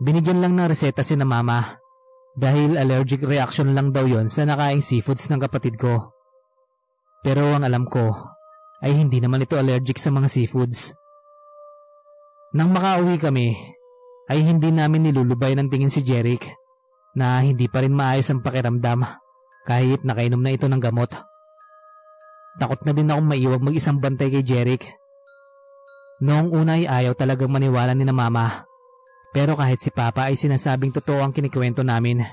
Binigyan lang ng reseta si na mama dahil allergic reaction lang daw yon sa nakaing seafoods ng kapatid ko. Pero ang alam ko ay hindi naman ito allergic sa mga seafoods. Nang makauwi kami, ay hindi namin nilulubay ng tingin si Jeric na hindi pa rin maayos ang pakiramdam kahit nakainom na ito ng gamot. Takot na din akong maiwag mag-isang bantay kay Jeric. Noong una ay ayaw talagang maniwala ni na mama pero kahit si Papa ay sinasabing totoo ang kinikwento namin.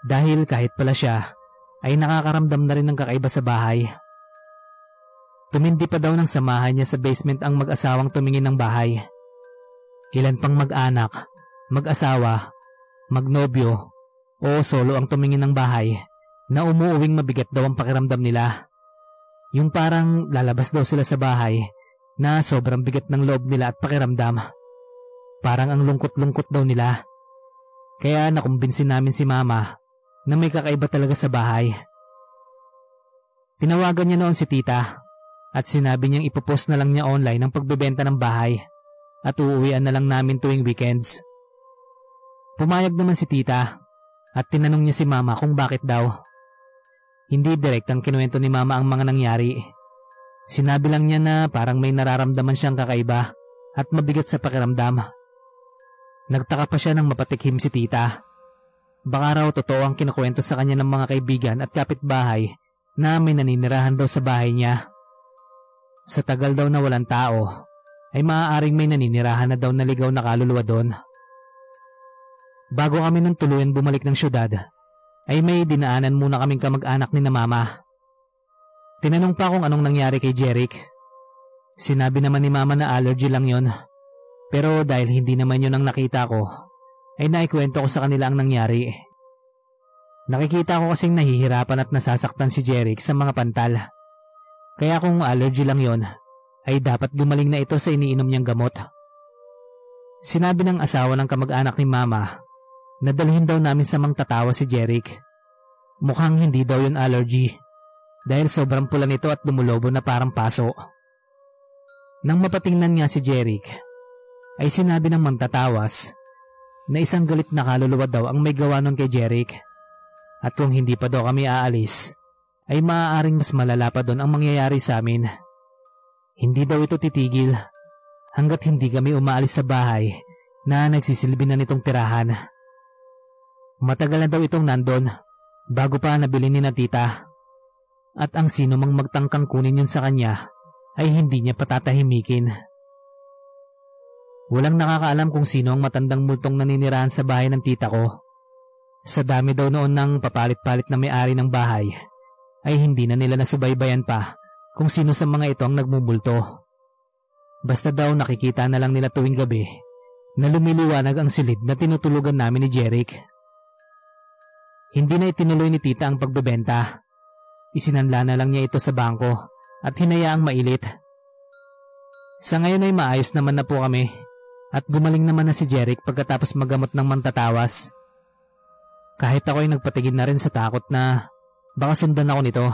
Dahil kahit pala siya, ay nakakaramdam na rin ng kakaiba sa bahay. Tumindi pa daw ng samahan niya sa basement ang mag-asawang tumingin ng bahay. Ilan pang mag-anak, mag-asawa, magnobyo, o solo ang tumingin ng bahay na umuuwing mabigat daw ang pakiramdam nila. Yung parang lalabas daw sila sa bahay na sobrang bigat ng loob nila at pakiramdam. Parang ang lungkot-lungkot daw nila. Kaya nakumbinsin namin si mama na may kakaiba talaga sa bahay. Tinawagan niya noon si tita at sinabi niyang ipopost na lang niya online ang pagbebenta ng bahay at uuwian na lang namin tuwing weekends. Pumayag naman si tita at tinanong niya si mama kung bakit daw. Hindi direct ang kinuwento ni mama ang mga nangyari. Sinabi lang niya na parang may nararamdaman siyang kakaiba at mabigat sa pakiramdam. Nagtaka pa siya nang mapatikhim si tita. Baka raw totoo ang kinukwento sa kanya ng mga kaibigan at kapitbahay na may naninirahan daw sa bahay niya. Sa tagal daw na walang tao, ay maaaring may naninirahan na daw naligaw na kaluluwa doon. Bago kami nang tuluyan bumalik ng syudad, ay may dinaanan muna kaming kamag-anak ni na mama. Tinanong pa kung anong nangyari kay Jeric. Sinabi naman ni mama na allergy lang yon pero dahil hindi naman yun ang nakita ko, ay naikwento ko sa kanila ang nangyari. Nakikita ko kasing nahihirapan at nasasaktan si Jeric sa mga pantal. Kaya kung allergy lang yon, ay dapat gumaling na ito sa iniinom niyang gamot. Sinabi ng asawa ng kamag-anak ni Mama na dalhin daw namin sa mang tatawa si Jeric. Mukhang hindi daw yun allergy dahil sobrang pula nito at lumulobo na parang paso. Nang mapatingnan nga si Jeric, ay sinabi ng mantatawas na isang galit na kaluluwa daw ang may gawa nun kay Jeric. At kung hindi pa daw kami aalis, ay maaaring mas malala pa doon ang mangyayari sa amin. Hindi daw ito titigil hanggat hindi kami umaalis sa bahay na nagsisilbi na nitong tirahan. Matagal na daw itong nandon bago pa nabili ni na tita. At ang sino mang magtangkang kunin yun sa kanya ay hindi niya patatahimikin. Walang nakakaalam kung sino ang matandang multong naninirahan sa bahay ng tita ko. Sa dami daw noon ng papalit-palit na may-ari ng bahay, ay hindi na nila nasubaybayan pa kung sino sa mga ito ang nagmumulto. Basta daw nakikita na lang nila tuwing gabi na lumiliwanag ang silid na tinutulugan namin ni Jeric. Hindi na itinuloy ni tita ang pagbebenta. Isinanla na lang niya ito sa bangko at hinayaang mailit. Sa ngayon ay maayos naman na po kami at gumaling naman na si Jeric pagkatapos magamot ng mantatawas. Kahit ako ay nagpatigil na rin sa takot na baka sundan ako nito.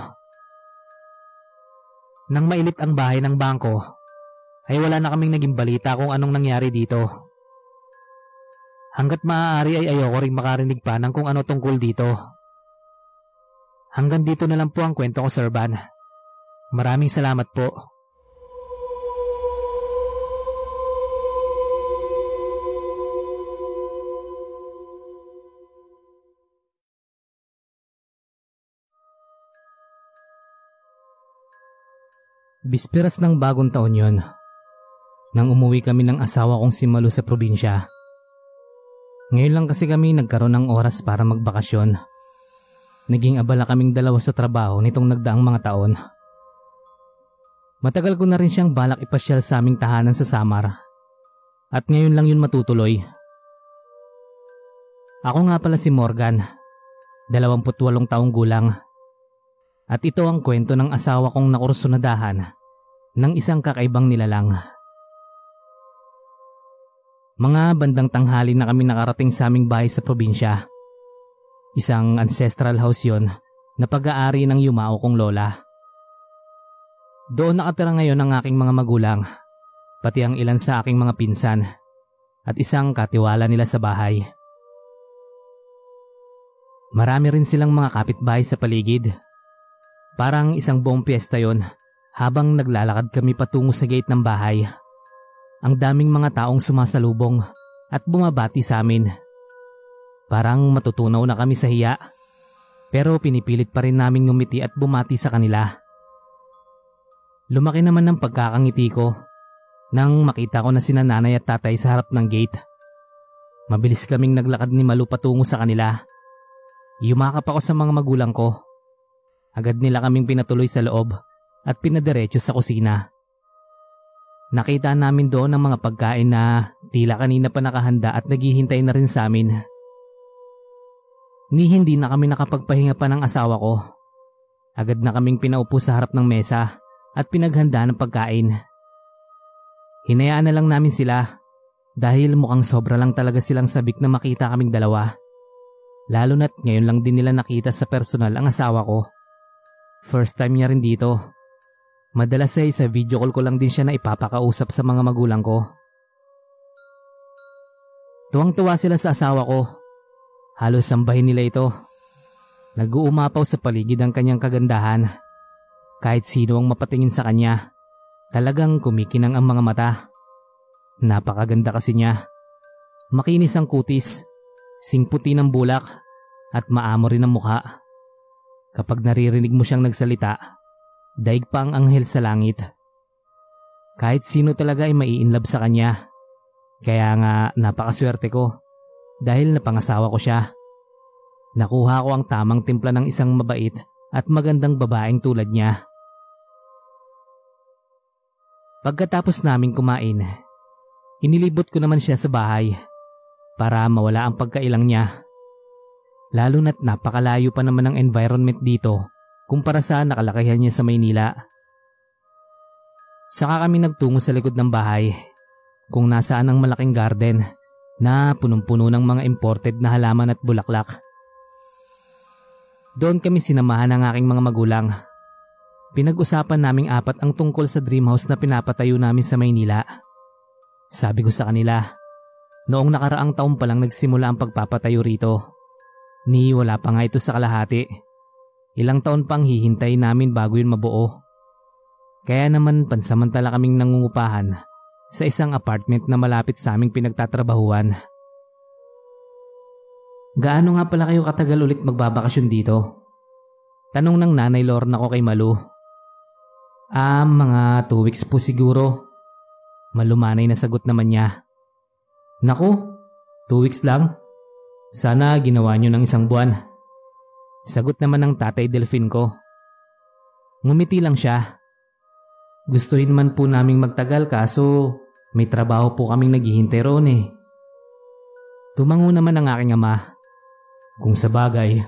Nang mailit ang bahay ng bangko, ay wala na kaming naging balita kung anong nangyari dito. Hanggat maaari ay ayoko ring makarinig pa ng kung ano tungkol dito. Hanggang dito na lang po ang kwento ko, Sir Van. Maraming salamat po. Bisperas ng bagong taon yon. Nang umuwi kami ng asawa kong si Malu sa probinsya. Ngayon lang kasi kami nagkaroon ng oras para magbakasyon. Naging abala kaming dalawa sa trabaho nitong nagdaang mga taon. Matagal ko na rin siyang balak ipasyal sa aming tahanan sa Samar. At ngayon lang yun matutuloy. Ako nga pala si Morgan, 28 taong gulang. At ito ang kwento ng asawa kong nakursunadahan ng isang kakaibang nilalang. Mga bandang tanghali na kami nakarating sa aming bahay sa probinsya. Isang ancestral house yon na pag-aari ng yumao kong lola. Doon nakatira ngayon ang aking mga magulang, pati ang ilan sa aking mga pinsan, at isang katiwala nila sa bahay. Marami rin silang mga kapitbahay sa paligid. Parang isang buong piyesta yon habang naglalakad kami patungo sa gate ng bahay. Ang daming mga taong sumasalubong at bumabati sa amin. Parang matutunaw na kami sa hiya. Pero pinipilit pa rin namin ngumiti at bumati sa kanila. Lumaki naman ng pagkakangiti ko nang makita ko na sina nanay at tatay sa harap ng gate. Mabilis kaming naglakad ni Malu patungo sa kanila. Yumakap ako sa mga magulang ko. Agad nila kaming pinatuloy sa loob at pinadiretso sa kusina. Nakita namin doon ang mga pagkain na tila kanina pa nakahanda at naghihintay na rin sa amin. Ni hindi na kami nakapagpahinga pa ng asawa ko. Agad na kaming pinaupo sa harap ng mesa at pinaghanda ng pagkain. Hinayaan na lang namin sila dahil mukhang sobra lang talaga silang sabik na makita kaming dalawa. Lalo na't ngayon lang din nila nakita sa personal ang asawa ko. First time niya rin dito Madalas ay sa video call ko lang din siya na ipapakausap sa mga magulang ko. Tuwang-tuwa sila sa asawa ko. Halos sambahin nila ito. Nag-uumapaw sa paligid ang kanyang kagandahan. Kahit sino ang mapatingin sa kanya, talagang kumikinang ang mga mata. Napakaganda kasi niya. Makinis ang kutis, singputi ng bulak, at maamo rin ang mukha. Kapag naririnig mo siyang nagsalita, Daig pa ang anghel sa langit. Kahit sino talaga ay maiinlove sa kanya. Kaya nga napakaswerte ko dahil napangasawa ko siya. Nakuha ko ang tamang timpla ng isang mabait at magandang babaeng tulad niya. Pagkatapos naming kumain, inilibot ko naman siya sa bahay para mawala ang pagkailang niya. Lalo na't napakalayo pa naman ang environment dito kumpara sa nakalakihan niya sa Maynila. Saka kami nagtungo sa likod ng bahay kung nasaan ang malaking garden na punong-puno ng mga imported na halaman at bulaklak. Doon kami sinamahan ng aking mga magulang. Pinag-usapan naming apat ang tungkol sa dream house na pinapatayo namin sa Maynila. Sabi ko sa kanila, noong nakaraang taon pa lang nagsimula ang pagpapatayo rito. Ni wala pa nga ito sa kalahati Ilang taon pang hihintay namin bago yun mabuo. Kaya naman pansamantala kaming nangungupahan sa isang apartment na malapit sa aming pinagtatrabahuan. Gaano nga pala kayo katagal ulit magbabakasyon dito? Tanong ng nanay Lorna ko kay Malu. Ah, mga 2 weeks po siguro. Malumanay na sagot naman niya. Naku, 2 weeks lang? Sana ginawa nyo ng isang buwan. Sagot naman ng tatay Delfin ko. Ngumiti lang siya. Gustuhin man po naming magtagal kaso may trabaho po kaming naghihintay roon eh. Tumango naman ang aking ama. Kung sa bagay.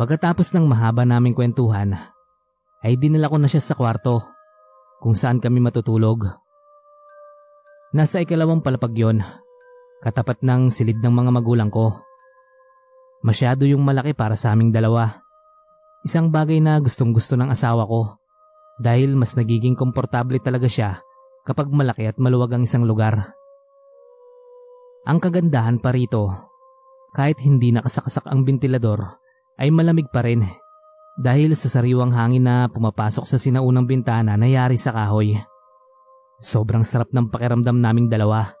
Pagkatapos ng mahaba naming kwentuhan, ay dinala ko na siya sa kwarto kung saan kami matutulog. Nasa ikalawang palapag yon, katapat ng silid ng mga magulang ko. Masyado yung malaki para sa aming dalawa. Isang bagay na gustong gusto ng asawa ko dahil mas nagiging komportable talaga siya kapag malaki at maluwag ang isang lugar. Ang kagandahan pa rito, kahit hindi nakasakasak ang ventilador, ay malamig pa rin dahil sa sariwang hangin na pumapasok sa sinaunang bintana na yari sa kahoy. Sobrang sarap ng pakiramdam naming dalawa.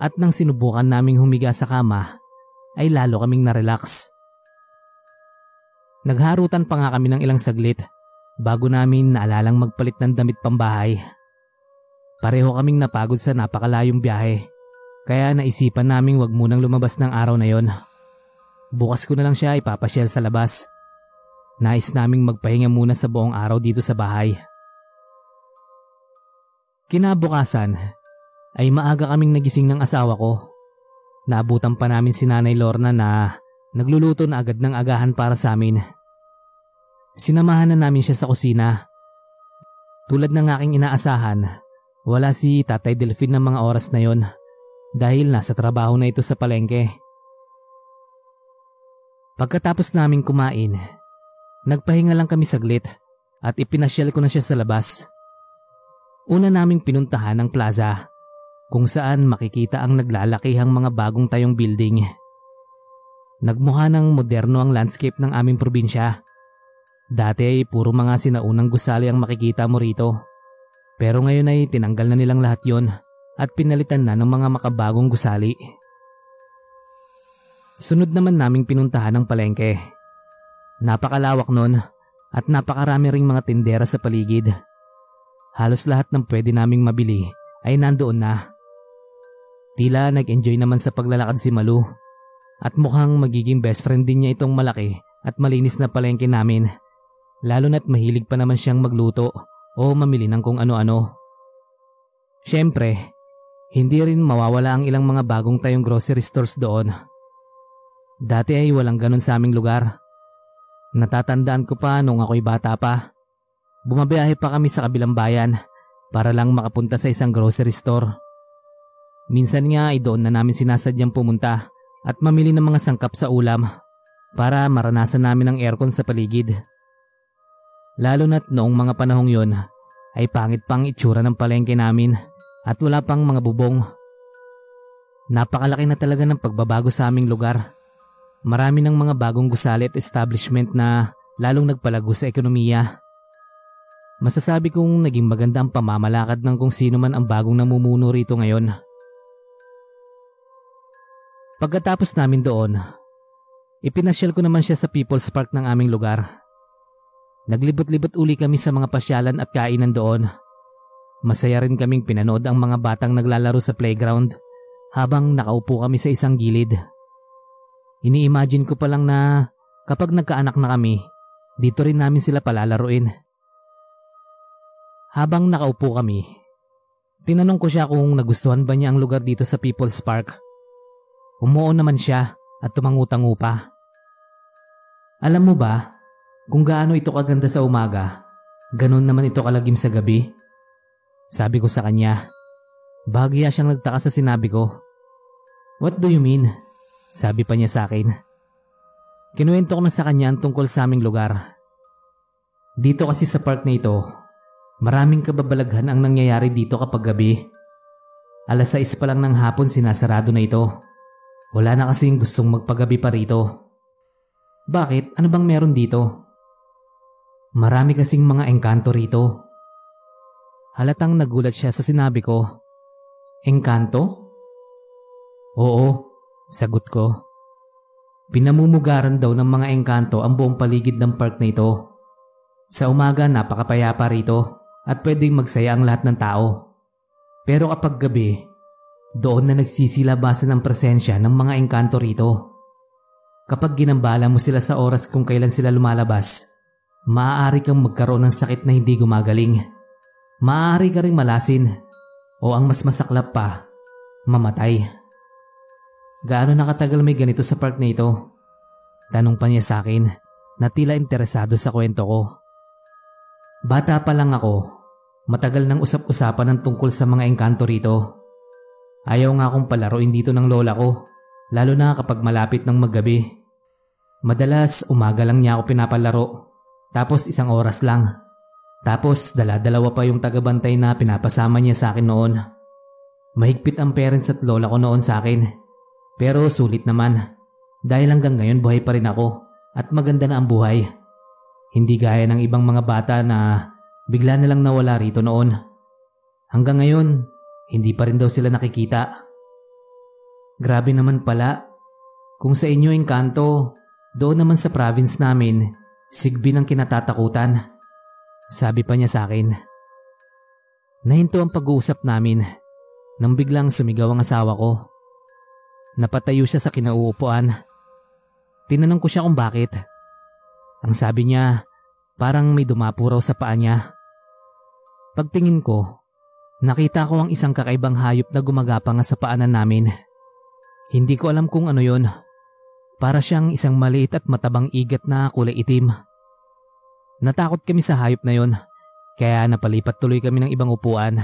At nang sinubukan naming humiga sa kama, ay lalo kaming na-relax. Nagharutan pa nga kami ng ilang saglit bago namin naalalang magpalit ng damit pambahay. Pareho kaming napagod sa napakalayong biyahe kaya naisipan naming wag munang lumabas ng araw na yon. Bukas ko na lang siya ipapasyal sa labas. Nais naming magpahinga muna sa buong araw dito sa bahay. Kinabukasan ay maaga kaming nagising ng asawa ko. Naabutan pa namin si Nanay Lorna na nagluluto na agad ng agahan para sa amin. Sinamahan na namin siya sa kusina. Tulad ng aking inaasahan, wala si Tatay Delfin ng mga oras na yon dahil nasa trabaho na ito sa palengke. Pagkatapos naming kumain, nagpahinga lang kami saglit at ipinasyal ko na siya sa labas. Una naming pinuntahan ang plaza kung saan makikita ang naglalakihang mga bagong tayong building. Nagmukha ng moderno ang landscape ng aming probinsya. Dati ay puro mga sinaunang gusali ang makikita mo rito. Pero ngayon ay tinanggal na nilang lahat yon at pinalitan na ng mga makabagong gusali. Sunod naman naming pinuntahan ang palengke. Napakalawak nun at napakarami ring mga tindera sa paligid. Halos lahat ng pwede naming mabili ay nandoon na. Tila nag-enjoy naman sa paglalakad si Malu at mukhang magiging best friend din niya itong malaki at malinis na palengke namin. Lalo na't mahilig pa naman siyang magluto o mamili ng kung ano-ano. Siyempre, hindi rin mawawala ang ilang mga bagong tayong grocery stores doon. Dati ay walang ganun sa aming lugar. Natatandaan ko pa nung ako'y bata pa Bumabiyahe pa kami sa kabilang bayan para lang makapunta sa isang grocery store. Minsan nga ay doon na namin sinasadyang pumunta at mamili ng mga sangkap sa ulam para maranasan namin ang aircon sa paligid. Lalo na't noong mga panahong yon ay pangit pang itsura ng palengke namin at wala pang mga bubong. Napakalaki na talaga ng pagbabago sa aming lugar. Marami ng mga bagong gusali at establishment na lalong nagpalago sa ekonomiya. Masasabi kong naging maganda ang pamamalakad ng kung sino man ang bagong namumuno rito ngayon. Pagkatapos namin doon, ipinasyal ko naman siya sa People's Park ng aming lugar. Naglibot-libot uli kami sa mga pasyalan at kainan doon. Masaya rin kaming pinanood ang mga batang naglalaro sa playground habang nakaupo kami sa isang gilid. Ini-imagine ko pa lang na kapag nagkaanak na kami, dito rin namin sila palalaruin. Habang nakaupo kami, tinanong ko siya kung nagustuhan ba niya ang lugar dito sa People's Park. Umuo naman siya at tumangutango pa. Alam mo ba kung gaano ito kaganda sa umaga, ganun naman ito kalagim sa gabi? Sabi ko sa kanya. Bahagya siyang nagtaka sa sinabi ko. What do you mean? Sabi pa niya sa akin. Kinuwento ko na sa kanya ang tungkol sa aming lugar. Dito kasi sa park na ito, Maraming kababalaghan ang nangyayari dito kapag gabi. Alas 6 pa lang ng hapon sinasarado na ito. Wala na kasing gustong magpagabi pa rito. Bakit? Ano bang meron dito? Marami kasing mga engkanto rito. Halatang nagulat siya sa sinabi ko. Engkanto? Oo, sagot ko. Pinamumugaran daw ng mga engkanto ang buong paligid ng park na ito. Sa umaga napakapayapa rito at pwedeng magsaya ang lahat ng tao. Pero kapag gabi, Doon na nagsisilabasan ang presensya ng mga engkanto rito. Kapag ginambala mo sila sa oras kung kailan sila lumalabas, maaari kang magkaroon ng sakit na hindi gumagaling. Maaari ka ring malasin o ang mas masaklap pa, mamatay. Gaano nakatagal may ganito sa park na ito? Tanong pa niya sa akin na tila interesado sa kwento ko. Bata pa lang ako, matagal nang usap-usapan ng tungkol sa mga engkanto rito. Ayaw nga akong palaroin dito ng lola ko, lalo na kapag malapit ng maggabi. Madalas umaga lang niya ako pinapalaro, tapos isang oras lang. Tapos dala-dalawa pa yung tagabantay na pinapasama niya sa akin noon. Mahigpit ang parents at lola ko noon sa akin. Pero sulit naman. Dahil hanggang ngayon buhay pa rin ako at maganda na ang buhay. Hindi gaya ng ibang mga bata na bigla na lang nawala rito noon. Hanggang ngayon, hindi pa rin daw sila nakikita. Grabe naman pala. Kung sa inyo engkanto, doon naman sa province namin, sigbi ng kinatatakutan. Sabi pa niya sa akin. Nahinto ang pag-uusap namin nang biglang sumigaw ang asawa ko. Napatayo siya sa kinauupuan. Tinanong ko siya kung bakit. Ang sabi niya, parang may dumapo sa paa niya. Pagtingin ko, Nakita ko ang isang kakaibang hayop na gumagapang sa paanan namin. Hindi ko alam kung ano yon. Para siyang isang maliit at matabang igat na kulay itim. Natakot kami sa hayop na yon, kaya napalipat tuloy kami ng ibang upuan.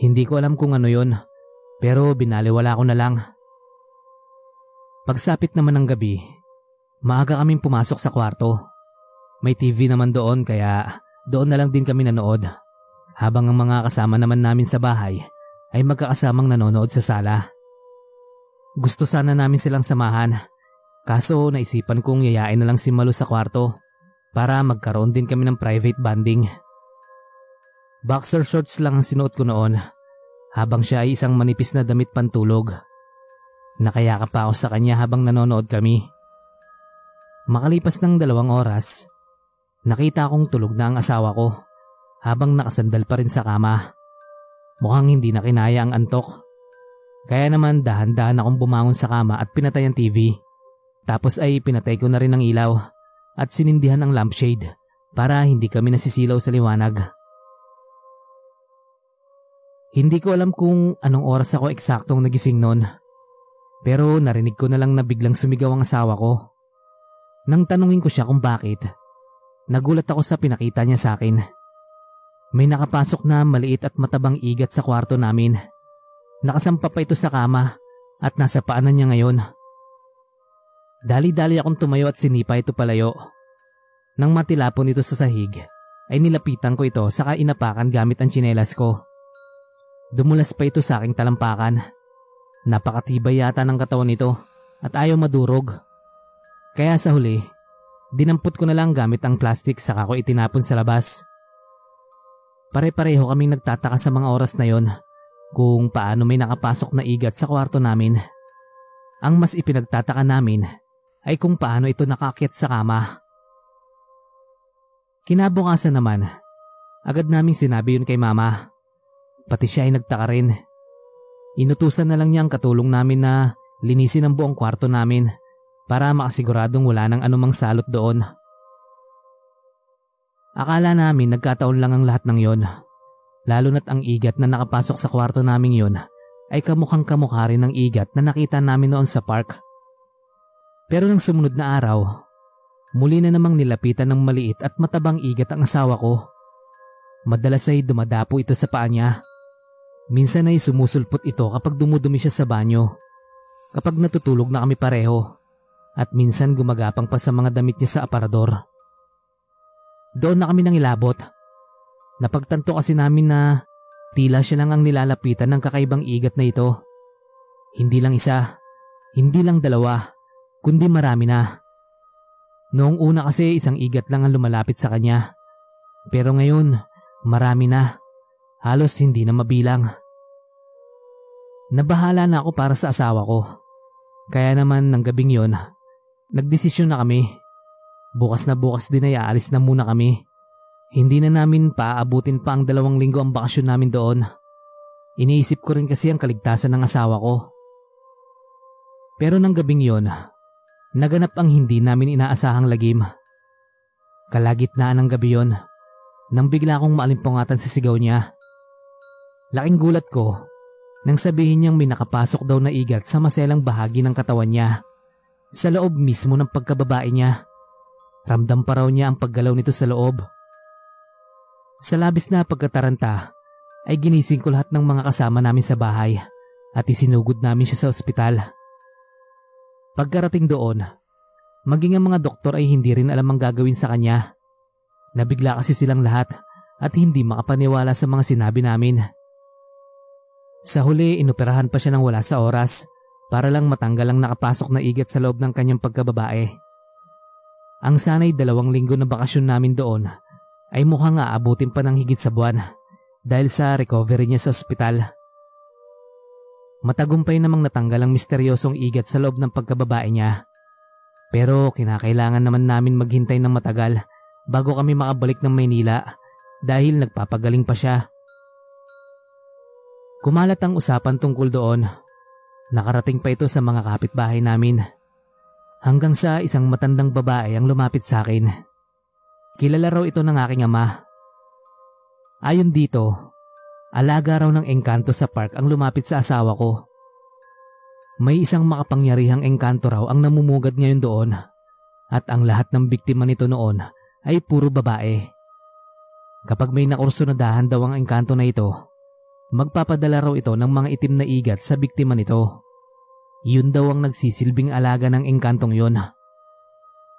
Hindi ko alam kung ano yon, pero binaliwala ko na lang. Pagsapit naman ng gabi, maaga kaming pumasok sa kwarto. May TV naman doon kaya doon na lang din kami nanood habang ang mga kasama naman namin sa bahay ay magkakasamang nanonood sa sala. Gusto sana namin silang samahan kaso naisipan kong yayain na lang si Malu sa kwarto para magkaroon din kami ng private bonding. Boxer shorts lang ang sinuot ko noon habang siya ay isang manipis na damit pantulog. Nakayakap pa ako sa kanya habang nanonood kami. Makalipas ng dalawang oras, nakita kong tulog na ang asawa ko habang nakasandal pa rin sa kama. Mukhang hindi na kinaya ang antok. Kaya naman dahan-dahan akong bumangon sa kama at pinatay ang TV. Tapos ay pinatay ko na rin ang ilaw at sinindihan ang lampshade para hindi kami nasisilaw sa liwanag. Hindi ko alam kung anong oras ako eksaktong nagising noon. Pero narinig ko na lang na biglang sumigaw ang asawa ko. Nang tanungin ko siya kung bakit, nagulat ako sa pinakita niya sa akin. May nakapasok na maliit at matabang igat sa kwarto namin. Nakasampa pa ito sa kama at nasa paanan niya ngayon. Dali-dali akong tumayo at sinipa ito palayo. Nang matilapon ito sa sahig, ay nilapitan ko ito saka inapakan gamit ang tsinelas ko. Dumulas pa ito sa aking talampakan. Napakatibay yata ng katawan nito at ayaw madurog. Kaya sa huli, dinampot ko na lang gamit ang plastic saka ko itinapon sa labas. Pare-pareho kaming nagtataka sa mga oras na yon kung paano may nakapasok na igat sa kwarto namin. Ang mas ipinagtataka namin ay kung paano ito nakakit sa kama. Kinabukasan naman, agad naming sinabi yun kay mama. Pati siya ay nagtaka rin. Inutusan na lang niya ang katulong namin na linisin ang buong kwarto namin para makasiguradong wala nang anumang salot doon. Akala namin nagkataon lang ang lahat ng yon. Lalo na't ang igat na nakapasok sa kwarto naming yon ay kamukhang kamukha rin ng igat na nakita namin noon sa park. Pero nang sumunod na araw, muli na namang nilapitan ng maliit at matabang igat ang asawa ko. Madalas ay dumadapo ito sa paa niya. Minsan ay sumusulpot ito kapag dumudumi siya sa banyo. Kapag natutulog na kami pareho. At minsan gumagapang pa sa mga damit niya sa aparador. Doon na kami nang ilabot. Napagtanto kasi namin na tila siya lang ang nilalapitan ng kakaibang igat na ito. Hindi lang isa, hindi lang dalawa, kundi marami na. Noong una kasi isang igat lang ang lumalapit sa kanya. Pero ngayon, marami na. Halos hindi na mabilang. Nabahala na ako para sa asawa ko. Kaya naman ng gabing yon, nagdesisyon na kami Bukas na bukas din ay aalis na muna kami. Hindi na namin paabutin pa ang dalawang linggo ang bakasyon namin doon. Iniisip ko rin kasi ang kaligtasan ng asawa ko. Pero nang gabing yon, naganap ang hindi namin inaasahang lagim. Kalagitnaan ng gabi yon, nang bigla akong maalimpungatan sa sigaw niya. Laking gulat ko nang sabihin niyang may nakapasok daw na igat sa maselang bahagi ng katawan niya. Sa loob mismo ng pagkababae niya. Ramdam pa raw niya ang paggalaw nito sa loob. Sa labis na pagkataranta, ay ginising ko lahat ng mga kasama namin sa bahay at isinugod namin siya sa ospital. Pagkarating doon, maging ang mga doktor ay hindi rin alam ang gagawin sa kanya. Nabigla kasi silang lahat at hindi makapaniwala sa mga sinabi namin. Sa huli, inoperahan pa siya ng wala sa oras para lang matanggal ang nakapasok na igat sa loob ng kanyang pagkababae. Ang sanay dalawang linggo na bakasyon namin doon ay mukhang aabutin pa ng higit sa buwan dahil sa recovery niya sa ospital. Matagumpay namang natanggal ang misteryosong igat sa loob ng pagkababae niya. Pero kinakailangan naman namin maghintay ng matagal bago kami makabalik ng Maynila dahil nagpapagaling pa siya. Kumalat ang usapan tungkol doon. Nakarating pa ito sa mga kapitbahay namin. Hanggang sa isang matandang babae ang lumapit sa akin. Kilala raw ito ng aking ama. Ayon dito, alaga raw ng engkanto sa park ang lumapit sa asawa ko. May isang makapangyarihang engkanto raw ang namumugad ngayon doon at ang lahat ng biktima nito noon ay puro babae. Kapag may nakursunadahan daw ang engkanto na ito, Magpapadala raw ito ng mga itim na igat sa biktima nito. Yun daw ang nagsisilbing alaga ng engkantong yon.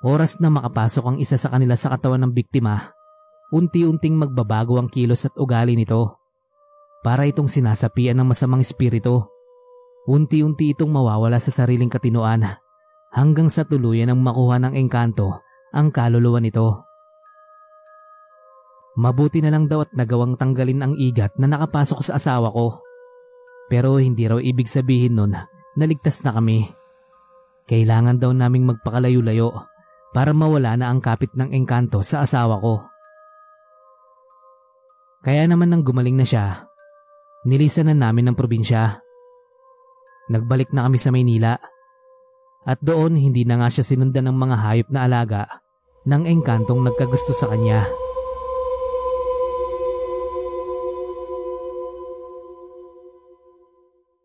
Oras na makapasok ang isa sa kanila sa katawan ng biktima, unti-unting magbabago ang kilos at ugali nito. Para itong sinasapian ng masamang espiritu. Unti-unti itong mawawala sa sariling katinoan hanggang sa tuluyan ang makuha ng engkanto ang kaluluwa nito. Mabuti na lang daw at nagawang tanggalin ang igat na nakapasok sa asawa ko. Pero hindi raw ibig sabihin nun na ligtas na kami. Kailangan daw naming magpakalayo-layo para mawala na ang kapit ng engkanto sa asawa ko. Kaya naman nang gumaling na siya, nilisan na namin ng probinsya. Nagbalik na kami sa Maynila. At doon hindi na nga siya sinundan ng mga hayop na alaga ng engkantong nagkagusto sa kanya.